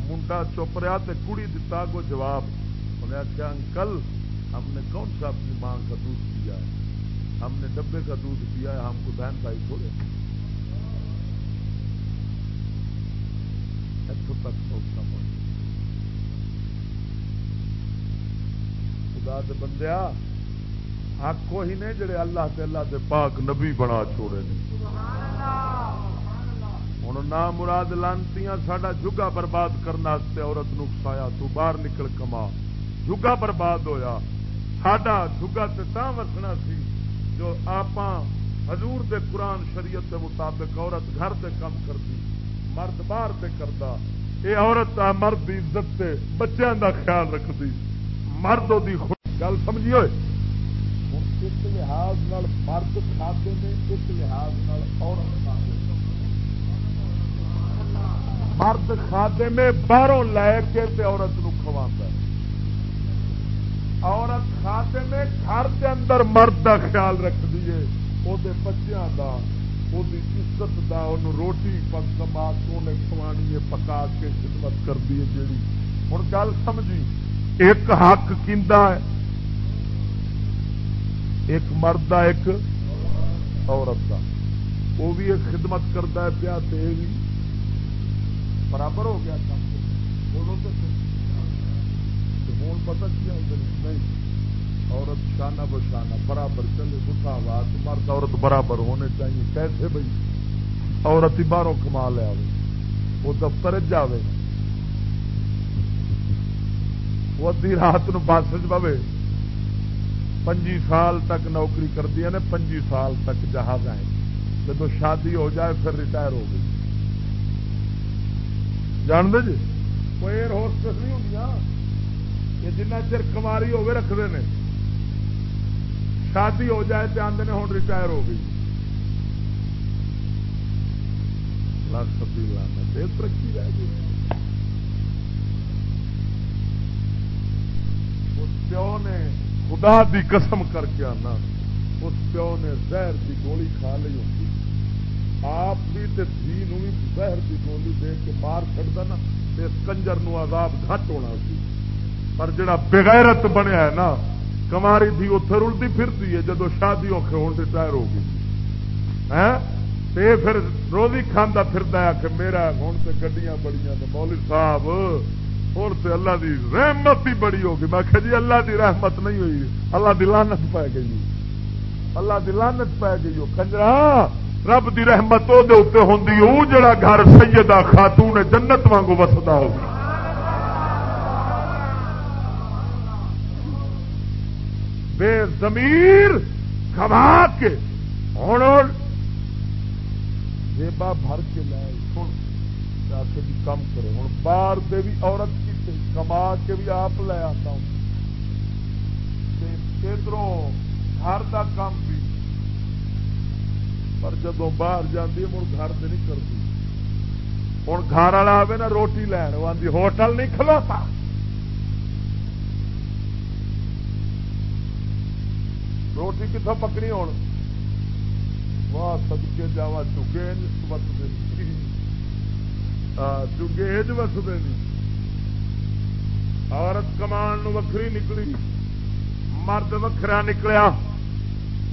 منڈا چپ رہا تو کڑی دتا کو جواب انہیں آخیا انکل ہم نے کون سا اپنی ماں کا دودھ پیا ہے؟ ہم نے ڈبے کا دودھ پیا ہے، ہم کو بہن بھائی تھوڑے۔ اتوں تک سوچنا پڑتا خدا دے بندیا حق کوئی نے جڑے اللہ تے اللہ دے پاک نبی بنا چھوڑے نے۔ ہوں نہ مراد لانتی ساڈا جگا برباد کرنے عورت نکسایا تو باہر نکل کما۔ جگا برباد ہویا۔ ساڈا جگا تے تا وسنا سی جو آپ حضور دے قرآن شریعت دے مطابق عورت گھر دے کام کرتی، مرد باہر دے کرتا۔ یہ عورت مرد کی عزت سے بچوں کا خیال رکھتی۔ مرد وہ گل سمجھی ہوئے؟ ایک لحاظ مرد کھاتے ہیں ایک لحاظ عورت کھاتے مرد کھاتے میں باہروں لے کے تے عورت نو کھوا عورت کھاتے میں گھر کے اندر مرد کا خیال رکھ دیے وہ بچوں کا وہ عزت دا ان روٹی پک کما کے کھوانی ہے پکا کے خدمت کر دی جیڑی۔ ہوں گل سمجھی، ایک حق کیندا ہے، ایک مرد کا ایک عورت کا وہ بھی ایک خدمت کرتا ہے پیا تے بھی برابر ہو گیا کام۔ بولو تو ہوں پتا کیا نہیں. عورت شانہ بشانہ، برابر چلے مساوات مرد، عورت برابر ہونے چاہیے. کیسے بھائی؟ عورت ہی باہروں کما لیا وہ دفتر جائے وہ ادی رات بس چ پوے پنجی سال تک نوکری کرتی نے، پنجی سال تک جہاز آئے جب شادی ہو جائے، پھر ریٹائر ہو گئی. جان دے جی؟ کوئی ایئر ہوسٹس نہیں ہوں یہ جنہ چر کماری ہوگی رکھتے ہیں شادی ہو جائے تو آدھے ہوں ریٹائر ہو گئی۔ لاکھ سبھی لانا ترقی رہ گئی۔ اس پیو نے خدا دی قسم کر کے آنا، اس پیو نے زہر دی گولی کھا لی ہوتی۔ آپ بھی تے دھی بھی زہر دی گولی دے کے مار چڑتا نا اس کنجر نو عذاب گھٹ ہونا سی پر جڑا بغیرت بنیا ہے نا، کماری تھی اتے رلتی پھرتی ہے جب شادی اوکھے ہونے ریٹائر ہو گئی ہاں؟ پھر روزی کھانا پھرتا ہے کہ میرا ہوں تو گڈیاں بڑی مولوی صاحب ہوں تو اللہ دی رحمت ہی بڑی ہوگی۔ میں کہ جی اللہ دی رحمت نہیں ہوئی، اللہ دی لانت پی گئی۔ اللہ دی لانت پی گئی۔ وہ کنجرا، رب دی رحمت وہ ہوں جڑا گھر سیدہ خاتون جنت وانگو وسدا ہو بے زمیر کما کے ہوں جیبا بھر کے لائے سن کے بھی کم کرے۔ ہوں باہر دے بھی عورت کی کما کے بھی آپ لے آتا ہوں۔ ادھروں گھر کا کام بھی۔ پر جب باہر جاتی مڑ گھر سے نہیں کرتی۔ ہوں گھر والا آئے نا روٹی لین، وہ آدھی ہوٹل نہیں کھلوتا۔ روٹی کتوں پکنی ہو واہ سدکے جا چکے وسدے چگے وسدے عورت کمان وکری نکلی، مرد وکھرا نکلیا۔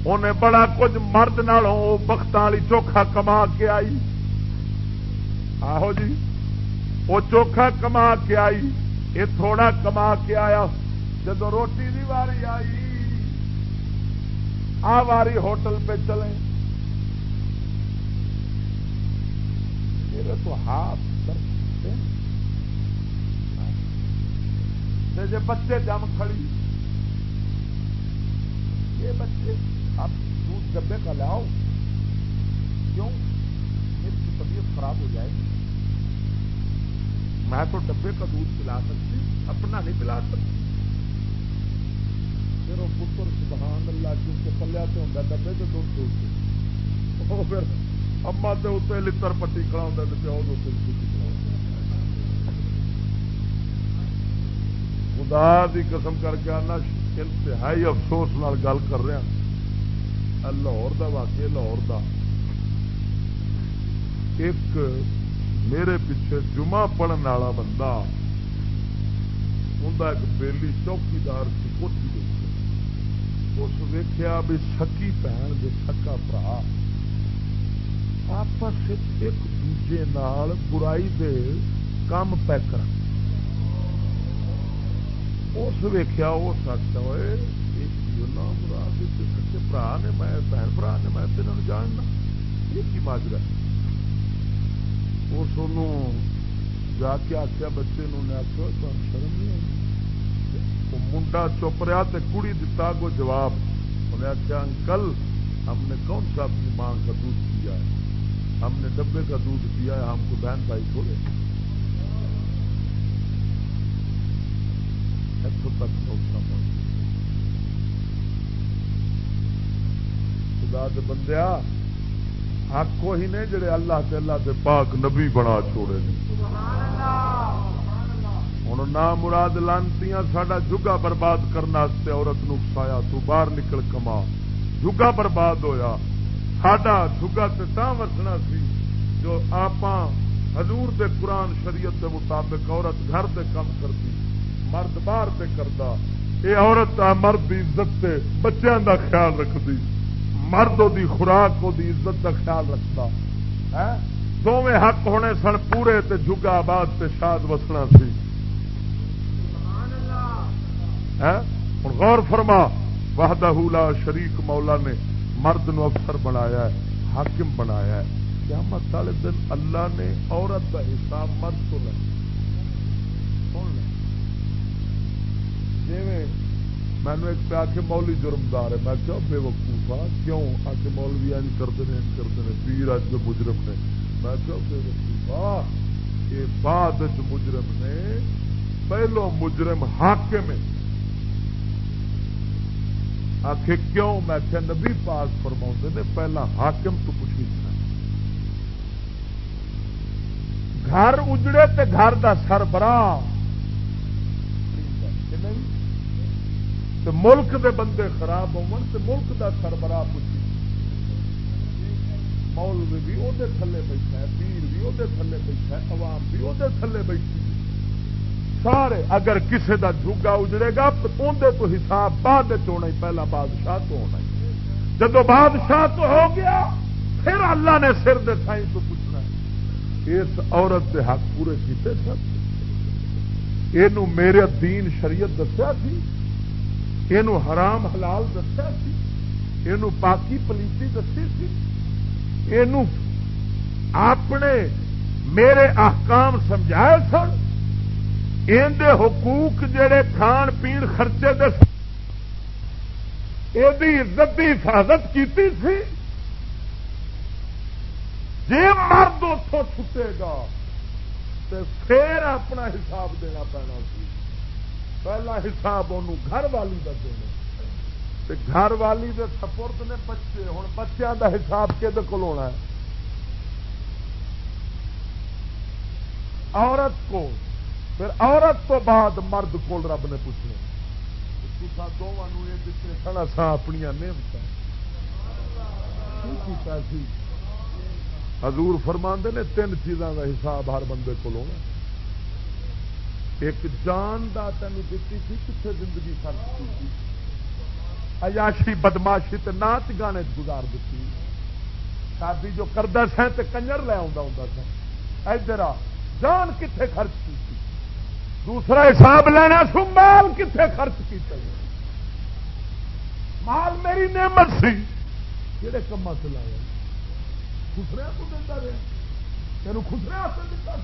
انہیں بڑا کچھ مرد نالوں بخت والی چوکھا کما کے آئی۔ آہو جی وہ چوکھا کما کے آئی یہ تھوڑا کما کے آیا۔ جب روٹی کی واری آئی آ واری ہوٹل پہ چلے میرے تو ہاتھ جی بچے جم کھڑی۔ یہ بچے اب دودھ ڈبے کا لاؤ۔ کیوں؟ میری کی طبیعت خراب ہو جائے گی۔ میں تو ڈبے کا دودھ پلا سکتی، اپنا نہیں پلا سکتی۔ پھر وہ پتر، سبحان اللہ کیونکہ پلیا تو ہوتا ڈبے سے دودھ دودھ وہ پھر اما تو اتنے لڑ پٹی کھڑا ہوتا تو پیو خدا دی قسم کر کے آنا، انتہائی افسوس نال گل کر رہا لاہور دا واقع لاہور دا۔ ایک میرے پیچھے جمعہ پڑھن والا بندہ انہیں ایک بیلی چوکیدار کی کوٹھی اس ویخیا بھی سکی بھن دے سکا برا۔ آپس ایک دوجے نال برائی دے کام پہ کر اس ویخیا وہ سچ ہوئے مراد سچے برا نے میں، بہن برا نے میں تینوں جاننا۔ یہ کی ماجرا اس جا کے آخیا بچے نے آخو شرم نہیں آئی۔ منڈا چپ رہا تو کڑی دتا کو جواب۔ انہیں آخیا انکل، ہم نے کون سا اپنی ماں کا دودھ پیا ہے؟ ہم نے ڈبے کا دودھ پیا ہے، ہم کو بہن بھائی تھوڑے اتوں تک سوچنا پڑتا خدا دے بندیا، حق وہی نے جڑے اللہ تے اللہ دے پاک نبی بنا چھوڑے ہوں نہ مراد لانتی ساڈا جگا برباد کرنے عورت نسایا تو باہر نکل کما جگا برباد ہویا ساڈا جگا تا وسنا سی جو آپ حضور دے قرآن شریعت دے مطابق عورت گھر دے کم کرتی مرد باہر پہ کرتا یہ عورت آ مرد کی عزت سے بچوں کا خیال رکھتی مرد دی خوراک دی عزت کا خیال رکھتا دونیں حق ہونے سن پورے تے جگا آباد تے شاد وسنا سی ہوں غور فرما وحدہ لا شریک مولا نے مرد نو افسر بنایا ہے، حاکم بنایا ہے۔ قیامت والے دن اللہ نے عورت کا حساب مرد کو لے جی مینو ایک پہ آ کے مولی جرمدار ہے، میں کیا بے وقوفا کیوں؟ آ کے مولوی اج کرتے ہیں کرتے ہیں پیر اج کے مجرم نے۔ میں کیا بے وقوفا یہ بعد مجرم نے، پہلو مجرم حاکم ہے۔ آخ کیوں میں کیا نبی پاک فرما نے پہلا حاکم تو پوچھی گھر اجڑے تے گھر دا سربراہ تو ملک دے بندے خراب ہون تے ملک دا سربراہ پوچھی مولوی بھی وہ تھلے بیٹھا ہے، پیر بھی وہ تھلے بیٹھا ہے، عوام بھی وہ تھلے بیٹھی سارے اگر کسی دا جھگا اجڑے گا تو اندر تو حساب بعد ہونا ہی، پہلا بادشاہ تو ہونا ہی۔ جب بادشاہ تو ہو گیا، پھر اللہ نے سر دے سائی تو پوچھنا اس عورت کے حق پورے کیتے سب یہ میرے دین شریعت دسیا سی؟ یہ حرام حلال دسیا سی؟ یہ پاکی پلیتی دسی سی؟ یہ اپنے میرے احکام سمجھائے سن؟ اندر حقوق جڑے کھان پین خرچے دس یہ عزت کی حفاظت کی جی مرد اتوں چھٹے گا تو پھر اپنا حساب دینا پینا سی۔ پہلا حساب ان گھر والی کا دینا۔ گھر والی دے سپورت نے بچے ہوں بچوں کا حساب کہ ہونا ہے؟ عورت کو پھر عورت تو بعد مرد کو رب نے پوچھنا دونوں یہ دیتے اپنی نعمت حضور فرماندے نے تین چیزوں کا حساب ہر بندے کو ہونا۔ ایک جان دا تین دیتی تھی کتنے زندگی خرچ کی ایاشی بدماشی تے ناچ گانے گزار دیتی شادی جو کردا سا تے کنجر لے آتا ہوں ادھر آ جان کتنے خرچ کی؟ دوسرا حساب لینا، سو مال کتنے خرچ کیا مال میری نعمت سی۔ کہڑے کما سے لایا؟ خسریا کو دیتا رہا تینوں خسریا دیتا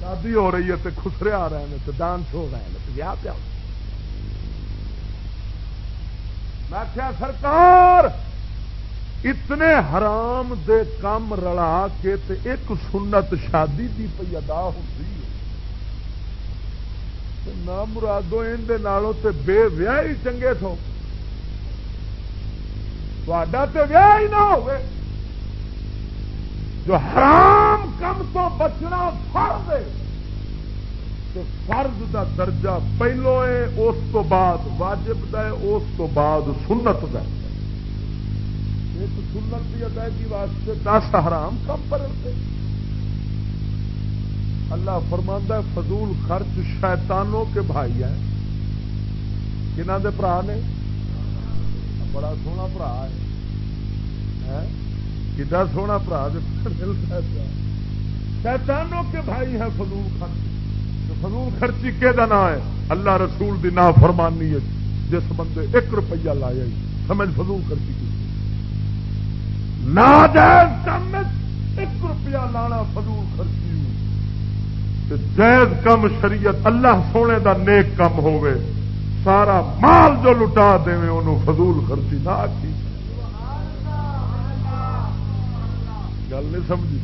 شادی ہو رہی ہے تو خسرے آ رہے ہیں تو ڈانس ہو رہے ہیں تو بیاہ پیا میں کیا سرکار اتنے حرام دے کام رلا کے تے ایک سنت شادی دی پی ادا ہوتی ہے۔ نہ مرادو اندر تے بے ویا ہی چنگے تھو۔ تے ویا ہی نہ ہوئے جو حرام کم تو بچنا فرض ہے۔ تو فرض دا درجہ پہلو ہے، اس تو بعد واجب دا ہے، اس تو بعد سنت دا ہے۔ ایک سنت کی ادائیگی واسطے دس حرام کم پر اللہ فرماندہ فضول خرچ شیطانوں کے بھائی ہیں۔ کنہ دے برا نے؟ بڑا سونا برا ہے۔ کتا سونا برا ملتا ہے شیطانوں کے بھائی ہیں فضول خرچ۔ فضول خرچی کہ نام ہے؟ اللہ رسول دی نا فرمانی ہے، جس بندے ایک روپیہ لایا سمجھ فضول خرچی کی۔ ناجائز کم ایک روپیہ لانا فضول خرچی جائز کم شریعت اللہ سونے دا نیک کم ہوئے سارا مال جو لٹا دے انہوں فضول خرچی نہ آتی گل نہیں سمجھی؟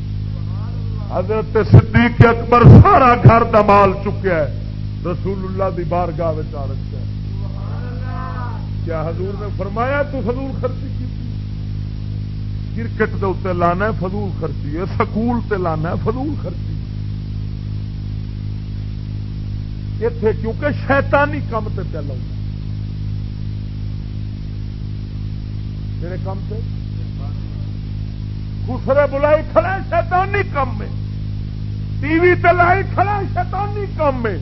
حضرت صدیق اکبر سارا گھر دمال چکیا ہے۔ رسول اللہ دی بارگاہ آ رکھا ہے۔ کیا حضور نے فرمایا تو فضول خرچی؟ کرکٹ کے اتنے لانا ہے، فضول خرچی ہے، سکول تے لانا ہے، فضول خرچی۔ اتے کیونکہ شیطانی کام تے پہ لاؤں میرے کام سے خسرے بلائی کھڑے شیطانی کام میں۔ ٹی وی تے لائی کھڑا شیطانی کام میں۔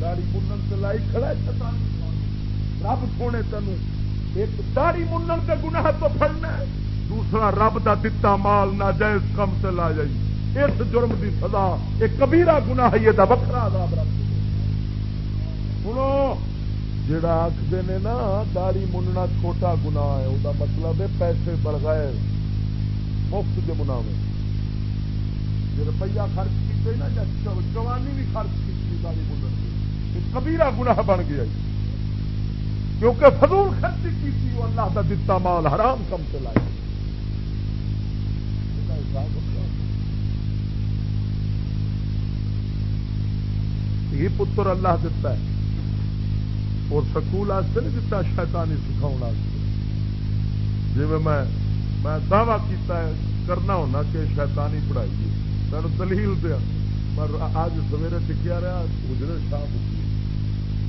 داڑی منن تے لائی کھڑا شیطانی کام رب سونے تینوں ایک داڑی منن تے گناہ تو پڑنا ہے۔ دوسرا رب دا دتا مال ناجائز کم سے لا جائی۔ اس جرم دی سزا، ایک کبیرا گناہ یہ وکرا عذاب رب سنو جڑا آخر نے نا داڑی مننا چھوٹا گنا ہے وہ مطلب ہے پیسے بڑھ مفت کے مناوے۔ جی روپیہ خرچ کیتے نا جوانی بھی خرچ کی داڑی منن کی کبیرا گناہ بن گیا کیونکہ فضول خرچی کی اللہ کا دتا مال حرام کم سے لائے یہ پتر اللہ دیتا ہے اور سکول واسطے نہیں دتا شیطانی سکھاؤ جی میں میں دعوی کیتا ہے، کرنا ہونا کہ شیطانی پڑھائی ہے۔ میں دلیل دیا۔ پر اج سویرے ٹکیا رہا، گزرے شام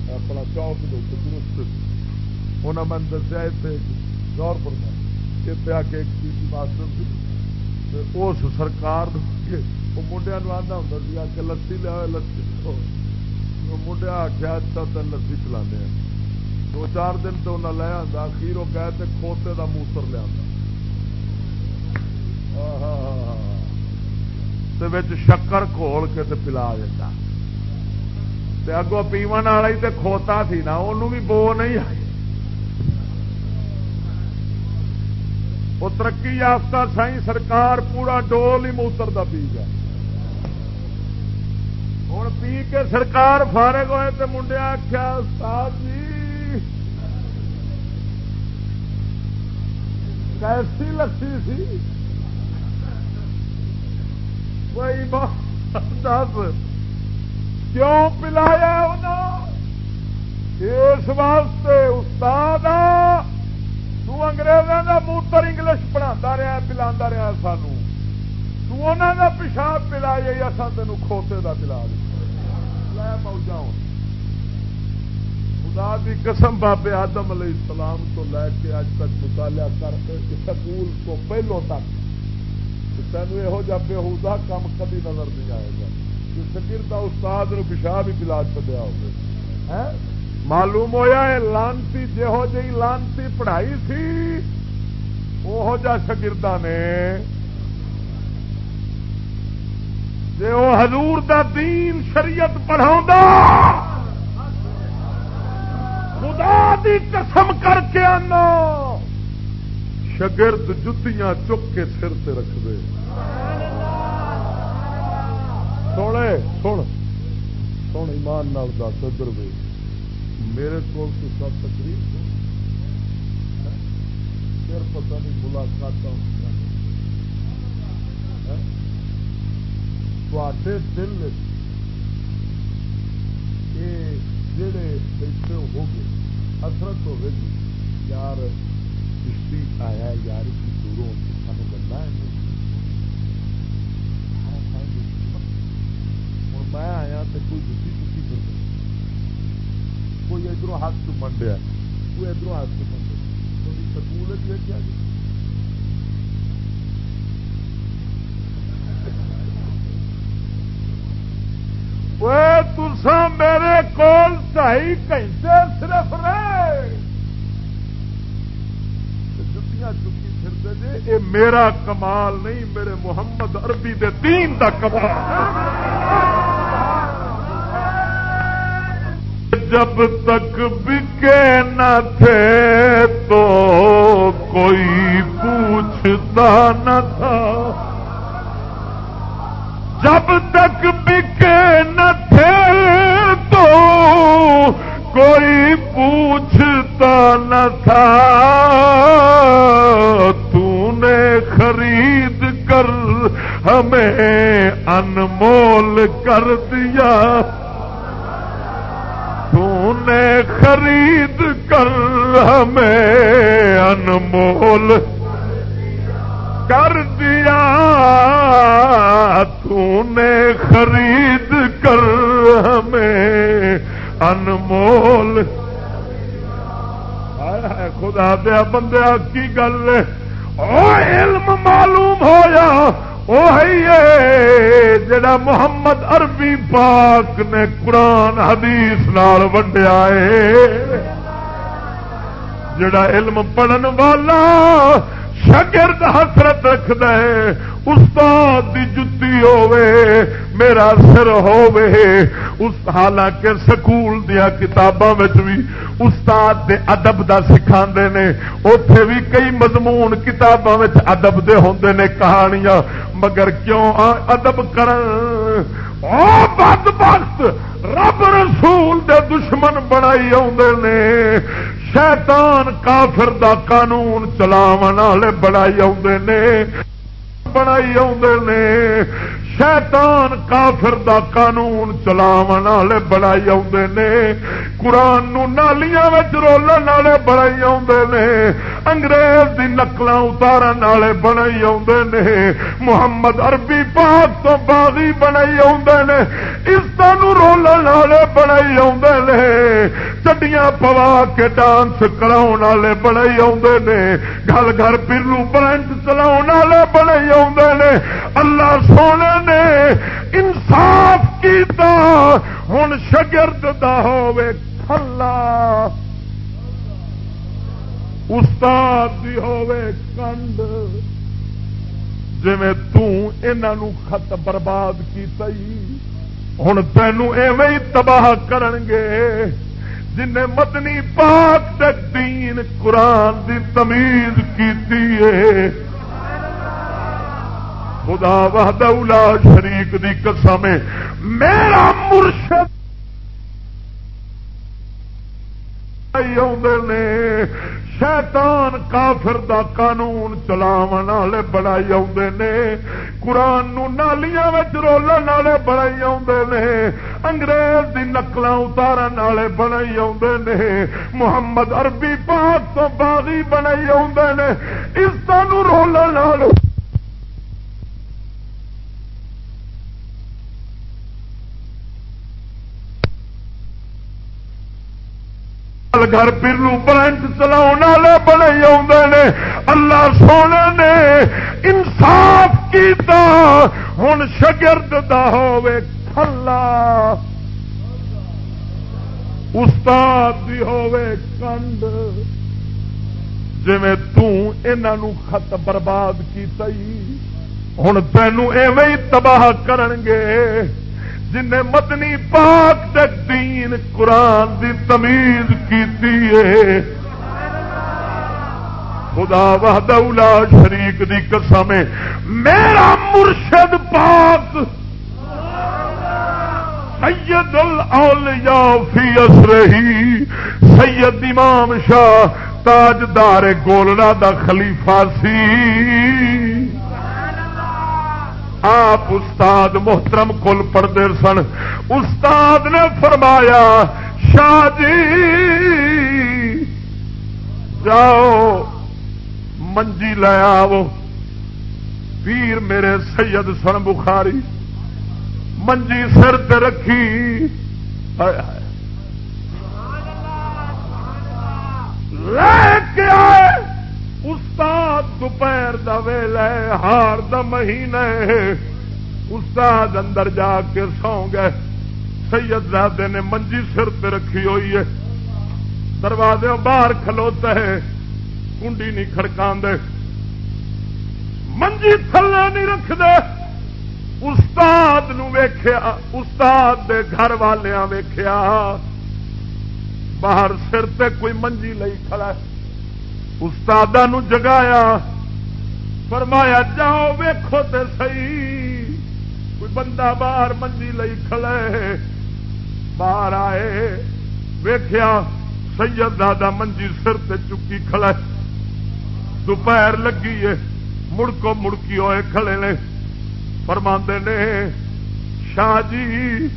اپنا چوک دو درست انہیں میں دسیا اتنے گور پر اتنے آ کے ایک چیز ماسٹر سی اس سرکار منڈیا آتا ہوں آ کے لسی لیا لسی منڈیا آخیا اچھا تین لسی چلا دو چار دن تو انہیں لے آتا اخیر وہ کہ کھوتے کا موتر لیا شکر کھول کے پلا دیتا۔ اگوں پیو والا ہی تو کھوتا تھی نا انہوں بھی بو نہیں آئی۔ وہ ترقی یافتہ سائی سرکار پورا ڈول ہی موتر کا پی گیا ہوں پی کے سرکار فارغ ہوئے تو منڈیا آخیا استاد جی کیسی لسی سی؟ کوئی دس کیوں پلایا اس واسطے استاد تنگریزوں کا موتر انگلش پڑھا رہا پلا رہا سانو کا پیشاب پلا جی اصا تین کھوتے کا پلا دیں خدا دی قسم بابے آدم علیہ السلام تو لے کے اج تک مطالعہ کر کے سکول تو پہلو تک تینوں تین یہ بےحدا کام کبھی نظر نہیں آئے گا شکر کا استاد نو پیشاب ہی پلا چلیا ہو معلوم ہوا ہے لانتی جہو جی لانتی پڑھائی سی وہ جا شگردہ نے۔ جی وہ حضور دا دین شریعت پڑھا خدا دی قسم کر کے آنا۔ شگرد جتیاں چک کے سر سے رکھ دے۔ سونے سن سن ایمان نال دس، ادھر وے میرے کو سب تقریب پھر پتہ نہیں ملاقات دل یہ جڑے بیٹھے ہو گئے اثرت ہوگی یار کشتی آیا، یار کی دوروں سانو گلا ہے۔ ہاں، ہاں۔ ہوں میں آیا تو کوئی جتی جتی کر کوئی ادھر ہاتھ چمن دیا کوئی ادھر ہاتھ چمن دیا کوئی سکول کیا جی تسا میرے کول ڈھائی گھنٹے صرف رہے جتیاں چکی پھرتے جی یہ میرا کمال نہیں میرے محمد عربی دے دین دا کمال جب تک بکے نہ تھے تو کوئی پوچھتا نہ تھا۔ جب تک بکے نہ تھے تو کوئی پوچھتا نہ تھا۔ تو نے خرید کر ہمیں انمول کر دیا۔ تو نے خرید کر ہمیں انمول کر دیا۔ تو نے خرید کر ہمیں انمول۔ خدا دیا بندیا کی گل علم معلوم ہویا۔ جڑا محمد عربی پاک نے قرآن حدیث نال ونڈیا ہے۔ جڑا علم پڑھن والا شگرد حسرت رکھد استاد دی جتی ہوے میرا سر ہوے اس حالانکہ سکول دیا کتاباں بھی استاد دے ادب دا سکھا نے اتے بھی کئی مضمون کتاباں ادب دے ہوندے نے، کہانیاں مگر کیوں ادب کرن؟ بد بخت، رب رسول دے دشمن بنائی آدھے نے۔ شیطان کافر دا قانون چلاو والے بنائی آدھے نے۔ بنائی آدھے نے۔ شیطان کافر دا قانون چلاو والے بڑائی آدھے نے۔ قرآن نو نالیاں رولن والے بڑائی آدھے نے۔ انگریز دی نقل اتارن والے بنائی آدھے نے۔ محمد عربی پاک تو باغی بنائی آدھے نے۔ اس رولن والے بنائی آدھے نے۔ چڈیاں پوا کے ڈانس کرا والے بنائی آدھے نے۔ گل گھر پیلو برنٹ چلا بنائی آدھے نے۔ اللہ سونے نے انصاف کیتا ہوں شگرد دا ہوے کھلا۔ استاد دی ہوے کنڈ۔ جی تنہوں خط برباد کی ہوں تینوں ایویں تباہ کرن گے جن مدنی پاک تک دین قرآن دی تمیز کی خدا وحدہ لا شریک دی قسم ہے۔ میرا مرشد نے۔ شیطان کافر دا قانون چلاو والے بڑائی آدھے نے۔ قرآن نو نالیاں رولن والے بڑائی آدھے نے۔ انگریز دی نقل اتارن والے بنائی آدھے نے۔ محمد عربی پاک تو باغی بنائی آدھے نے۔ اس رولن والے گھر پیرو پیلو برنٹ چلا بڑے آدھے اللہ سونے نے انصاف کیتا۔ ہوں شگرد دا ہوے کھلا۔ استاد دی ہوے کنڈ۔ جی تنہوں خط برباد کی ہوں تینوں ایویں تباہ کرن گے۔ جن مدنی پاک دے دین قرآن دی تمیز کی خدا وحدہ لا شریک دی قسم ہے۔ میرا مرشد پاک سید الاولیاء فی اسرہی سید امام شاہ تاجدار گولڑا دا خلیفہ سی۔ آپ استاد محترم کل پڑھتے سن۔ استاد نے فرمایا، شاہ جی جاؤ، منجی آو پیر میرے سید سن بخاری، منجی سر تے رکھی۔ لے کے آئے۔ استاد دوپہر دا ویلا ہار دا مہینہ استاد اندر جا کے سو گئے۔ سید زادے نے منجی سر پہ رکھی ہوئی ہے۔ دروازے باہر کھلوتا ہے۔ کنڈی نہیں کھڑکا دے منجی تھلے نہیں رکھ دے استاد ویخیا استاد دے گھر والوں ویخیا باہر سر تے کوئی منجی لئی کھڑا ہے۔ استاد جگایا فرمایا جاؤ ویخو تے سی کوئی بندہ باہر منجی لئی کھلے باہر آئے ویخیا سید دادا منجی سر تے چکی کھلے دوپہر لگی ہے مڑکو مڑکی ہوئے کھلے نے فرما نے شاہ جی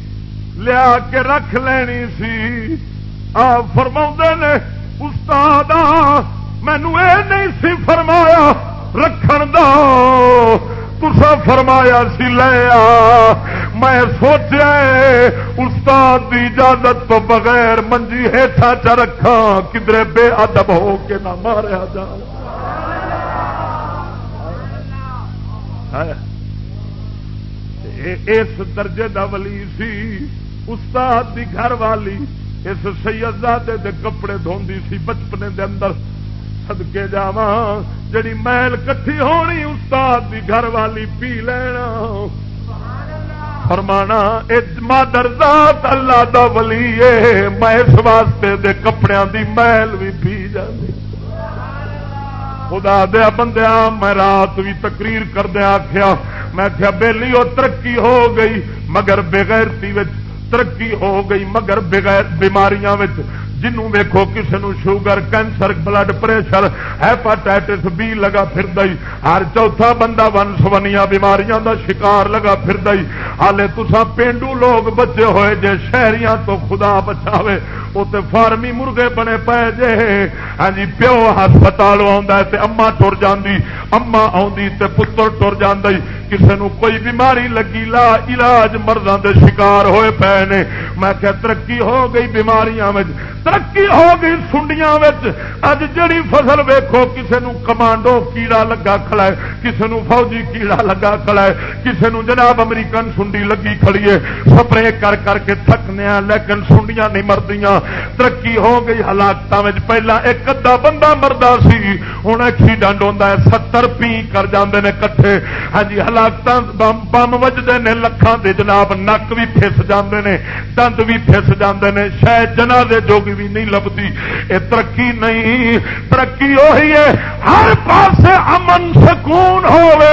لیا کے رکھ لینی سی آپ فرما نے استاد مینو یہ نہیں سی فرمایا، رکھن دو۔ تسا فرمایا سی لیا میں سوچا استاد کی اجازت تو بغیر منجی ہیٹا چ رکھا کدھر بے ادب ہو کے نہ ماریا جا۔ اس درجے دا ولی سی، استاد دی گھر والی، اس سیدزادے دے کپڑے دھوندی سی، بچپنے دے اندر سدکے جا جڑی میل کٹھی ہونی استاد دی گھر والی پی لینا فرمانا مادر ذات اللہ دا ولی ہے میں اس واسطے دے کپڑیاں دی میل بھی پی جاتی خدا دیا بندیا میں رات بھی تقریر کردیا آخیا میں کیا بہلی وہ ترقی ہو گئی مگر بغیرتی ترقی ہو گئی مگر بغیر بیماریاں جنوں ویکو کسی نو sugar, cancer, blood pressure, hepatitis, B لگا پھر ہر چوتھا بندہ ون سونیا بیماریاں دا شکار لگا پھر ہالے تسا پینڈو لوگ بچے ہوئے جے شہریاں تو خدا بچاوے وہ تو فارمی مرغے بنے پے جے۔ ہاں جی پیو ہسپتال اما ٹر جاندی اما آدھی پتر ٹر جی کسی نو کوئی بیماری لگی، لا علاج مردوں دے شکار ہوئے پے نے۔ میں کہ ترقی ہو گئی بیماریاں ترقی ہو گئی سنڈیاں اج جڑی فصل ویکو کسی نو کمانڈو کیڑا لگا کھڑا ہے۔ کسی نو فوجی کیڑا لگا کھڑا ہے۔ کسی نو جناب امریکن سنڈی لگی کھڑی ہے۔ سپرے کر کر کے تھکنے لیکن سنڈیاں نہیں مردیاں۔ ترقی ہو گئی ہلاکت پہلا ایک ادا بندہ مردا سی ہوں ایکسیڈنٹ ہوتا ہے۔ ستر پی کر جاندے نے کٹھے۔ ہاں جی ہلاکت بم وجدے نے لکھان دے جناب نک بھی پس جاندے نے دند بھی پس جاندے نے شاید جنا دے جوگی بھی نہیں لبتی یہ ترقی نہیں ترقی وہی ہے ہر پاس امن سکون ہوے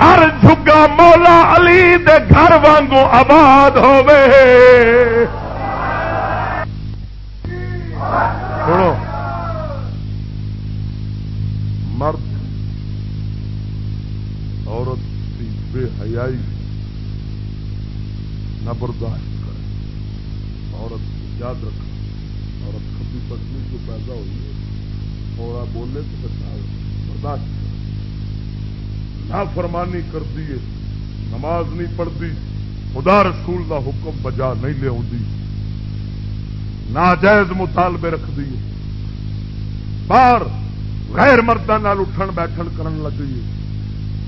ہر جگا مولا علی دے گھر وانگو آباد ہوے مرد بے حیائی نہ برداشت کرے۔ عورت یاد رکھنا عورت کبھی پتنی جو پیدا ہوئی ہے، تھوڑا بولے تو بچا برداشت کرے۔ نہ فرمانی کرتی ہے۔ نماز نہیں پڑھتی۔ خدا رسول دا حکم بجا نہیں لیا ناجائز مطالبے رکھ دی باہر غیر مردوں اٹھن بیٹھن کرن لگی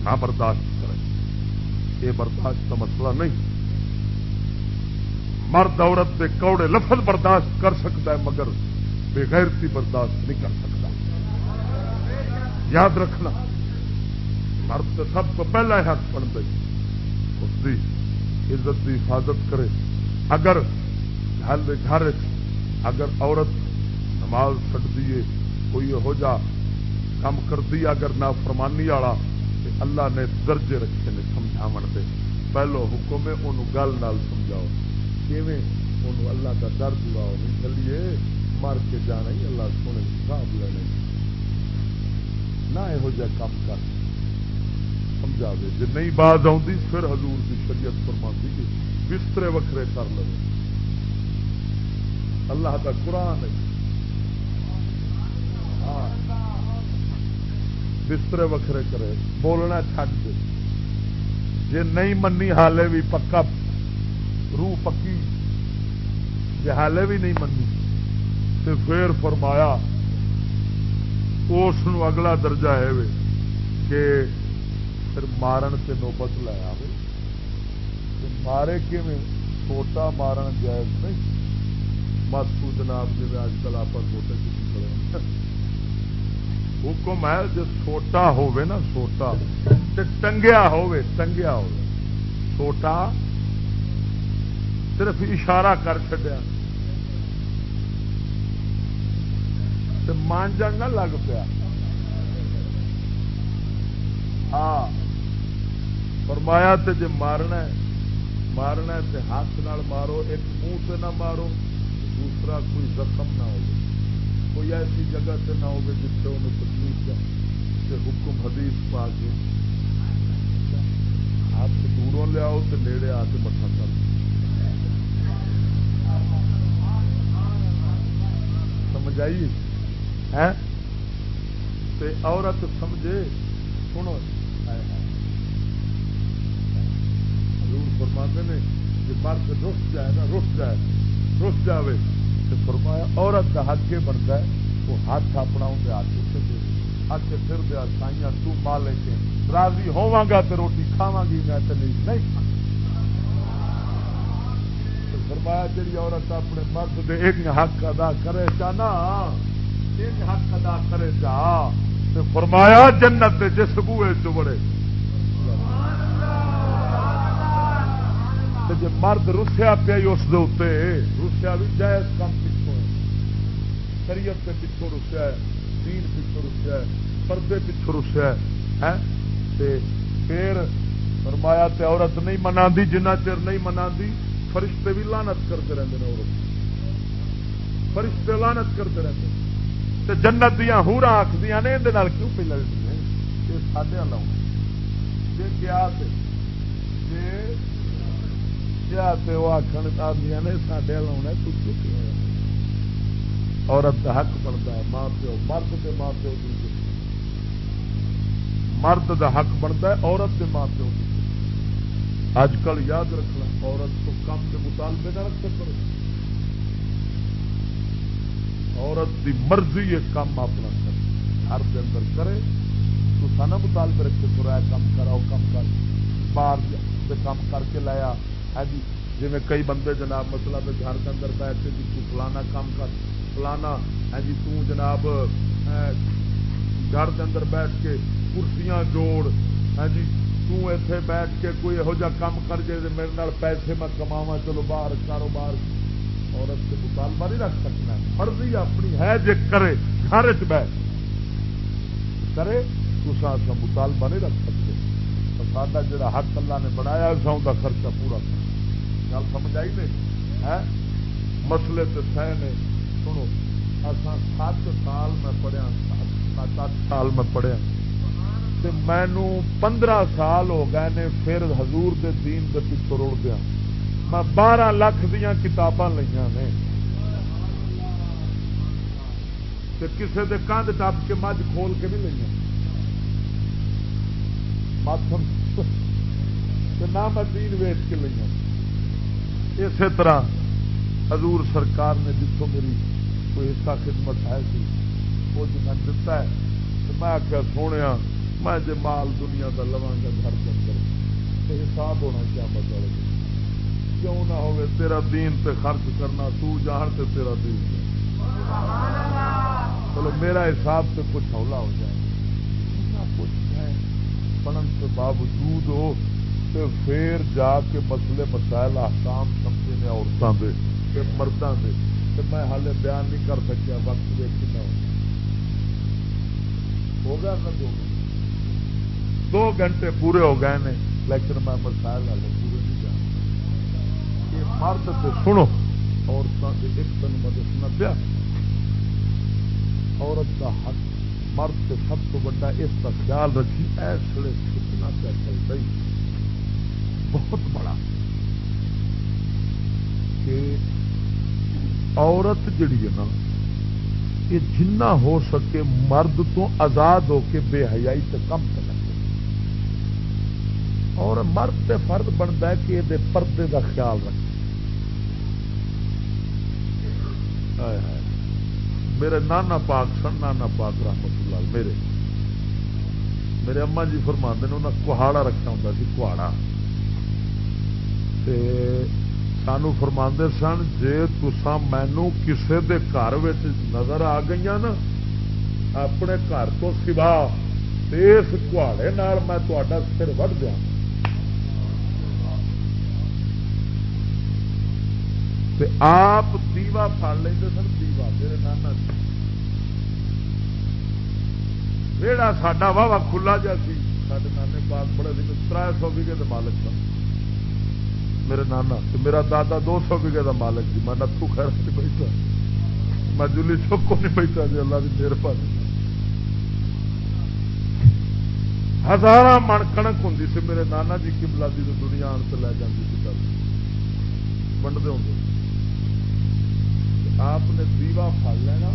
نہ برداشت۔ یہ برداشت کا مسئلہ نہیں۔ مرد عورت کے کوڑے لفظ برداشت کر سکتا ہے مگر بغیرتی برداشت نہیں کر سکتا۔ یاد رکھنا، مرد سب کو پہلا حق بن گئی۔ اس کی عزت کی حفاظت کرے۔ اگر گھر اگر عورت نماز چڑتی ہے کوئی یہو جا کام کرتی اگر نہ فرمانی والا اللہ نے درجے رکھے نے سمجھاو دے۔ پہلو حکم ہے انہوں گل نال سمجھاؤ۔ کیون اللہ کا ڈر دلاؤ نہیں چلیے، مر کے جانا ہی اللہ سونے حساب لینے نہ یہو جہ کام کر۔ سمجھا دے جی نہیں بات آتی پھر حضور کی شریعت فرما دی بسترے وکھرے کر لو۔ اللہ کا قرآن ہے۔ ہاں۔ بسترے وکھرے کرے بولنا چھٹ دے جی نہیں منی حالے بھی پکا روح پکی جی حالے بھی نہیں منی تو پھر فرمایا اس اگلا درجہ ہے کہ پھر مارن سے نوبت لایا مارے چھوٹا مارن جائز نہیں ماسو جناب جی اج کل آپ چھوٹے کسی حکم ہے جو چھوٹا ہوے نا چھوٹا ٹنگیا ہوے ٹنگیا ہو چھوٹا صرف اشارہ کر چڈیا مانجن نہ لگ پیا۔ ہاں فرمایا تے جے مارنا مارنا تے ہاتھ نال مارو، ایک منہ سے نہ مارو، دوسرا کوئی زخم نہ ہو کوئی ایسی جگہ سے نہ ہو جتنے انہیں تکلیف کا حکم حدیث پا کے لیاؤ تو نیڑے آ کے مٹھا کر۔ سمجھ آئی؟ ہے عورت سمجھے، سنو۔ حضور فرماتے نے کہ مرد رس جائے نا، رس جائے رس جائے تو فرمایا، عورت کا حق یہ بنتا ہے، وہ ہاتھ اپنا اندر ہاتھ سے دے ہاتھ پھر دیا سائیاں، تو مال کے۔ راضی ہوا گا تو روٹی کھاوا گی، میں تو نہیں نہیں فرمایا جی عورت اپنے مرد دے ایک حق ادا کرے چاہنا ایک حق ادا کرے چاہ فرمایا، جنت جس بوئے چڑے جی مرد رسیا پیا اس رسیا بھی جائز کم پچھوں شریعت کے پچھوں رسیا ہے دین پچھوں رسیا ہے پردے پچھوں رسیا ہے پھر فرمایا تے عورت نہیں منا جنہ چر نہیں منا فرشتے بھی لانت کرتے رہتے ہیں عورت فرشتے لانت کرتے رہتے ہیں جنت دیا ہورا آخد نے یہ کیوں پہ لگتی ہیں یہ ساڈے لاؤ جی کیا جی وہ آخر آدمی نے سڈے لاؤنا کچھ عورت کا حق بنتا ہے، ماں پیو، مرد کے ماں پیو دوسرے مرد کا حق بنتا ہے، عورت کے ماں پیو اج کل یاد رکھنا، عورت تو کم کے مطالبے نہ رکھ سکتے عورت کی مرضی یہ کام اپنا کر گھر کے اندر کرے، تو سانا مطالبے رکھے تو کام کراؤ، کم کر۔ باہر کام کر کے لایا۔ ہاں جی جی میں کئی بندے جناب مسئلہ میں گھر کے اندر بیٹھے جی تو فلانا کام کر، فلانا ہے جی تو جناب گھر کے اندر بیٹھ کے کرسیاں جوڑ ہے جی تو ایتھے بیٹھ کے کوئی یہو جہ کام کر جائے میرے پیسے میں کماوا چلو باہر، کاروبار، عورت سے مطالبہ نہیں رکھ سکتا مرضی اپنی ہے جی کرے، گھر چ کرے، تو سا مطالبہ نہیں رکھ سکتے ساڈا جا حق اللہ نے بنایا سو کا خرچہ پورا گل سمجھ آئی نہیں؟ مسلے تو سہ نے سنو اصا سات سال میں پڑھیا ہاں، سات اٹھ سال میں پڑھیا ہاں۔ مینو پندرہ سال ہو گئے نے پھر حضور دے دین دے پیچھے روڑ دیا ہاں۔ میں بارہ لاکھ دیا کتاباں لیا نے۔ کسی کے کندھ ٹپ کے مجھ کھول کے نہیں لیا نہ میں دین ویچ کے لیا اسی طرح حضور سرکار نے جتوں میری کوئی حصہ خدمت ہے سی وہ جن دتا ہے، تو میں آخیا سونے میں جی مال دنیا کا لوا گا، گھر کے اندر حساب ہونا کیا مطلب ہے کیوں نہ ہوئے، تیرا دین تے خرچ کرنا، تو جان تے تیرا دین۔ چلو، میرا حساب سے کچھ ہولا ہو جائے۔ پڑھن کے باوجود ہو تو پھر جا کے مسئلے مسائل احکام سمجھے نے عورتوں کے مردوں کے تو میں ہالے بیان نہیں کر سکیا، وقت دیکھ نہ ہو گیا نا دو دو گھنٹے پورے ہو گئے نے، لیکن میں مسائل والے پورے نہیں جان یہ مرد سے سنو عورتوں کے ایک دن مدد نہ پیا عورت کا حق مرد سے سب تو بڑا اس کا خیال رکھی ایسے کتنا پیا چل رہی بہت بڑا۔ کہ عورت جڑی ہے نا، یہ جنہ ہو سکے مرد تو آزاد ہو کے بے حیائی سے کم کرنا اور مرد سے فرد بنتا ہے کہ یہ پردے کا خیال رکھے۔ میرے نانا پاک سن، نانا پاک رحمت اللہ میرے۔ میرے اما جی فرما نے انہیں کہاڑا رکھا ہوں سی، کہاڑا۔ سانو فرما سن جی تسا مینو کسے دے گھر نظر آ گئی نا، اپنے گھر تو سوا اس کہاڑے میں تا سر وڈ دیا آپ دیوا پڑ لیں سن دیوا میرے نانا ویڑا ساڈا واہ واہ کھلا جا سی سارے نانے پاک بڑے سی تر سو بیگے کا مالک تھا میرے نانا میرا دادا دو سو بیگے کا مالک جی میں نتو خیر نہیں بیٹھا میں جلی چوکو نہیں بیٹھا جی اللہ کی مہربانی ہزار من کنک ہوں سی میرے نانا جی کی بلادی تو دنیا آن سے لے جاتی تھی گل ونڈتے ہوں آپ نے دیوا پڑ لینا۔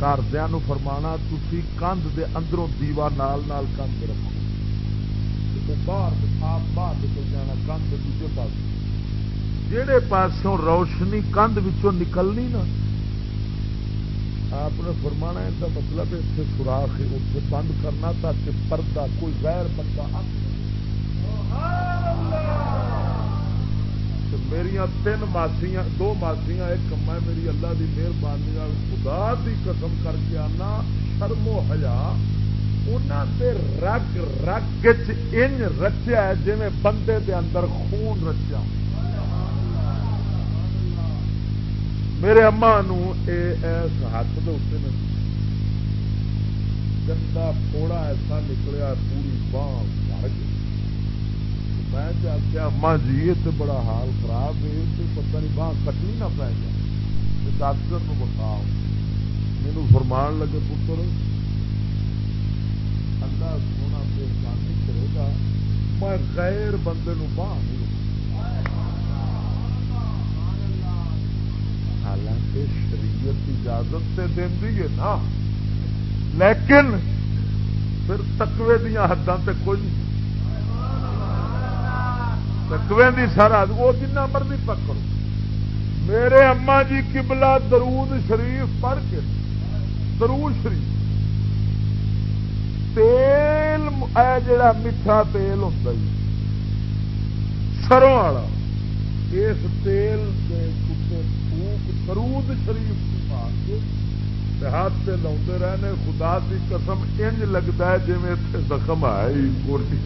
گھردیا فرمانا تھی کندھ دے اندروں دیوا نال نال کندھ رکھو۔ باہر آپ باہر نکل جانا، کندھ دوجے پاس جہے پاسوں روشنی کندھ نکلنی نا، آپ نے فرمانا اس کا مطلب اتنے سوراخ اتنے بند کرنا تاکہ پردہ، کوئی غیر بندہ آ میری تین ماسیاں، دو ماسیاں، ایک میں میری اللہ کی مہربانی خدا کی قسم کر کے آنا شرمو ہزا انہوں رگ رگ رچیا جی بندے دے اندر خون رچیا۔ میرے اما اس ہاتھ دے گندا پھوڑا ایسا نکلیا، پوری باہ بھر گئی۔ میں آخیا اما جی یہ تو بڑا حال خراب ہے تو پتہ نہیں باہ کٹنی نہ پی جائے۔ ڈاکٹر کو بتاؤ میرے فرمان لگے پتر، اللہ سونا پریشانی کرے گا۔ میں غیر بندے نو باہ نہیں حالانکہ شریعت اجازت سے دینی ہے نا۔ لیکن پھر تکوے دیا حداں تے کوئی تکوے دی سارا وہ جنہ مرضی پکڑو میرے اما جی کبلا درود شریف پڑھ کے، درود شریف۔ تیل، اے جڑا میٹھا تیل ہوتا جی سروں والا، اس تیل کے درود شریف پا کے ہاتھ سے لاؤ رہنے، خدا کی قسم انج لگتا ہے جی اتنے زخم آئے گوٹی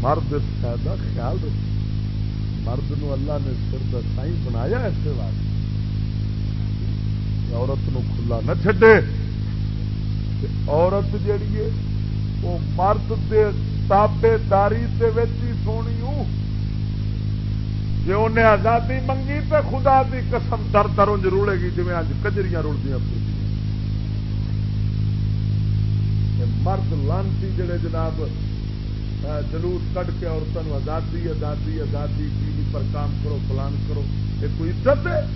مرد فائدہ خیال رکھ مرد نو اللہ نے سر کا سائی بنایا ایسے واسطے۔ عورت نو کھلا نہ چھڈے۔ عورت جیڑی ہے، وہ مرد دے تابے داری ہی سونی جی انہیں آزادی منگی تو خدا دی قسم در دروں رولے گی جی اج کجری رڑدیا مرد لانتی جڑے جناب جلوس کٹ کے عورتوں آزادی آزادی آزادی ٹی وی پر کام کرو پلان کرو، یہ کوئی عزت ہے؟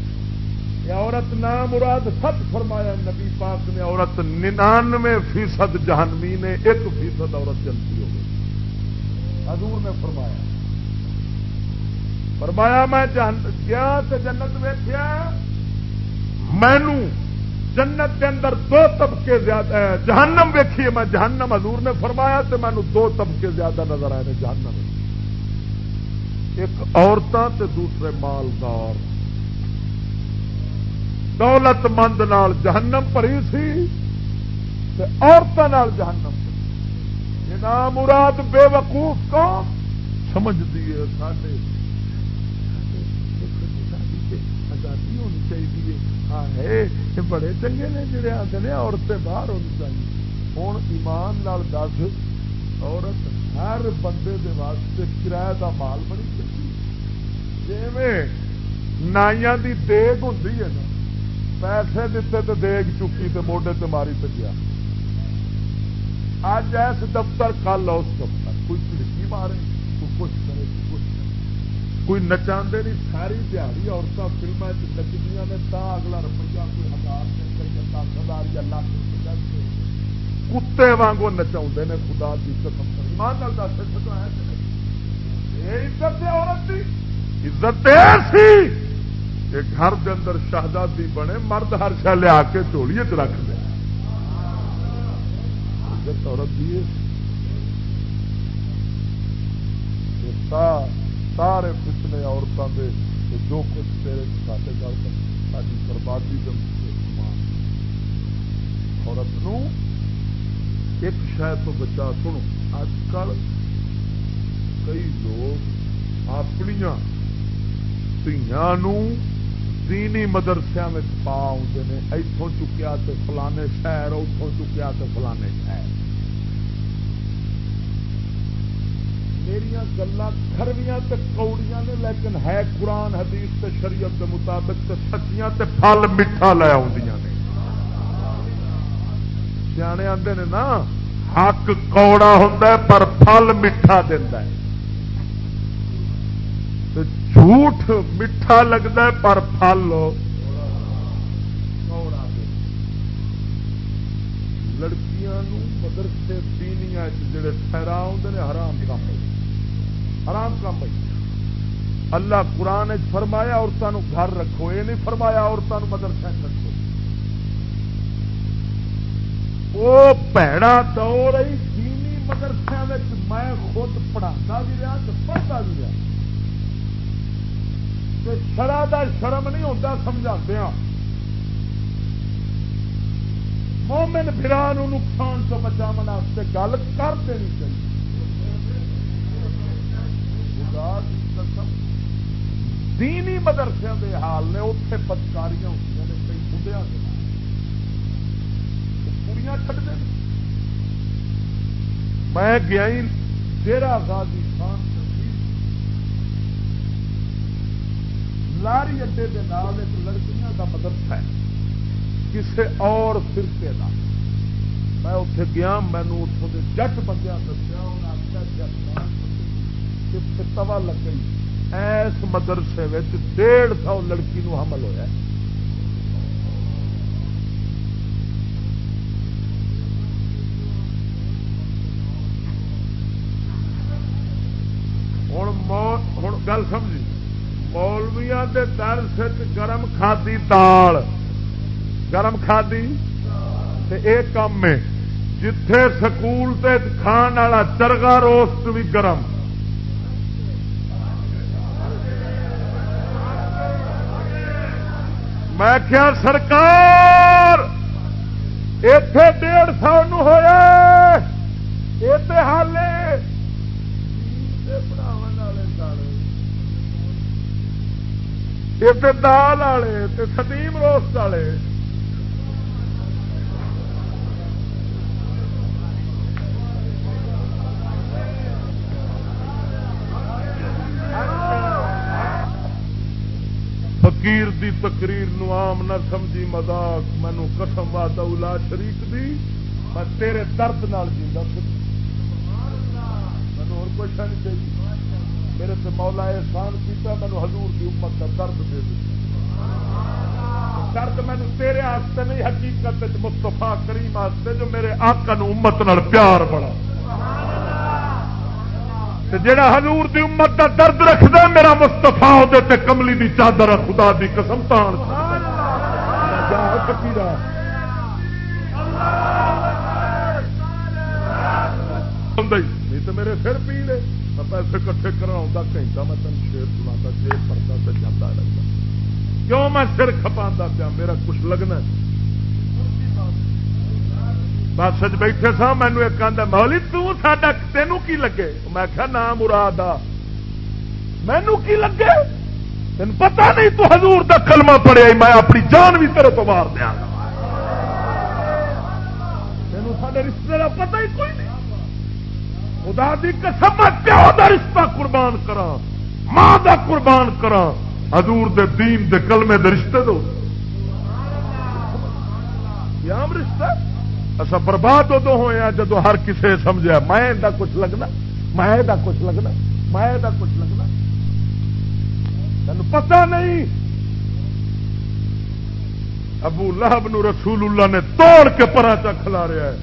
یا عورت نام مراد سچ فرمایا نبی پاک نے عورت ننانوے فیصد جہنمی نے ایک فیصد عورت جنتی ہو گئی۔ حضور نے فرمایا۔ فرمایا، میں گیا تو جنت ویخیا مینو جنت کے اندر دو طبقے زیادہ جہنم ویکھیے میں جہنم حضور نے فرمایا تو مینو دو طبقے زیادہ نظر آئے جہنم ایک عورتوں تے دوسرے مالدار دولت مند نال جہنم پری سی عورتوں جہنم نام مراد بے وقوف کون سمجھ دیے سارے آزادی ہونی چاہیے ہے بڑے چنگے نے جڑے آتے ہیں عورتیں باہر ہونی چاہیے۔ ہوں ایمان لال دس، عورت ہر بندے دے واسطے کرایہ کا مال بنی چاہیے۔ جی نائیا کی دیگ ہوں نا، پیسے دیتے تو دیگ چکی تو موڈے تے ماری تو گیا۔ اج ایس دفتر کل اس دفتر، کوئی کھڑکی مارے، کوئی کچھ کرے۔ کوئی نچا نہیں، ساری دیہی عورتیں فلمیں نچدیا نے، تا اگلا روپیہ کوئی ہزار دس ہزار یا لاکھ روپیہ کتے وانگو نچا نے، خدا کی قسم ایمان دس عزت عورت کی عزت گھر دے اندر شہزادی بنے، مرد ہر شہ لیا کے چوڑیے چ رکھ دے۔ عزت عورت دی سارے پچھلے عورتوں کے جو کچھ تیرے ساتھ گل ساری بربادی عورت نو، ایک شاید تو بچا، سنو اج کل کئی لوگ اپنیا دینی مدرسیا میں پا آتے ہیں اتوں چکیا تو فلانے شہر اتوں چکیا تو فلانے شہر۔ میرا گلا کھرویاں تے کوڑیاں نے، لیکن ہے قرآن، حدیث تے شریعت کے مطابق تے سچیاں تے پھل میٹھا لے آدیاں نے۔ سیانے آتے نے نا، حق کوڑا ہوتا ہے پر پھل میٹھا دینا ہے۔ جھوٹ میٹھا لگتا ہے پر پھل کوڑا لڑکیاں مدرسے دینیا جڑے ٹھہرا آتے ہیں حرام کام حرام کام بھائی۔ اللہ قرآن فرمایا عورتوں گھر رکھو۔ یہ نہیں فرمایا عورتوں مدرسے رکھو۔ وہ پیڑا دور ہی دینی مدرسے میں خود پڑھا بھی رہا تو پڑھتا بھی رہا۔ شرا دا شرم نہیں ہوتا سمجھا دیا ہاں۔ مومن برا نقصان تو بچا گل کر دینی چاہیے۔ کی قسم۔ دینی مدرسے کے حال نے اتنے بدکاریاں ہوتی نے، کئی بڑھیا پوریا چڑھتے ہیں۔ میں گیا ڈیرا آزادی خان لاری اڈے کے نال ایک لڑکیاں کا مدرسہ ہے۔ کسی اور فرقے کا میں اتے گیا مینو اتوں کے جٹ بندے دسیا انہیں آخیا توا لگ گئی ایس مدرسے ڈیڑھ سو لڑکی نو حمل ہوا ہوں گل سمجھی۔ مولویا کے در گرم کھادی دال۔ گرم کھادی؟ ایک کام میں جتھے سکول تے کھان والا چرگا روسٹ بھی گرم۔ میں کیا سرکار اتے ڈیڑھ سو ہوا یہ دال والے سٹیم روسٹ والے۔ فقیر دی تقریر نو عام نہ سمجھی مذاق مینو قسم وا اولا شریف دی، میں تیرے درد نال جیتا مینو اور کچھ نہیں چاہیے میرے سے مولا احسان کیتا مینو حضور دی امت کا درد دے دیا درد مینو تیرے آستے نہیں، حقیقت مستفا کریم آستے جو میرے آقا نو امت نال پیار بڑا جڑا حضور دی امت دا درد رکھدا میرا مستفا تے کملی دی چادر خدا دی قسم تان تو میرے سر پی لے۔ میں پیسے کٹھے کرا کہیں میں تین شیر سنا جیب پڑتا تو جاتا رہتا کیوں میں سر کھپا پیا؟ میرا کچھ لگنا بس بیٹھے سا مینو ایک آدھا مولی تا تینوں کی لگے میں کیا نام مراد آ مینو کی لگے تین پتا نہیں تو حضور دا کلمہ پڑیا میں اپنی جان بھی تیرے تو مار دیا تین سارے رشتے کا پتا ہی کوئی نہیں خدا دی قسم پیو دا رشتہ قربان کرا ماں دا قربان کرا حضور دے دین دے کلمے دے رشتے دو عام رشتہ اصا برباد ادو ہوا جدو ہر کسی سمجھا میں کچھ لگنا، میں کچھ لگنا، میں کچھ لگنا۔ تین پتا نہیں۔ ابو لہب نو رسول اللہ نے توڑ کے پرا چا کھلا رہا ہے۔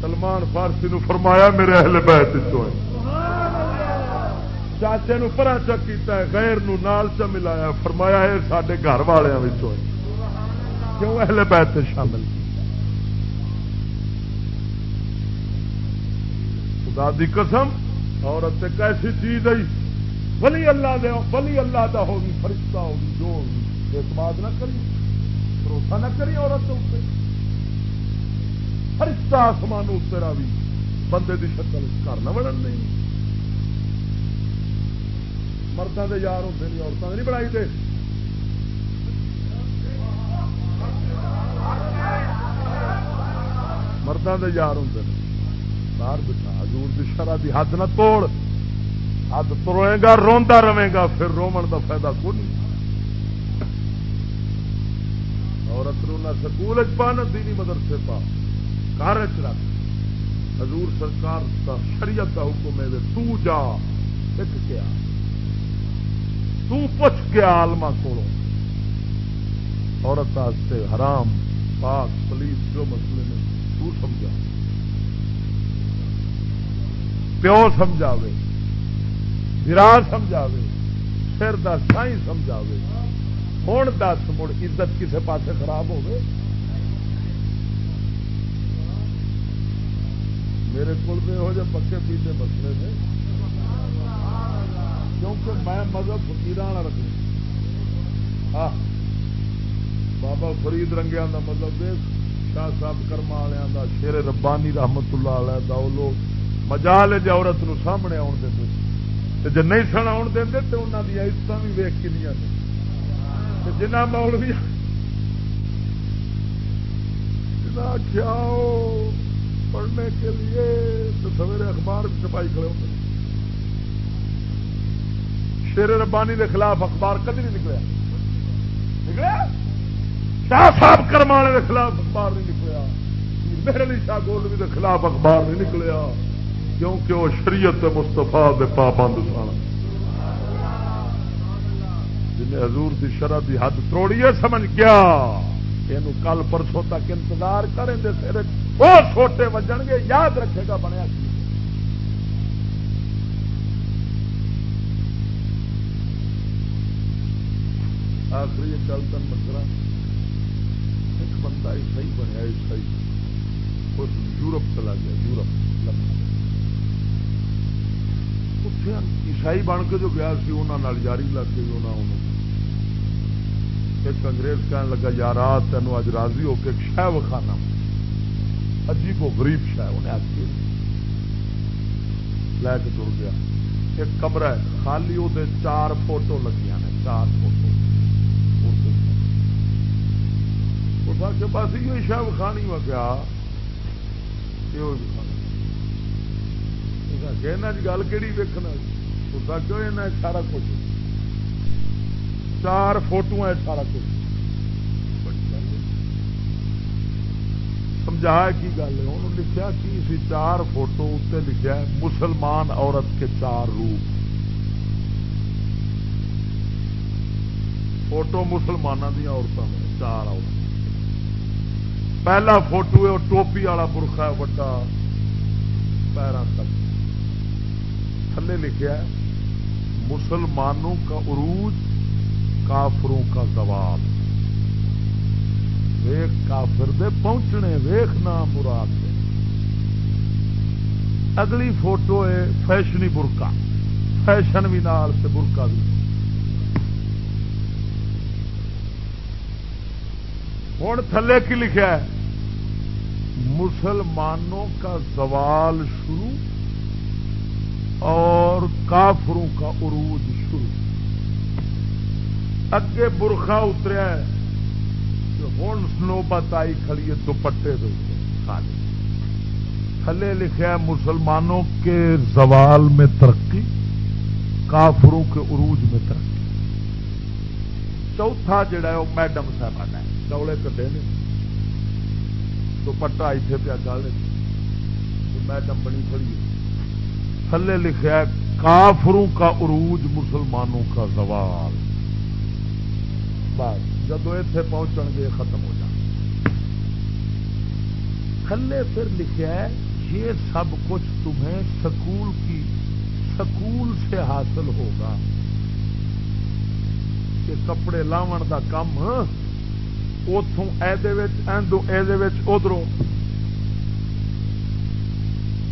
سلمان فارسی نو فرمایا، میرے اہل بیت چاچے نو پرا چا کیتا ہے، غیر نو نال چا ملایا فرمایا ہے سارے گھر والوں کیوں اہل بیت شامل؟ خدا دی قسم، عورت ایک ایسی چیز ہے، ولی اللہ دے ولی اللہ دا ہوگی، فرشتہ ہوگی، جو ہوگی، اعتماد نہ کری بھروسہ نہ کری عورت کے فرشتہ آسمان اترا بھی بندے دی شکل گھر نہ بڑھن نہیں۔ مردوں کے یار ہوتے نہیں عورتوں نہیں بڑھائی دے۔ مردوں کے یار ہوں باہر بٹھا، حضور دی شرح دی حد نہ توڑ۔ اد تروے گا روا رہے گا، پھر رومن کا فائدہ کو نہیں۔ عورت نہ سکول پا نہ دینی مدرسے پا۔ گھر چ رکھ۔ حضور سرکار کا شریعت کا حکم ہے تو جا سکھ گیا تو پوچھ گیا آلما کو عورت حرام، پاک پلیس جو مسئلے میں تو سمجھا۔ پیو سمجھاوے برا سمجھاوے، سر دس سائی سمجھاوے ہوں دس مڑ عزت کسے پاسے خراب ہوگی میرے کو پکے پیتے مسئلے نے، کیونکہ میں مذہب فکیر رکھنا بابا فرید رنگیا کا مطلب شاہ صاحب کرما والوں کا شیر ربانی رحمت اللہ علیہ دا وہ لوگ۔ مجال ہے جی عورت نو سامنے آن دیں جی نہیں سن آن دیں تو انہوں دیا عزت بھی ویک کنیا جنا مول بھی آخیا پڑھنے کے لیے تو سویرے اخبار بھی چھپائی کھڑے ہوتے شیر ربانی کے خلاف اخبار کدی نہیں نکلیا۔ نکلیا؟ شاہ صاحب کرمانے کے خلاف اخبار نہیں نکلیا۔ میرے علی شاہ گولوی کے خلاف اخبار نہیں نکلیا۔ کیونکہ وہ شریعت مستفا دے پابند سن۔ جن حضور کی شرح کی حد توڑی ہے، سمجھ گیا؟ یہ کل پرسوں تک انتظار کریں دے سر وہ چھوٹے وجن گے، یاد رکھے گا بنیا۔ آخری گل تن مسئلہ ایک بندہ عیسائی بنیا عیسائی یورپ چلا گیا، یورپ لگا عیسائی بن کے جو گیا سی انہوں جاری لگ گئی انہوں ایک انگریز کہنے لگا، یار تینوں اج راضی ہو کے شہ وکھانا۔ عجیب و غریب شہ انہیں آ کے۔ لے کے تر گیا۔ ایک کمرہ ہے، خالی وہ چار فوٹو لگی نے، چار فوٹو۔ کے پاس یہ شہ وکھانی۔ ہوا کیا کہنا گل کہڑی ویکنا اس کا سارا کچھ چار فوٹو سارا کچھ سمجھا کی گل ہے انہوں لکھا کی سی چار فوٹو اتنے لکھا ہے مسلمان عورت کے چار روپ فوٹو مسلمانوں دیا عورتوں میں چار عورت پہلا فوٹو ہے وہ ٹوپی والا برخا ہے وڈا پیروں تک تھلے لکھا ہے، مسلمانوں کا عروج، کافروں کا زوال۔ ویخ کافر دے پہنچنے ویخنا مراد دے۔ اگلی فوٹو ہے فیشنی برکا فیشن بھی نال سے برکا بھی۔ ہوں تھلے کی لکھا ہے، مسلمانوں کا زوال شروع اور کافروں کا عروج شروع۔ اگے برخا اتریا ہوں نوبت آئی کھڑی ہے دوپٹے خالی۔ تھلے لکھا ہے مسلمانوں کے زوال میں ترقی، کافروں کے عروج میں ترقی۔ چوتھا جڑا ہے وہ میڈم صاحب ہے ڈولے کٹے نے۔ دوپٹا اتنے پیا گل میڈم بنی کھڑی تھلے لکھا ہے، کافروں کا عروج مسلمانوں کا زوال۔ بعد جب اتنے پہنچ گے، ختم ہو جان تھلے پھر لکھا ہے، یہ سب کچھ تمہیں سکول کی، سکول سے حاصل ہوگا۔ کہ کپڑے لاون دا کم اتوں ادھر ادھر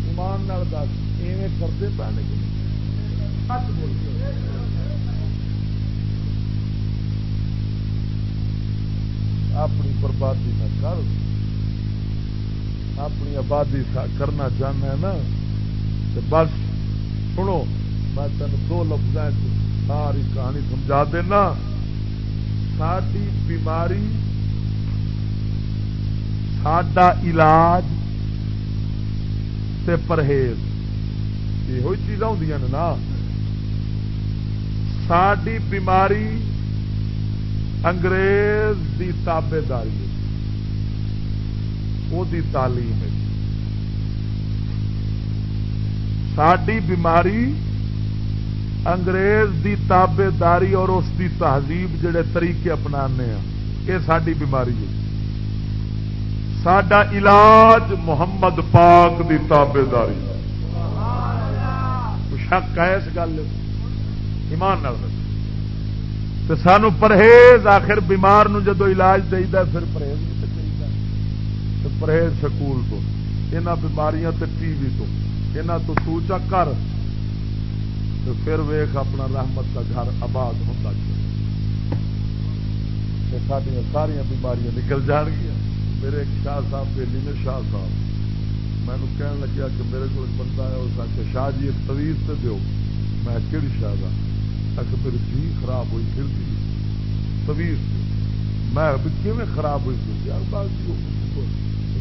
ایمان دس۔ ایویں کرتے پے اپنی بربادی نہ کر۔ اپنی آبادی کرنا چاہنا ہے نا۔ تو بس سنو، میں تین دو لفظ ساری کہانی سمجھا دینا۔ ساری بیماری، ساڈا علاج تے پرہیز۔ یہ چیزاں ہوں نا ساری بیماری انگریز دی تابے داری وہ تعلیم ہے ساری بیماری انگریز دی تابے داری اور اس دی تہذیب جڑے طریقے اپنانے ہیں یہ ساری بیماری ہے سڈا علاج محمد پاک دی تابے داری شک ہے اس گل ایمان تو سانو پرہیز آخر بیمار نو جدو علاج دے پھر پرہیز تو پرہیز سکول تو یہاں بیماریاں تے ٹی وی تو۔ یہاں تو تو چا کر تو پھر ویخ اپنا رحمت کا گھر آباد ہوتا ساریا بیماریاں نکل جان گیا میرے ایک شاہ صاحب بےلی نے شاہ صاحب میں کہنے لگیا کہ میرے کو بندہ ہے اس آ شاہ جی ایک طویز سے دو میں کہڑی شاہ کا اچھا میری جی خراب ہوئی، پھر دی طویز میں کیون خراب ہوئی؟ پھر یار بات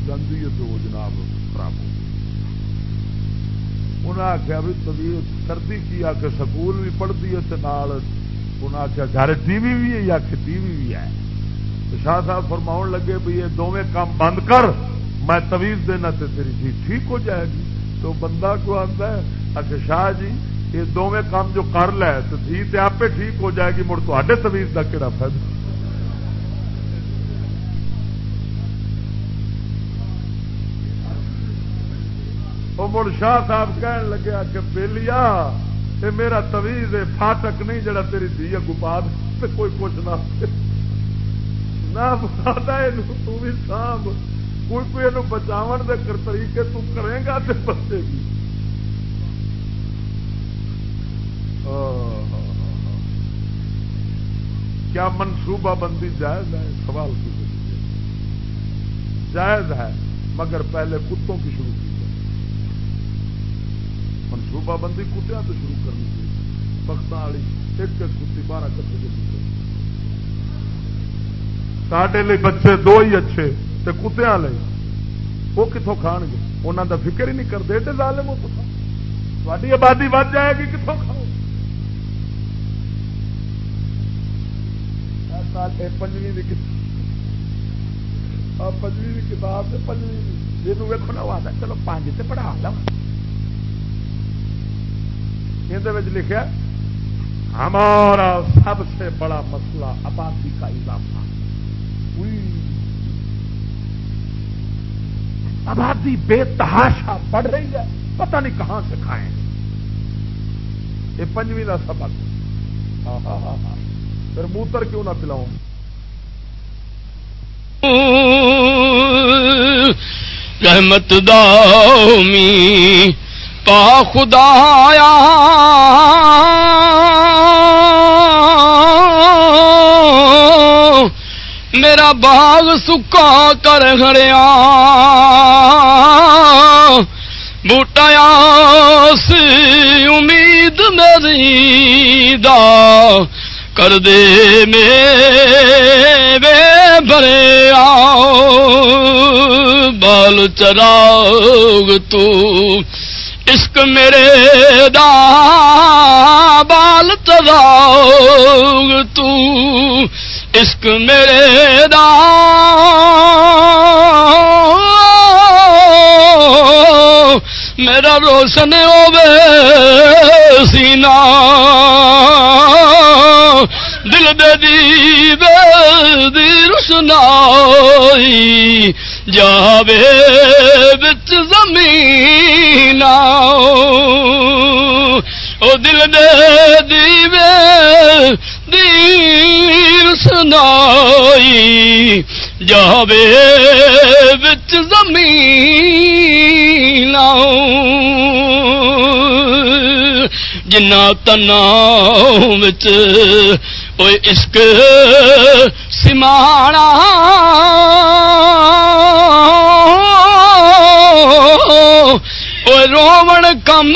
گندی ہے تو وہ جناب خراب ہو انہیں آخیا بھی طویز کرتی کی؟ آ کے سکول بھی پڑھتی ہے نال۔ انہیں آخیا گھر ٹی وی بھی ہے یا کہ ٹی وی بھی ہے؟ شاہ صاحب فرماؤ لگے بھی یہ دونوں کام بند کر۔ میں تویز دینا تو تیری جی ٹھیک ہو جائے گی۔ تو بندہ کو آتا ہے اچھا شاہ جی یہ دونوں کام جو کر لے، تو تھی تو آپ ٹھیک ہو جائے گی، مڑ تے تویز کا کہڑا فائدہ؟ وہ مڑ شاہ صاحب کہن لگیا اچھا کہ بےلیا یہ میرا تویز ہے فاٹک نہیں جڑا تیری دھی گپا کوئی کچھ نہ نہ بھی سانب۔ کوئی کوئی یہ بچاؤ دے طریقے تو کرے گا تو بچے گی۔ کیا منصوبہ بندی جائز ہے؟ سوال کی جائز ہے، مگر پہلے کتوں کی شروع کی جائے۔ منصوبہ بندی کتیا تو شروع کرنی چاہیے۔ بختوں والی، ایک ایک کتی بارہ کتے کے پیچھے۔ سڈے لی بچے دو ہی اچھے۔ تے کتیا لے وہ کتوں کھان گے انہوں کا فکر ہی نہیں کرتے ایڈے ظالم تاری آبادی ود جائے گی کتوں کھاؤ پنجویں پنجویں کتاب پنجویں جی ویکو آتا چلو پانچ سے پڑھا لو۔ یہ لکھا ہمارا سب سے بڑا مسئلہ آبادی کا اضافہ۔ آبادی بے تحاشا بڑھ رہی ہے، پتہ نہیں کہاں سے کھائیں۔ یہ پنجویں کا سبق۔ ہاں، ہاں، ہاں، پھر موتر کیوں نہ پلاؤں؟ رحمت دامی پا خدا خدایا میرا باغ سکا کر کھڑیا بوٹایا سی امید میری دا۔ کر دے میں بھرے آؤ۔ بال چراغ تو عشق میرے دا۔ بال چراغ تو عشق میرے دا میرا روشن ہوے سینا۔ دل دے دی دی روشنائی جاوے بچ زمین او دل دے دیوے دیر سنائی جاوے بچ زمین جنا تنا بچ عشق سمانا۔ رومن کم